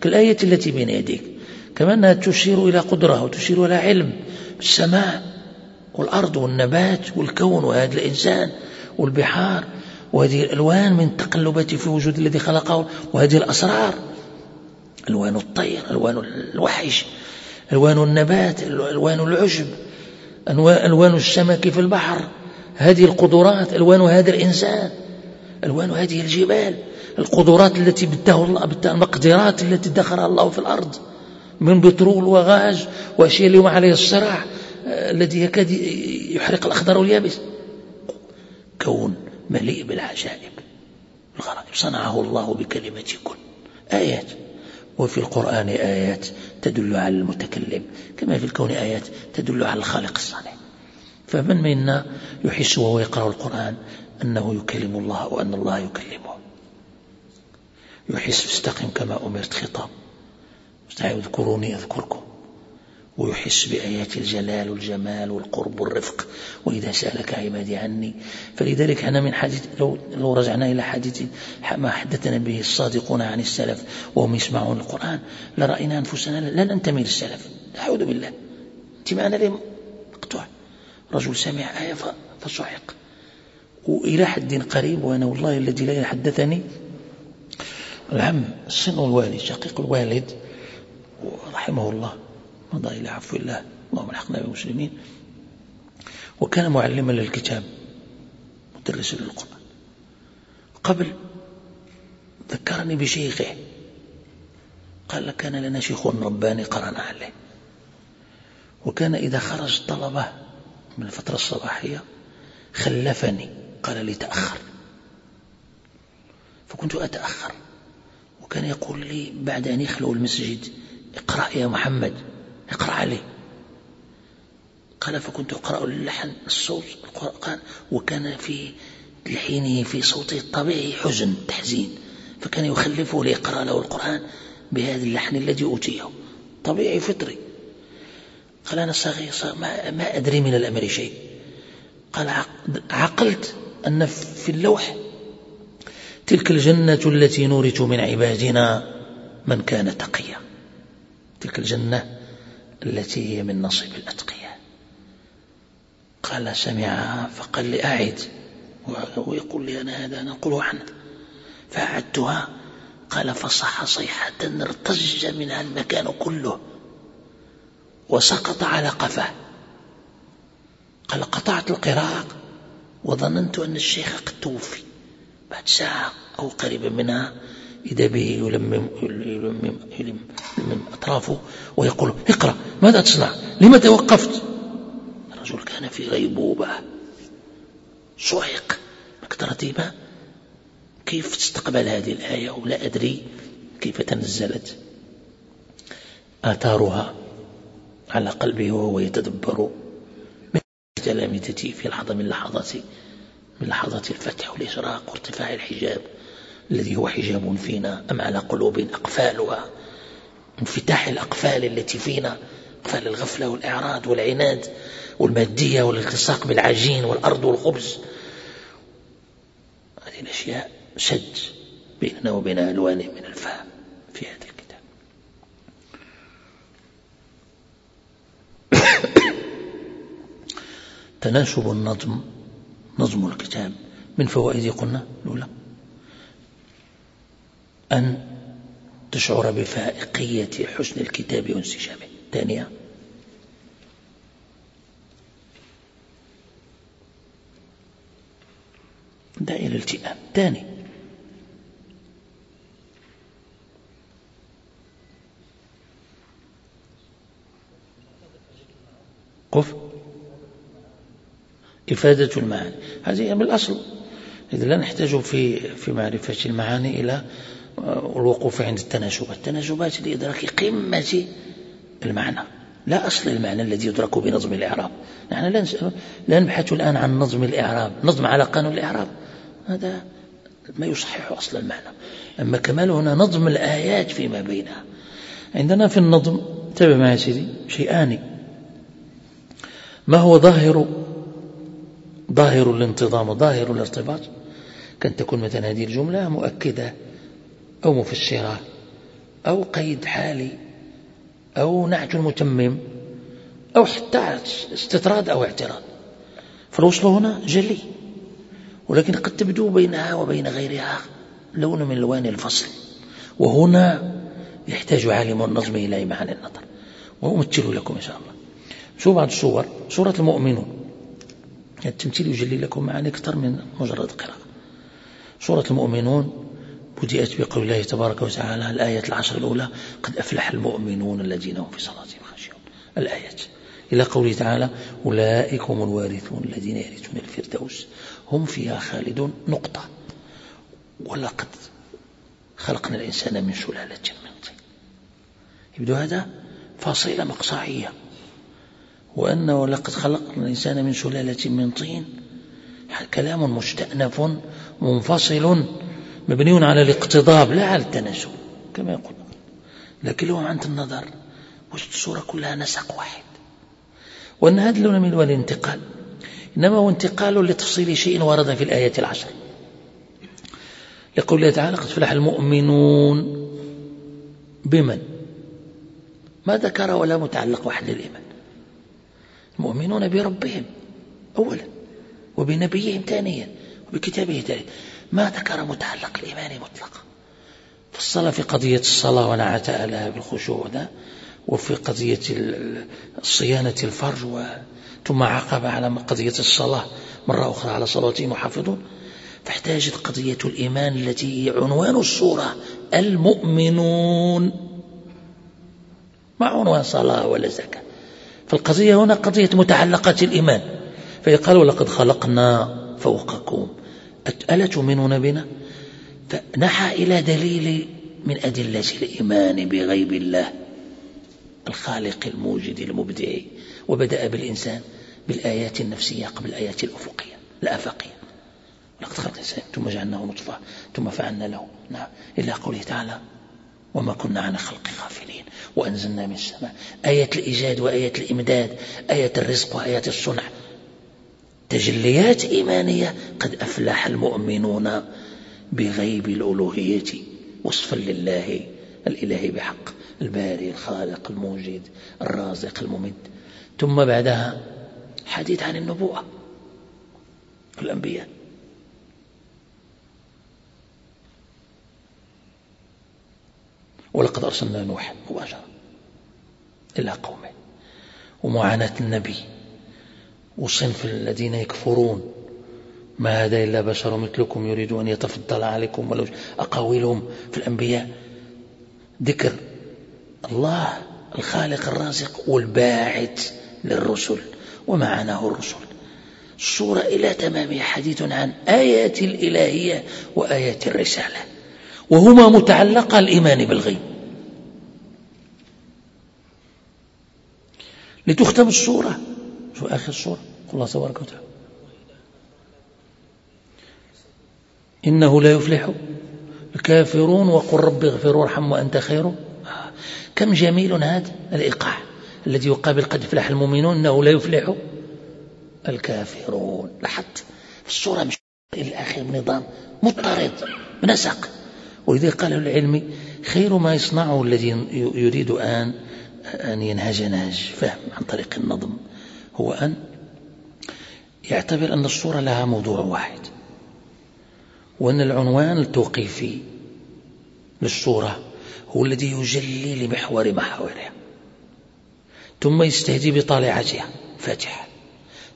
كالآية التي بين يديك. كما أنها تشير إلى قدرة وتشير إلى علم. السماء والأرض والنبات والكون وهذا الإنسان والبحار وهذه الألوان من التقلبات في وجود الذي خلقه وهذه الأسرار. ألوان الطير ألوان الوحش ألوان النبات ألوان العشب ألوان السمك في البحر. هذه القدرات ألوان هذا الإنسان ألوان هذه الجبال القدرات التي بده الله المقدرات التي ادخرها الله في الأرض من بترول وغاز وأشياء اليوم عليه الصراع. الذي يكاد يحرق الأخضر واليابس. كون مليء بالعجائب. الغرائب. صنعه الله بكلمة كن آيات. وفي القرآن آيات تدل على المتكلم. كما في الكون آيات تدل على الخالق الصالح. فمن منا يحس وهو يقرأ القرآن أنه يكلم الله وأن الله يكلمه. يحس استقم كما أمرت خطاب. اذكروني أذكركم. ويحس بآيات الجلال والجمال والقرب والرفق. وإذا سألك عبادي عني فلذلك أنا من حديث لو, لو رجعنا إلى حديث ما حدثنا به الصادقون عن السلف وهم يسمعون القرآن لرأينا أنفسنا لا ننتمي للسلف. أعوذ بالله. انتماءنا لهم مقطوع. رجل سمع آية فصعق وإلى حد قريب وأنا والله الذي لا يحدثني العم السن الوالد شقيق الوالد رحمه الله. مضى إلى عفو الله. اللهم ألحقنا بالمسلمين. وكان معلما للكتاب مدرسا للقرآن. قبل ذكرني بشيخه. قال كان لنا شيخ رباني قرأنا عليه وكان إذا خرج طلبة من الفترة الصباحية خلفني قال لي تأخر. فكنت أتأخر. وكان يقول لي بعد أن يخلو المسجد اقرأ يا محمد. اقرأ عليه. قال فكنت أقرأ اللحن الصوت القرآن وكان في لحينه في صوته الطبيعي حزن تحزين. فكان يخلفه ليقرأ له القرآن بهذا اللحن الذي أوتيه. طبيعي فطري. قال أنا صغير ما, ما أدري من الأمر شيء. قال عقلت أن في اللوح تلك الجنة التي نورث من عبادنا من كان تقيا. تلك الجنة التي هي من نصيب الأتقياء. قال سمعها فقال لي أعد. ويقول لي أنا هذا أنا أقول عنه. فأعدتها. قال فصح صيحة ارتج منها المكان كله. وسقط على قفاه. قال قطعت القراءة وظننت أن الشيخ قد توفي. بعد ساعة أو قريبا منها به يلمم, يلمم, يلمم, أطرافه ويقول اقرأ ماذا تصنع؟ لما توقفت؟ الرجل كان في غيبوبة. صعق مكترتيبة كيف تستقبل هذه الآية ولا أدري كيف تنزلت؟ آثارها على قلبه وهو يتدبر. من تلامذتي في لحظة من لحظات من لحظات الفتح والإشراق وارتفاع الحجاب. الذي هو حجاب فينا أم على قلوب أقفالها؟ انفتاح الأقفال التي فينا أقفال الغفلة والإعراض والعناد والمادية والالتصاق بالعجين والأرض والخبز. هذه الأشياء شد بيننا وبين ألوان من الفهم في هذا الكتاب. <coughs> تناسب النظم نظم الكتاب. من فوائد قلنا؟ الأولى. أن تشعر بفائقية حسن الكتاب وانسجامه. ثانيا. داعي الالتئام ثاني. قف. إفادة المعاني. هذه من الأصل إذا لا نحتاج في في معرفة المعاني إلى الوقوف عند التناسبات التناسبات لإدراك قمة المعنى. لا أصل المعنى الذي يدرك بنظم الإعراب. نحن لا, نبحث الآن عن نظم الإعراب نظم على قانون الإعراب. هذا ما يصحح أصل المعنى. أما كمال هنا نظم الآيات فيما بينها. عندنا في النظم تابع معي سيدي شيئان. ما هو ظاهر؟ ظاهر الانتظام ظاهر الارتباط. كان تكون مثلا هذه الجملة مؤكدة. أو مفسرة أو قيد حالي أو نعت متمم أو حتى استطراد أو اعتراض. فالوصل هنا جلي. ولكن قد تبدو بينها وبين غيرها لون من ألوان الفصل. وهنا يحتاج عالم النظم إلى معاني النظر. وأمثل لكم إن شاء الله. شو بعض الصور. سورة المؤمنون. التمثيل يجلي لكم معاني أكثر من مجرد قراءة. سورة المؤمنون. بدأت بقول الله تبارك وتعالى الآية العشر الأولى قد أفلح المؤمنون الذين هم في صلاتهم خاشعون. الآيات إلى قوله تعالى أولئك هم الوارثون الذين يرثون الفردوس. هم فيها خالدون. نقطة. ولقد خلقنا الإنسان من سلالة من طين يبدو هذا فاصلة مقصعية. وأنه لقد خلقنا الإنسان من سلالة من طين. كلام مستأنف منفصل. مبني على الاقتضاب لا على التناسب كما يقول. لكن له عند النظر وجد الصورة كلها نسق واحد. وأن هذا اللون من الانتقال إنما هو انتقال لتفصيل شيء ورد في الآية العشر. يقول الله تعالى قد فلح المؤمنون بمن؟ ما ذكر ولا متعلق واحد للإيمان المؤمنون بربهم أولا وبنبيهم ثانيا وبكتابه ثالثا. ما ذكر متعلق الإيمان مطلقا. فصل في قضية الصلاة ونعت لها بالخشوع ده وفي قضية صيانة الفرج و... ثم عقب على قضية الصلاة مرة أخرى على صلاتهم محافظون. فاحتاجت قضية الإيمان التي هي عنوان الصورة المؤمنون. ما عنوان صلاة ولا زكاة. فالقضية هنا قضية متعلقات الإيمان. فيقال ولقد خلقنا فوقكم. ألا تؤمنون بنا؟ فنحى إلى دليل من أدلة الإيمان بغيب الله الخالق الموجد المبدع وبدأ بالإنسان بالآيات النفسية قبل الآيات الأفقية الآفاقية. لقد خلق الإنسان ثم جعلناه نطفة ثم فعلنا له. نعم. إلا قوله تعالى وما كنا عن خلق غافلين وأنزلنا من السماء. آية الإيجاد وآية الإمداد آية الرزق وآية الصنع. تجليات إيمانية قد أفلح المؤمنون بغيب الألوهية. وصفا لله الإله بحق الباري الخالق الموجد الرازق الممد. ثم بعدها حديث عن النبوءة الأنبياء ولقد أرسلنا نوحا مباشرة إلى قومه. ومعاناة النبي وصنف الذين يكفرون ما هذا إلا بشر مثلكم يريد أن يتفضل عليكم ولو أقاويلهم في الأنبياء. ذكر الله الخالق الرازق والباعث للرسل ومعناه الرسل. الصورة إلى تمامها حديث عن آيات الإلهية وآيات الرسالة وهما متعلقة الإيمان بالغيب. لتختم الصورة شو آخر الصورة الله تبارك وتعالى. إنه لا يفلح الكافرون وقل رب اغفر وارحم وأنت خير. كم جميل هذا الإيقاع الذي يقابل قد فلح المؤمنون إنه لا يفلح الكافرون. لاحظت؟ الصورة مش الأخير نظام مضطرد منسق. ولذلك قال العلم خير ما يصنعه الذي يريد أن أن ينهج نهج فهم عن طريق النظم هو أن يعتبر أن الصورة لها موضوع واحد وأن العنوان التوقيفي للصورة هو الذي يجلي لمحور محاورها ثم يستهدي بطالعتها فاتحة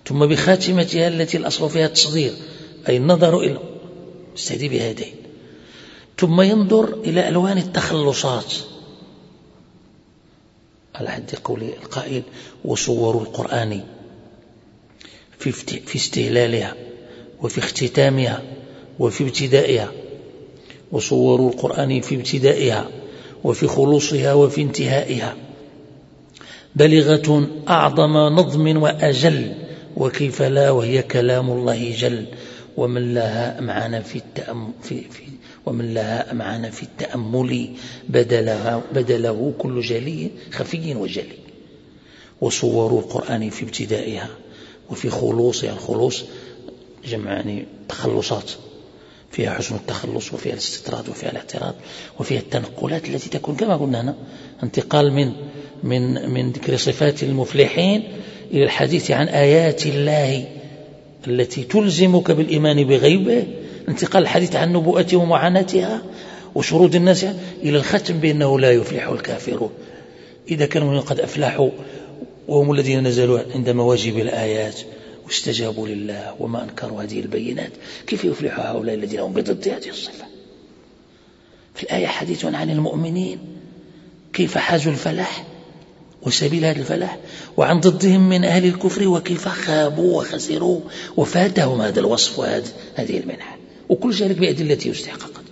ثم بخاتمتها التي الأصل فيها التصدير أي النظر إلى يستهدي بهذين ثم ينظر إلى ألوان التخلصات على حد قول القائل وصور القرآن في, استهلالها وفي اختتامها وفي ابتدائها وصور القرآن في ابتدائها وفي خلوصها وفي انتهائها. بلغة أعظم نظم وأجل وكيف لا وهي كلام الله جل ومن لها أمعان في, التأم في, في ومن لها أمعان في التأمل بدلها بدله كل جلي خفي وجلي. وصور القرآن في ابتدائها. وفي خلوصها الخلوص جمع يعني تخلصات. فيها حسن التخلص وفيها الاستطراد وفيها الاعتراض وفيها التنقلات التي تكون كما قلنا هنا انتقال من من من ذكر صفات المفلحين إلى الحديث عن آيات الله التي تلزمك بالإيمان بغيبه انتقال الحديث عن نبوءته ومعاناتها وشرود الناس إلى الختم بأنه لا يفلح الكافرون. إذا كانوا قد أفلحوا وهم الذين نزلوا عند مواجب الآيات واستجابوا لله وما أنكروا هذه البينات. كيف يفلح هؤلاء الذين هم بضد هذه الصفة؟ في الآية حديث عن المؤمنين. كيف حازوا الفلاح وسبيل هذا الفلاح؟ وعن ضدهم من أهل الكفر وكيف خابوا وخسروا وفاتهم هذا الوصف وهذه المنحة. وكل ذلك بأدلته استحققت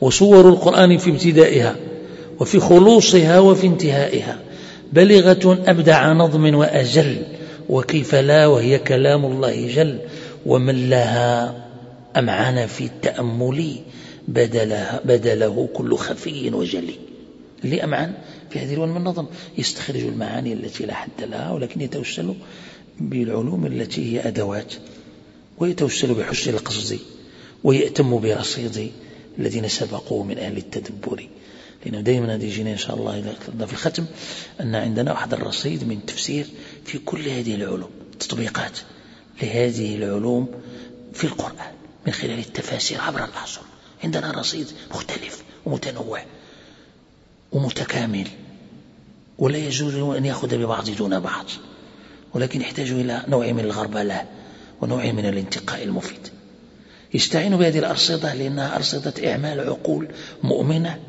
وصور القرآن في ابتدائها وفي خلوصها وفي انتهائها. بلغة أبدع نظم وأجل وكيف لا وهي كلام الله جل ومن لها أمعن في التأمل بدلها بدله كل خفي وجلي اللي أمعن في هذه الوان من النظم يستخرج المعاني التي لا حد لها ولكن يتوسل بالعلوم التي هي أدوات ويتوسل بحسن القصد ويأتم برصيد الذين سبقوا من أهل التدبر. لأنه دائما هذه يجينا إن شاء الله إذا في الختم أن عندنا واحد الرصيد من تفسير في كل هذه العلوم تطبيقات لهذه العلوم في القرآن من خلال التفاسير عبر العصر عندنا رصيد مختلف ومتنوع ومتكامل ولا يجوز أن يأخذ ببعض دون بعض ولكن يحتاج إلى نوع من الغربلة ونوع من الانتقاء المفيد. يستعين بهذه الأرصدة لأنها أرصدة إعمال عقول مؤمنة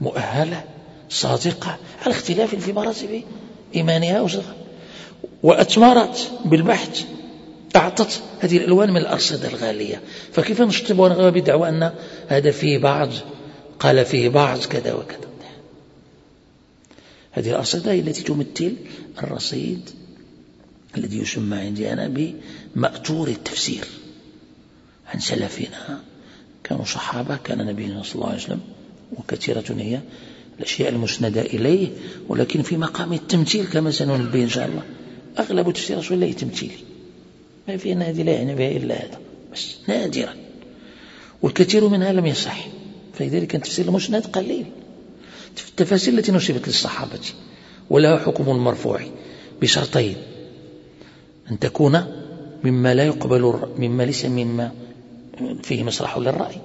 مؤهلة صادقة. على اختلاف في مراتب إيمانها وصدقها. وأثمرت بالبحث أعطت هذه الألوان من الأرصدة الغالية. فكيف نشطب ونغوى بدعوى أن هذا فيه بعض قال فيه بعض كذا وكذا. هذه الأرصدة هي التي تمثل الرصيد الذي يسمى عندي أنا بمأتور التفسير. عن سلفنا كانوا صحابة كان نبينا صلى الله عليه وسلم وكثيرة هي الأشياء المسندة إليه ولكن في مقام التمثيل كما سننبه إن شاء الله. أغلب تفسير رسول الله تمثيلي ما في هذه لا يعني بها إلا هذا. بس نادرا والكثير منها لم يصح. فلذلك كان تفسير المسند قليل. التفاسير التي نسبت للصحابة ولها حكم المرفوع بشرطين. أن تكون مما لا يقبل مما ليس مما فيه مسرح للرأي.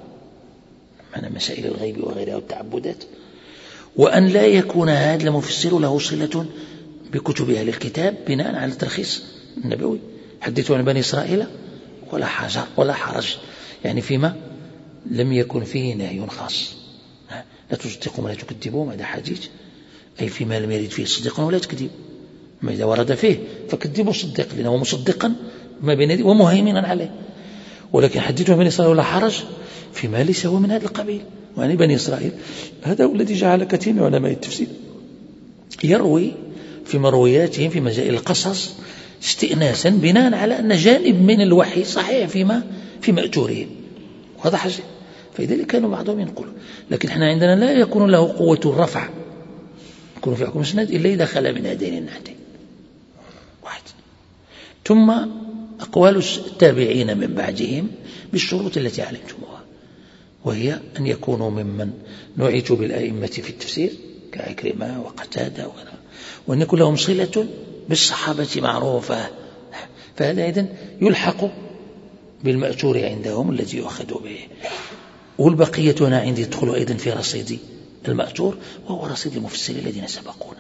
معنى مسائل الغيب وغيرها والتعبدات وأن لا يكون هذا المفسر له صلة بكتب أهل الكتاب بناء على الترخيص النبوي. حدثوا عن بني إسرائيل ولا حرج ولا حرج. يعني فيما لم يكن فيه نهي خاص. لا تصدقوا ولا تكذبوا هذا حديث. أي فيما لم يرد فيه صدقا ولا تكذب ما إذا ورد فيه فكذبوا صدق لأنه مصدقا ما بين ومهيمنا عليه. ولكن حدثوا بني إسرائيل ولا حرج. فيما ليس هو من هذا القبيل يعني بني إسرائيل. هذا هو الذي جعل كثير من علماء التفسير يروي في مروياتهم في مجال القصص استئناسا بناء على أن جانب من الوحي صحيح فيما في مأتورهم وهذا حاجة فلذلك كانوا بعضهم ينقلون. لكن إحنا عندنا لا يكون له قوة الرفع يكون في حكم السند إلا إذا خلا من هذين النعتين واحد. ثم أقوال التابعين من بعدهم بالشروط التي علمتموها. وهي أن يكونوا ممن نعيت بالأئمة في التفسير كعكرمة وقتادة وأن يكون لهم صلة بالصحابة معروفة. فهذا إذن يلحق بالمأثور عندهم الذي يؤخذ به. والبقية هنا عندي يدخل أيضا في رصيد المأثور وهو رصيد المفسرين الذين سبقونا.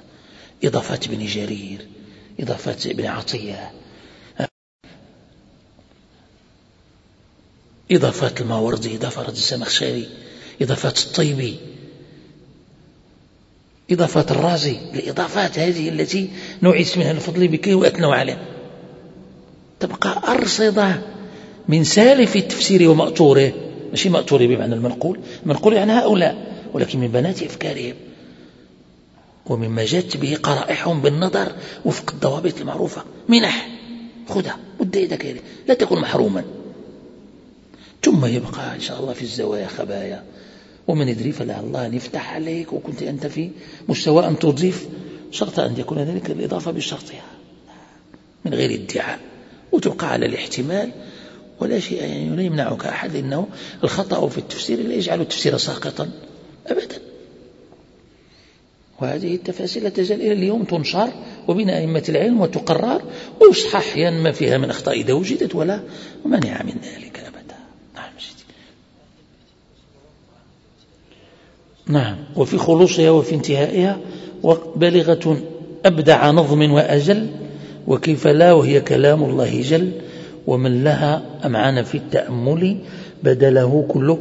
إضافات ابن جرير إضافات ابن عطية إضافات الماوردي إضافات الزمخشري إضافات الطيبي إضافات الرازي الإضافات هذه التي نعيس منها الفضل بكي وأتنوا عليها. تبقى أرصدة من سالف التفسير ومأطوره ماشي مأطوره بمعنى المنقول المنقول يعني هؤلاء ولكن من بنات أفكارهم ومما جاءت به قرائحهم بالنظر وفق الضوابط المعروفة. منح خذها مد يدك لا تكن محروما. ثم يبقى إن شاء الله في الزوايا خبايا. ومن يدري فلعل الله أن يفتح عليك وكنت أنت في مستوى أن تضيف شرط أن يكون ذلك الإضافة بشرطها من غير ادعاء وتبقى على الاحتمال. ولا شيء يعني لا يمنعك أحد إنه الخطأ في التفسير لا يجعل التفسير ساقطا أبدا. وهذه التفاسير لا تزال إلى اليوم تنشر وبين أئمة العلم وتقرر. ويصحح أحيانا ما فيها من أخطاء إذا وجدت ولا مانع من ذلك أبدا نعم نعم. وفي خلوصها وفي انتهائها وبالغة أبدع نظم وأجل وكيف لا وهي كلام الله جل ومن لها أمعان في التأمل بدله كل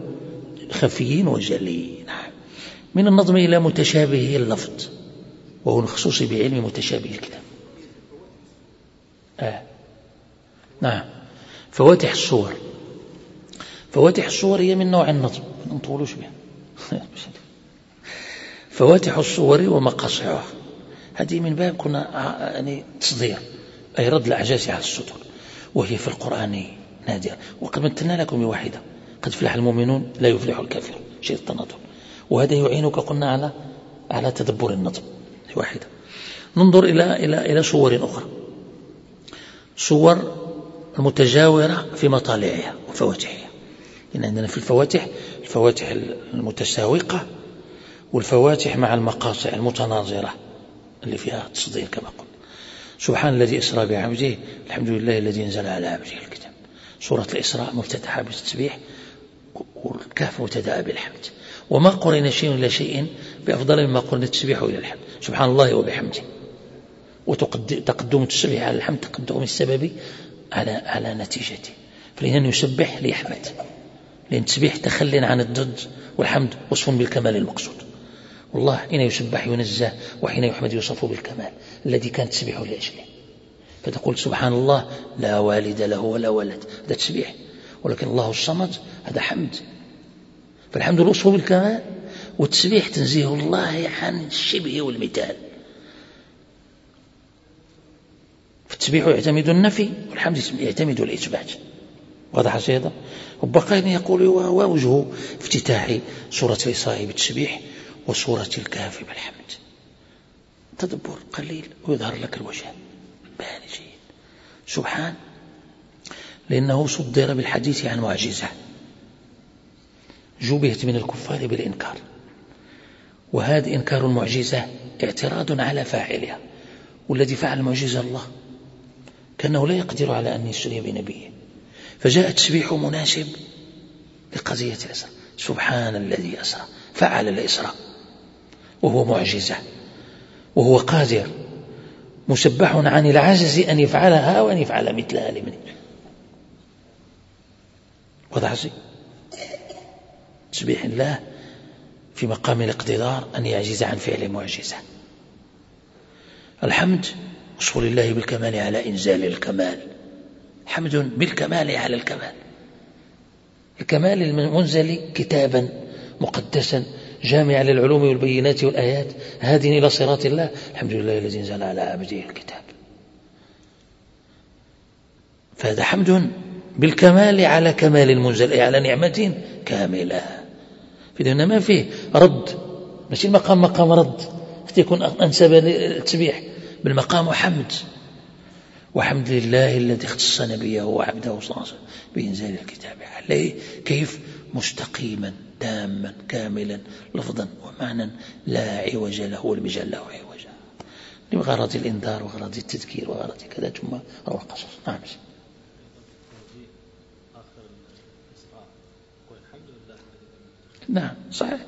خفي وجلي نعم. من النظم إلى متشابه اللفظ وهو الخصوص بعلم متشابه الكتاب. آه. نعم. فواتح الصور. فواتح الصور هي من نوع النظم. ما نطولوش بها. <laughs> فواتح الصور ومقاصعها. هذه من باب كنا يعني تصدير أي رد الأعجاز على الصدور وهي في القرآن نادرة. وقد مثلنا لكم بواحدة. قد فلح المؤمنون لا يفلح الكافر شيء التناظر وهذا يعينك قلنا على على تدبر النظم واحدة. ننظر إلى إلى إلى صور أخرى. صور المتجاورة في مطالعها وفواتحها. إن عندنا في الفواتح الفواتح المتساوقة والفواتح مع المقاطع المتناظرة اللي فيها تصدير كما قلنا سبحان الذي أسرى بعبده الحمد لله الذي أنزل على عبده الكتاب. سورة الإسراء مفتتحة بالتسبيح والكهف مبتدأ بالحمد. وما قرن شيء إلى شيء بأفضل مما قرن التسبيح إلى الحمد. سبحان الله وبحمده. وتقدم التسبيح على الحمد تقدم السبب على على نتيجته. فلأنه يسبح ليحمد. لأن التسبيح تخل عن الضد والحمد وصف بالكمال المقصود. والله حين يسبح ينزه وحين يحمد يوصف بالكمال الذي كان تسبحه لأجله. فتقول سبحان الله لا والد له ولا ولد. هذا تسبيح. ولكن الله الصمد هذا حمد. فالحمد الوصف بالكمال. والتسبيح تنزيه الله عن الشبه والمثال. فالتسبيح يعتمد النفي والحمد يعتمد الإثبات. واضح هذا وبقى يقول ووجه افتتاح سورة فيصاعي بالتسبيح. وسورة الكهف بالحمد تدبر قليل ويظهر لك الوجه. بان جيد. سبحان. لأنه صدر بالحديث عن معجزة. جبهت من الكفار بالإنكار. وهذا إنكار المعجزة اعتراض على فاعلها والذي فعل المعجزة الله. كأنه لا يقدر على أن يسري بنبيه. فجاء التسبيح مناسب لقضية الإسراء. سبحان الذي أسرى. فعل الإسراء. وهو معجزة وهو قادر مسبح عن العجز أن يفعلها وأن يفعل مثلها لمن؟ وضع تسبيح الله في مقام الاقتدار أن يعجز عن فعل معجزة. الحمد وصول الله بالكمال على إنزال الكمال. حمد بالكمال على الكمال. الكمال المنزل كتابا مقدسا جامعا للعلوم والبينات والآيات. هادين إلى صراط الله. الحمد لله الذي أنزل على عبده الكتاب. فهذا حمد بالكمال على كمال المنزل أي على نعمة كاملة. فإذا ما فيه رد. ماشي المقام مقام رد. حتى يكون أنسب التسبيح بالمقام حمد. وحمد لله الذي اختص نبيه وعبده صلى الله عليه وسلم بإنزال الكتاب عليه كيف مستقيما. تاما كاملا لفظا ومعنى لا عوج له ولم يجعل له عوجا. لغرض الإنذار وغرض التذكير وغرض كذا ثم روى القصص. نعم. نعم صحيح.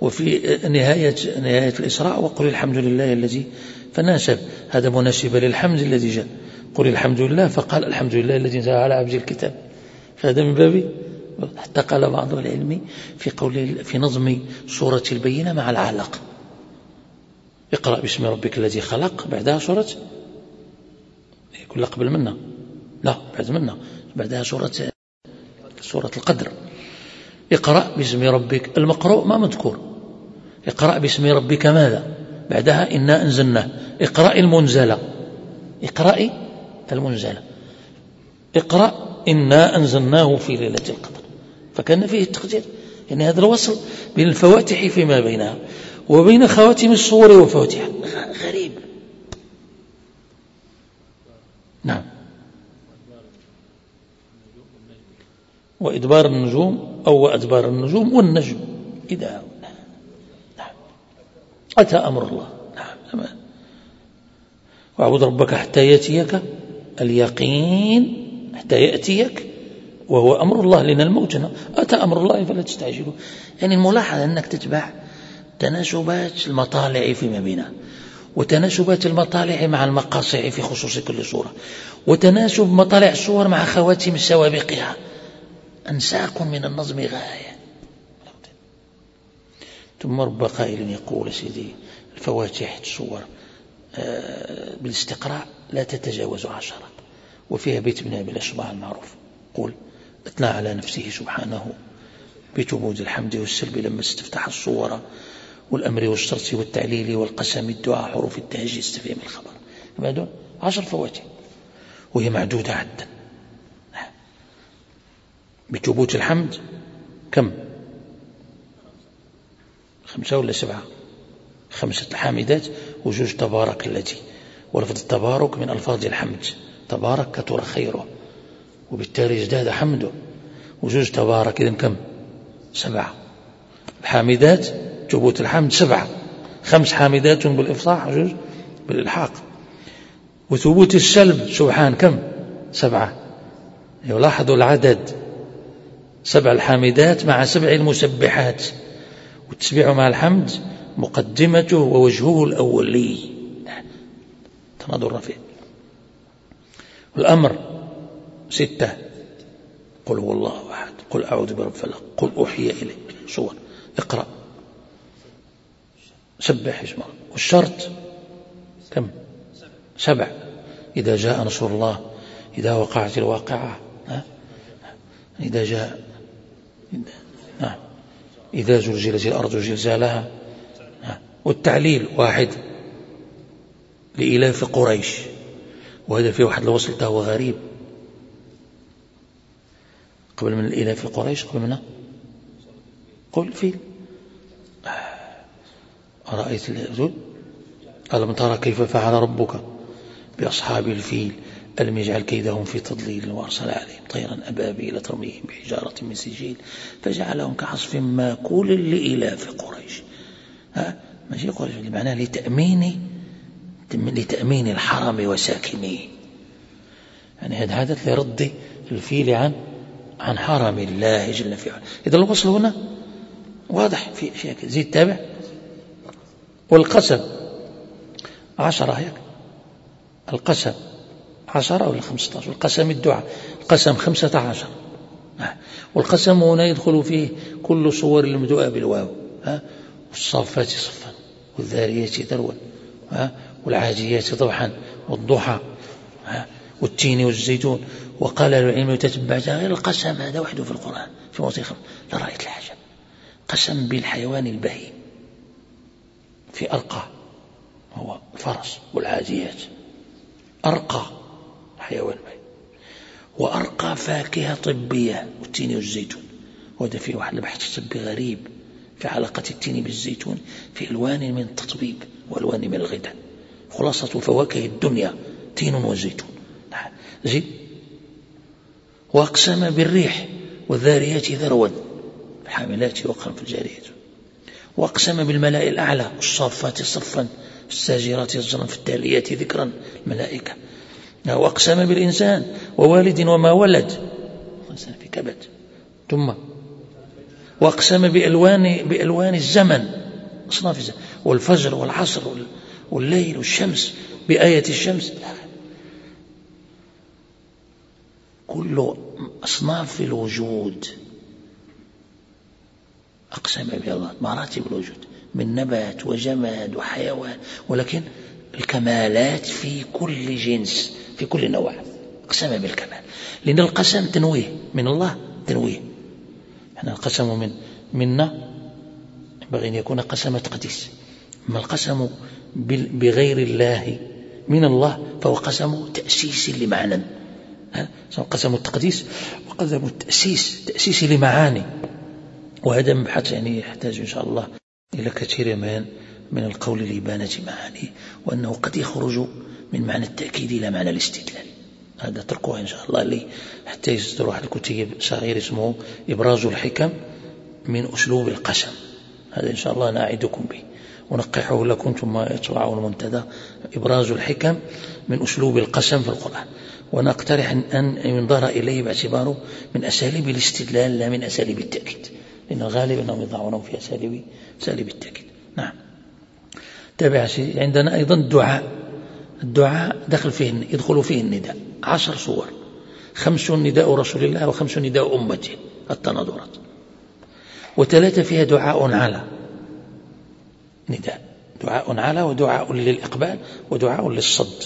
وفي نهاية نهاية الإسراء وقل الحمد لله الذي فناسب. هذا مناسب للحمد الذي جاء. قل الحمد لله فقال الحمد لله الذي نزل على عبد الكتاب. فهذا من باب حتى قال بعض العلم في قول في نظم سورة البينة مع العلق. اقرأ باسم ربك الذي خلق بعدها سورة يكون قبل منا. لا بعد منا. بعدها سورة سورة القدر. اقرأ باسم ربك المقروء ما مذكور. اقرأ باسم ربك ماذا؟ بعدها إنا أنزلناه. اقرأ المنزلة اقرأ المنزلة اقرأ إنا أنزلناه في ليلة القدر. فكان فيه التقدير يعني هذا الوصل بين الفواتح فيما بينها وبين خواتم الصور وفواتحها. غريب. نعم. وإدبار النجوم أو أدبار النجوم والنجم. إذا نعم. أتى أمر الله. نعم. واعبد ربك حتى يأتيك اليقين حتى يأتيك وهو أمر الله لنا الموت. أتى أمر الله فلا تستعجلوا. يعني الملاحظة أنك تتبع تناسبات المطالع فيما بينها وتناسبات المطالع مع المقاصع في خصوص كل صورة وتناسب مطالع الصور مع خواتم سوابقها. أنساق من النظم غاية. ثم رب قائل يقول سيدي الفواتح الصور آه، بالاستقراء لا تتجاوز عشرة وفيها بيت من أبي الأشباع المعروف. قول أثنى على نفسه سبحانه. بجمود الحمد والسلب لما استفتح الصور والأمر والشرط والتعليل والقسم الدعاء حروف التهجي استفهم الخبر. عشر فواتح وهي معدودة عدا بثبوت الحمد كم؟ خمسة ولا سبعة؟ خمسة الحامدات وجوج تبارك التي ولفظ التبارك من ألفاظ الحمد. تبارك كثر خيره وبالتالي ازداد حمده. وجوج تبارك إذن كم؟ سبعة. الحامدات ثبوت الحمد سبعة. خمس حامدات بالإفصاح وجوج بالإلحاق. وثبوت السلب سبحان كم؟ سبعة. يلاحظوا العدد. سبع الحامدات مع سبع المسبحات. والتسبيح مع الحمد مقدمته ووجهه الأولي. تناظر فيه الأمر ستة. قل هو الله أحد. قل أعوذ برب فلق قل أوحي إليك. صور اقرأ. سبح اسمه والشرط كم؟ سبع. إذا جاء نصر الله إذا وقعت الواقعة. إذا جاء. نعم. إذا زلزلت الأرض زلزالها. والتعليل واحد لإلاف قريش. وهذا فيه واحد الوصل هو غريب. قبل من الإلاف قريش قبل منه؟ قل فيل أرأيت الرجل ألم ترى كيف فعل ربك بأصحاب الفيل؟ ألم يجعل كيدهم في تضليل وأرسل عليهم طيرا أبابيل ترميهم بحجارة من سجيل فجعلهم كعصف ماكول لإلاف قريش. ها؟ ماشي قريش معناه لتأمين لتأمين الحرم وساكنيه. يعني هذا حدث لرد الفيل عن عن حرم الله جل في علاه. إذا الوصل هنا واضح في أشياء زيد تابع؟ والقسم عشرة هيك. القسم عشرة ولا خمسة عشر القسم الدعاء. القسم خمسة عشر. والقسم هنا يدخل فيه كل صور المدعاء بالواو. والصافات صفا. والذاريات ذروا والعاجيات ضبحا والضحى. والتين والزيتون. وقال العلم يتتبع غير القسم هذا وحده في القرآن في موضع لرأيت العجب قسم بالحيوان البهيم. في أرقى. هو الفرس والعاديات. أرقى حيوان بهيم. وأرقى فاكهة طبية والتين والزيتون. وهذا في واحد البحث طبي غريب. في علاقة التين بالزيتون في ألوان من التطبيب وألوان من الغذاء خلاصة فواكه الدنيا تين وزيتون. نعم. وأقسم بالريح والذاريات ذروا الحاملات وقرا في الجاريات. وأقسم بالملائكة الأعلى الصافات صفا الساجرات زجرا في التاليات ذكرا الملائكة. وأقسم بالإنسان ووالد وما ولد. الإنسان في كبد. ثم وأقسم بألوان, بألوان الزمن. أصناف الزمن. والفجر والعصر والليل والشمس بآية الشمس. كل أصناف الوجود. أقسم بالله مراتب الوجود من نبات وجماد وحيوان ولكن الكمالات في كل جنس في كل نوع. أقسم بالكمال. لأن القسم تنويه من الله تنويه. إحنا القسم من منا ينبغي أن يكون قسم تقديس. أما القسم بغير الله من الله فهو قسم تأسيس لمعنى. قسم التقديس وقسم التأسيس تأسيس لمعاني. وهذا مبحث يعني يحتاج إن شاء الله إلى كثير من من القول لإبانة معاني وأنه قد يخرج من معنى التأكيد إلى معنى الاستدلال. هذا تركوه إن شاء الله لي حتى يصدر واحد الكتيب صغير اسمه إبراز الحكم من أسلوب القسم. هذا إن شاء الله نعدكم به. ونقحه لكم ثم يطبعه المنتدى. إبراز الحكم من أسلوب القسم في القرآن. ونقترح أن ينظر إليه باعتباره من أساليب الاستدلال لا من أساليب التأكيد. لأن الغالب أنهم يضعونه في أساليب أساليب التأكيد. نعم. تابع عندنا أيضا الدعاء. الدعاء دخل فيه يدخل فيه النداء. عشر صور. خمس نداء رسول الله وخمس نداء أمته. التناظرات. وثلاثة فيها دعاء على نداء. دعاء على ودعاء للإقبال ودعاء للصد.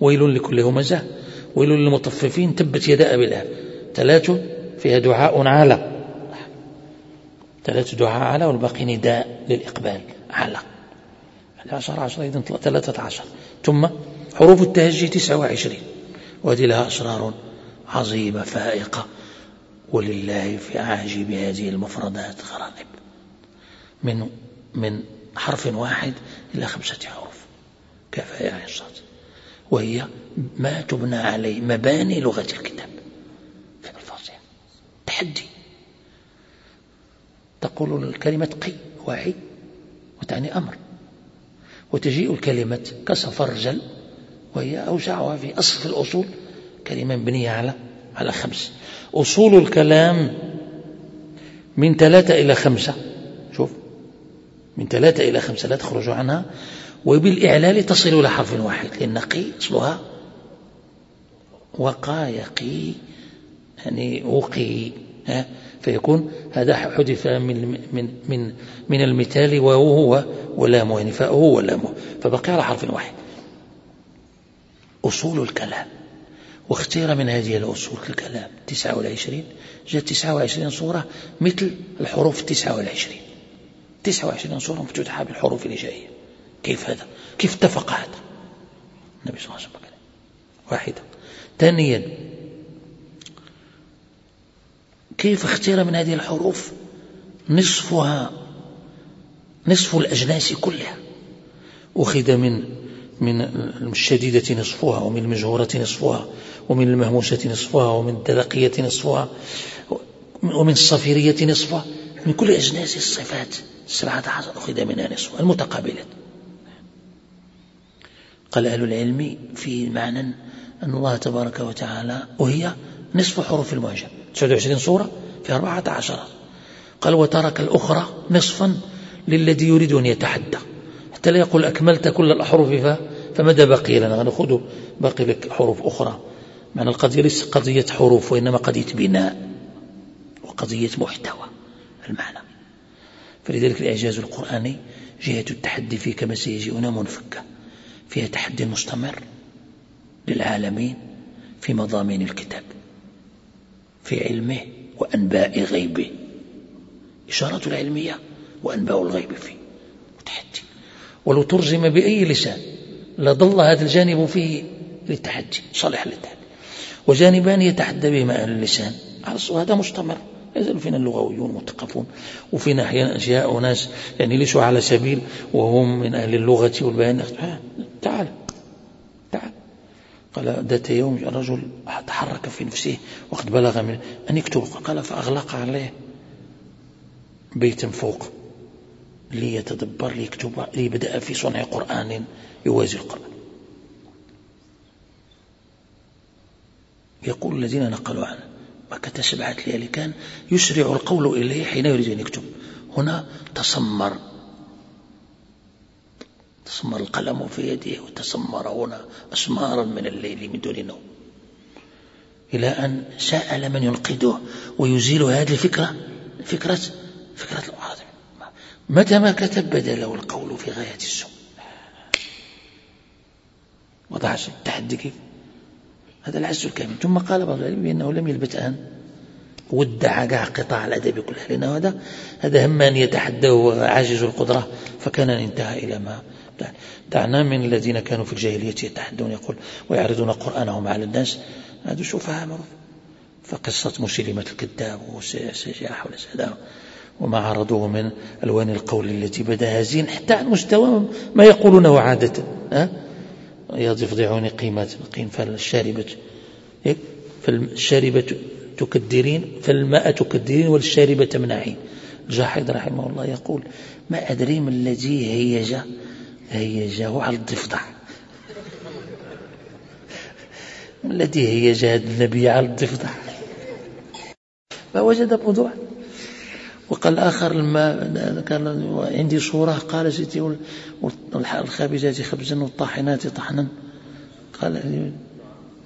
ويل لكل همزة. ويل للمطففين تبت يدا أبي الآب ثلاث فيها دعاء على ثلاث دعاء على والباقي نداء للإقبال على عشر عشر إذن ثلاثة عشر. ثم حروف التهجي تسعة وعشرين. وهذه لها أسرار عظيمة فائقة. ولله في عاجب هذه المفردات غرائب. من من حرف واحد إلى خمسة حروف. عين صاد وهي ما تبنى عليه مباني لغة الكتاب في الفاصحة تحدي. تقول الكلمة قي واعي وتعني أمر. وتجيء الكلمة كسفرجل وهي أوسعها في أصل الأصول كلمة مبنية على على خمس. أصول الكلام من ثلاثة إلى خمسة. شوف. من ثلاثة إلى خمسة لا تخرج عنها. وبالإعلال تصل إلى حرف واحد لأن قي أصلها وقى يقي يعني وقي فيكون هذا حدث من من من من المثال وهو ولامه يعني فاؤه ولامه. فبقي على حرف واحد. أصول الكلام. واختير من هذه الأصول الكلام. تسعة والعشرين. جاءت تسعة وعشرين صورة مثل الحروف التسعة والعشرين. تسعة وعشرين صورة مفتوحة بالحروف الهجائية كيف هذا؟ كيف اتفق هذا؟ النبي صلى الله عليه وسلم واحدة. ثانيا كيف اختير من هذه الحروف نصفها نصف الأجناس كلها؟ أخذ من من الشديدة نصفها ومن المجهورة نصفها ومن المهموسة نصفها ومن الدلقية نصفها ومن الصفيرية نصفها. من كل أجناس الصفات السبعة عشر أخذ منها نصفها المتقابلات قال أهل العلم في معنى أن الله تبارك وتعالى وهي نصف حروف المعجم. 29 صورة في أربعة عشر. قال وترك الأخرى نصفا للذي يريد أن يتحدى. حتى لا يقول أكملت كل الأحرف فماذا بقي لنا؟ نأخذ باقي لك حروف أخرى. معنى القضية ليس قضية حروف وإنما قضية بناء وقضية محتوى المعنى. فلذلك الإعجاز القرآني جهة التحدي فيه كما سيجيئنا منفكة فيها تحدي مستمر. للعالمين في مضامين الكتاب في علمه وأنباء غيبه إشارة العلمية وأنباء الغيب فيه. وتحدي ولو ترجم بأي لسان لظل هذا الجانب فيه للتحدي صالح للتحدي. وجانبان يتحدى بهما أهل اللسان. هذا مستمر. يزال فينا اللغويون متقفون وفينا أحيانا أشياء وناس يعني ليسوا على سبيل وهم من أهل اللغة والبيان. تعال. قال ذات يوم الرجل تحرك في نفسه وقد بلغ من أن يكتب. قال فأغلق عليه بيتا فوق ليتدبر ليكتب ليبدأ في صنع قرآن يوازي القرآن يقول الذين نقلوا عنه مكة سبعة ليالي كان يسرع القول إليه حين يريد أن يكتب. هنا تسمر. تسمر القلم في يده وتسمر هنا أسمارا من الليل من دون نوم. إلى أن سأل من ينقذه ويزيل هذه الفكرة. فكرة فكرة الأعراض متى ما كتب بدا له القول في غاية السوء؟ وضع التحدي كيف هذا العز الكامل. ثم قال بعض العلم بأنه لم يلبث أن ودع كاع قطاع الأدب كله لأنه هذا هذا هم أن يتحدى عاجز القدرة. فكان انتهى إلى ما دعنا من الذين كانوا في الجاهلية يتحدون يقول ويعرضون قرآنهم على الناس. هذا شوفها معروف فقصة مسلمة الكذاب وسجاح ولا وما عرضوه من ألوان القول التي بدا هزين حتى عن مستوى ما يقولونه عادة. أه؟ يضفدعون قيمة القيم فالشاربة إيه؟ فالشاربة تكدرين فالماء تكدرين والشاربة تمنعين. الجاحظ رحمه الله يقول ما أدري ما الذي هيج هيجه على الضفدع. ما الذي هيج هذا النبي على الضفدع؟ فوجد موضوع. وقال الآخر لما كان عندي صورة قال سيدي الخابزات خبزا والطاحنات طحنا. قال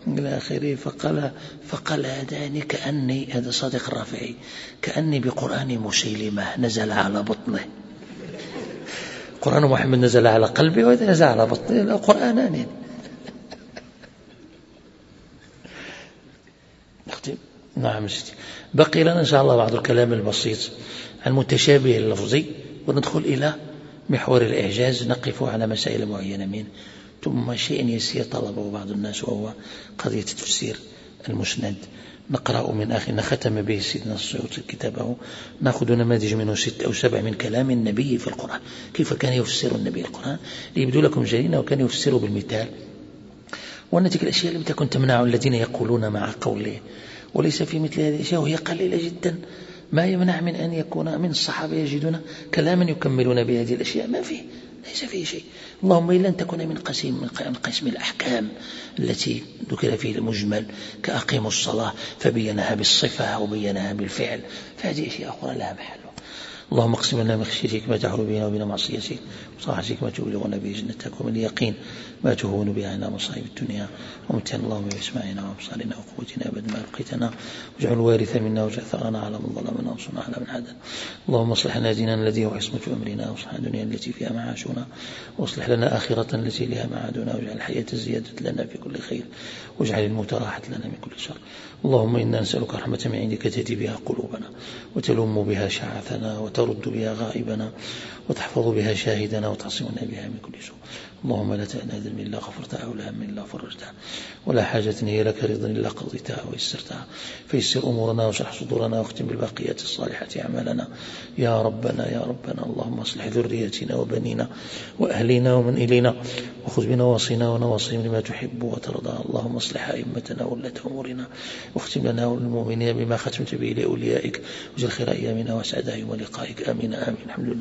إلى آخره فقال فقال هذاني كأني هذا صادق الرافعي كأني بقرآن مسيلمة نزل على بطنه. قرآن محمد نزل على قلبي وإذا نزل على بطنه قرآنان نعم سيدي. بقي لنا إن شاء الله بعض الكلام البسيط المتشابه اللفظي وندخل إلى محور الإعجاز نقف على مسائل معينة منه ثم شيء يسير طلبه بعض الناس وهو قضية تفسير المسند. نقرأ من آخر ختم به سيدنا السيوطي كتابه. نأخذ نماذج منه ست أو سبع من كلام النبي في القرآن. كيف كان يفسر النبي القرآن؟ ليبدو لكم جليلا وكان يفسره بالمثال. وأن تلك الأشياء لم تكن تمنع الذين يقولون مع قوله. وليس في مثل هذه الأشياء وهي قليلة جدا. ما يمنع من أن يكون من الصحابة يجدون كلاما يكملون بهذه الأشياء؟ ما فيه. ليس فيه شيء. اللهم إلا أن تكون من قسم من قسم الأحكام التي ذكر فيه المجمل كأقيموا الصلاة فبينها بالصفة وبينها بالفعل. فهذه أشياء أخرى لا محل. اللهم اقسم لنا من خشيتك ما تحول بيننا وبين معصيتك وطاعتك ما تبلغنا به جنتك ومن اليقين ما تهون به علينا مصائب الدنيا ومتعنا اللهم بإسماعنا وأبصارنا وقوتنا أبدا ما أبقيتنا واجعل الوارث منا واجعل ثأرنا على من ظلمنا وانصرنا على من عادنا اللهم اصلح لنا ديننا الذي هو عصمة أمرنا واصلح الدنيا التي فيها معاشنا واصلح لنا آخرة التي لها معادنا واجعل الحياة زيادة لنا في كل خير واجعل الموت راحة لنا من كل شر. اللهم إنا نسألك رحمة من عندك تهدي بها قلوبنا وتلم بها شعثنا ترد بها غائبنا وتحفظ بها شاهدنا وتعصمنا بها من كل سوء. اللهم لا تأنا ذنب إلا غفرتها ولا هم إلا فرجتها ولا حاجة هي لك رضا إلا قضيتها ويسرتها. فيسر أمورنا واشرح صدورنا واختم بالباقيات الصالحات أعمالنا. يا ربنا يا ربنا اللهم اصلح ذريتنا وبنينا وأهلنا ومن إلينا وخذ بنواصينا ونواصيهم لما تحب وترضى. اللهم اصلح أئمتنا ولاة أمورنا واختم لنا وللمؤمنين بما ختمت به لأوليائك وجل خير أيامنا وأسعد يوم لقائك. آمين آمين. الحمد لله.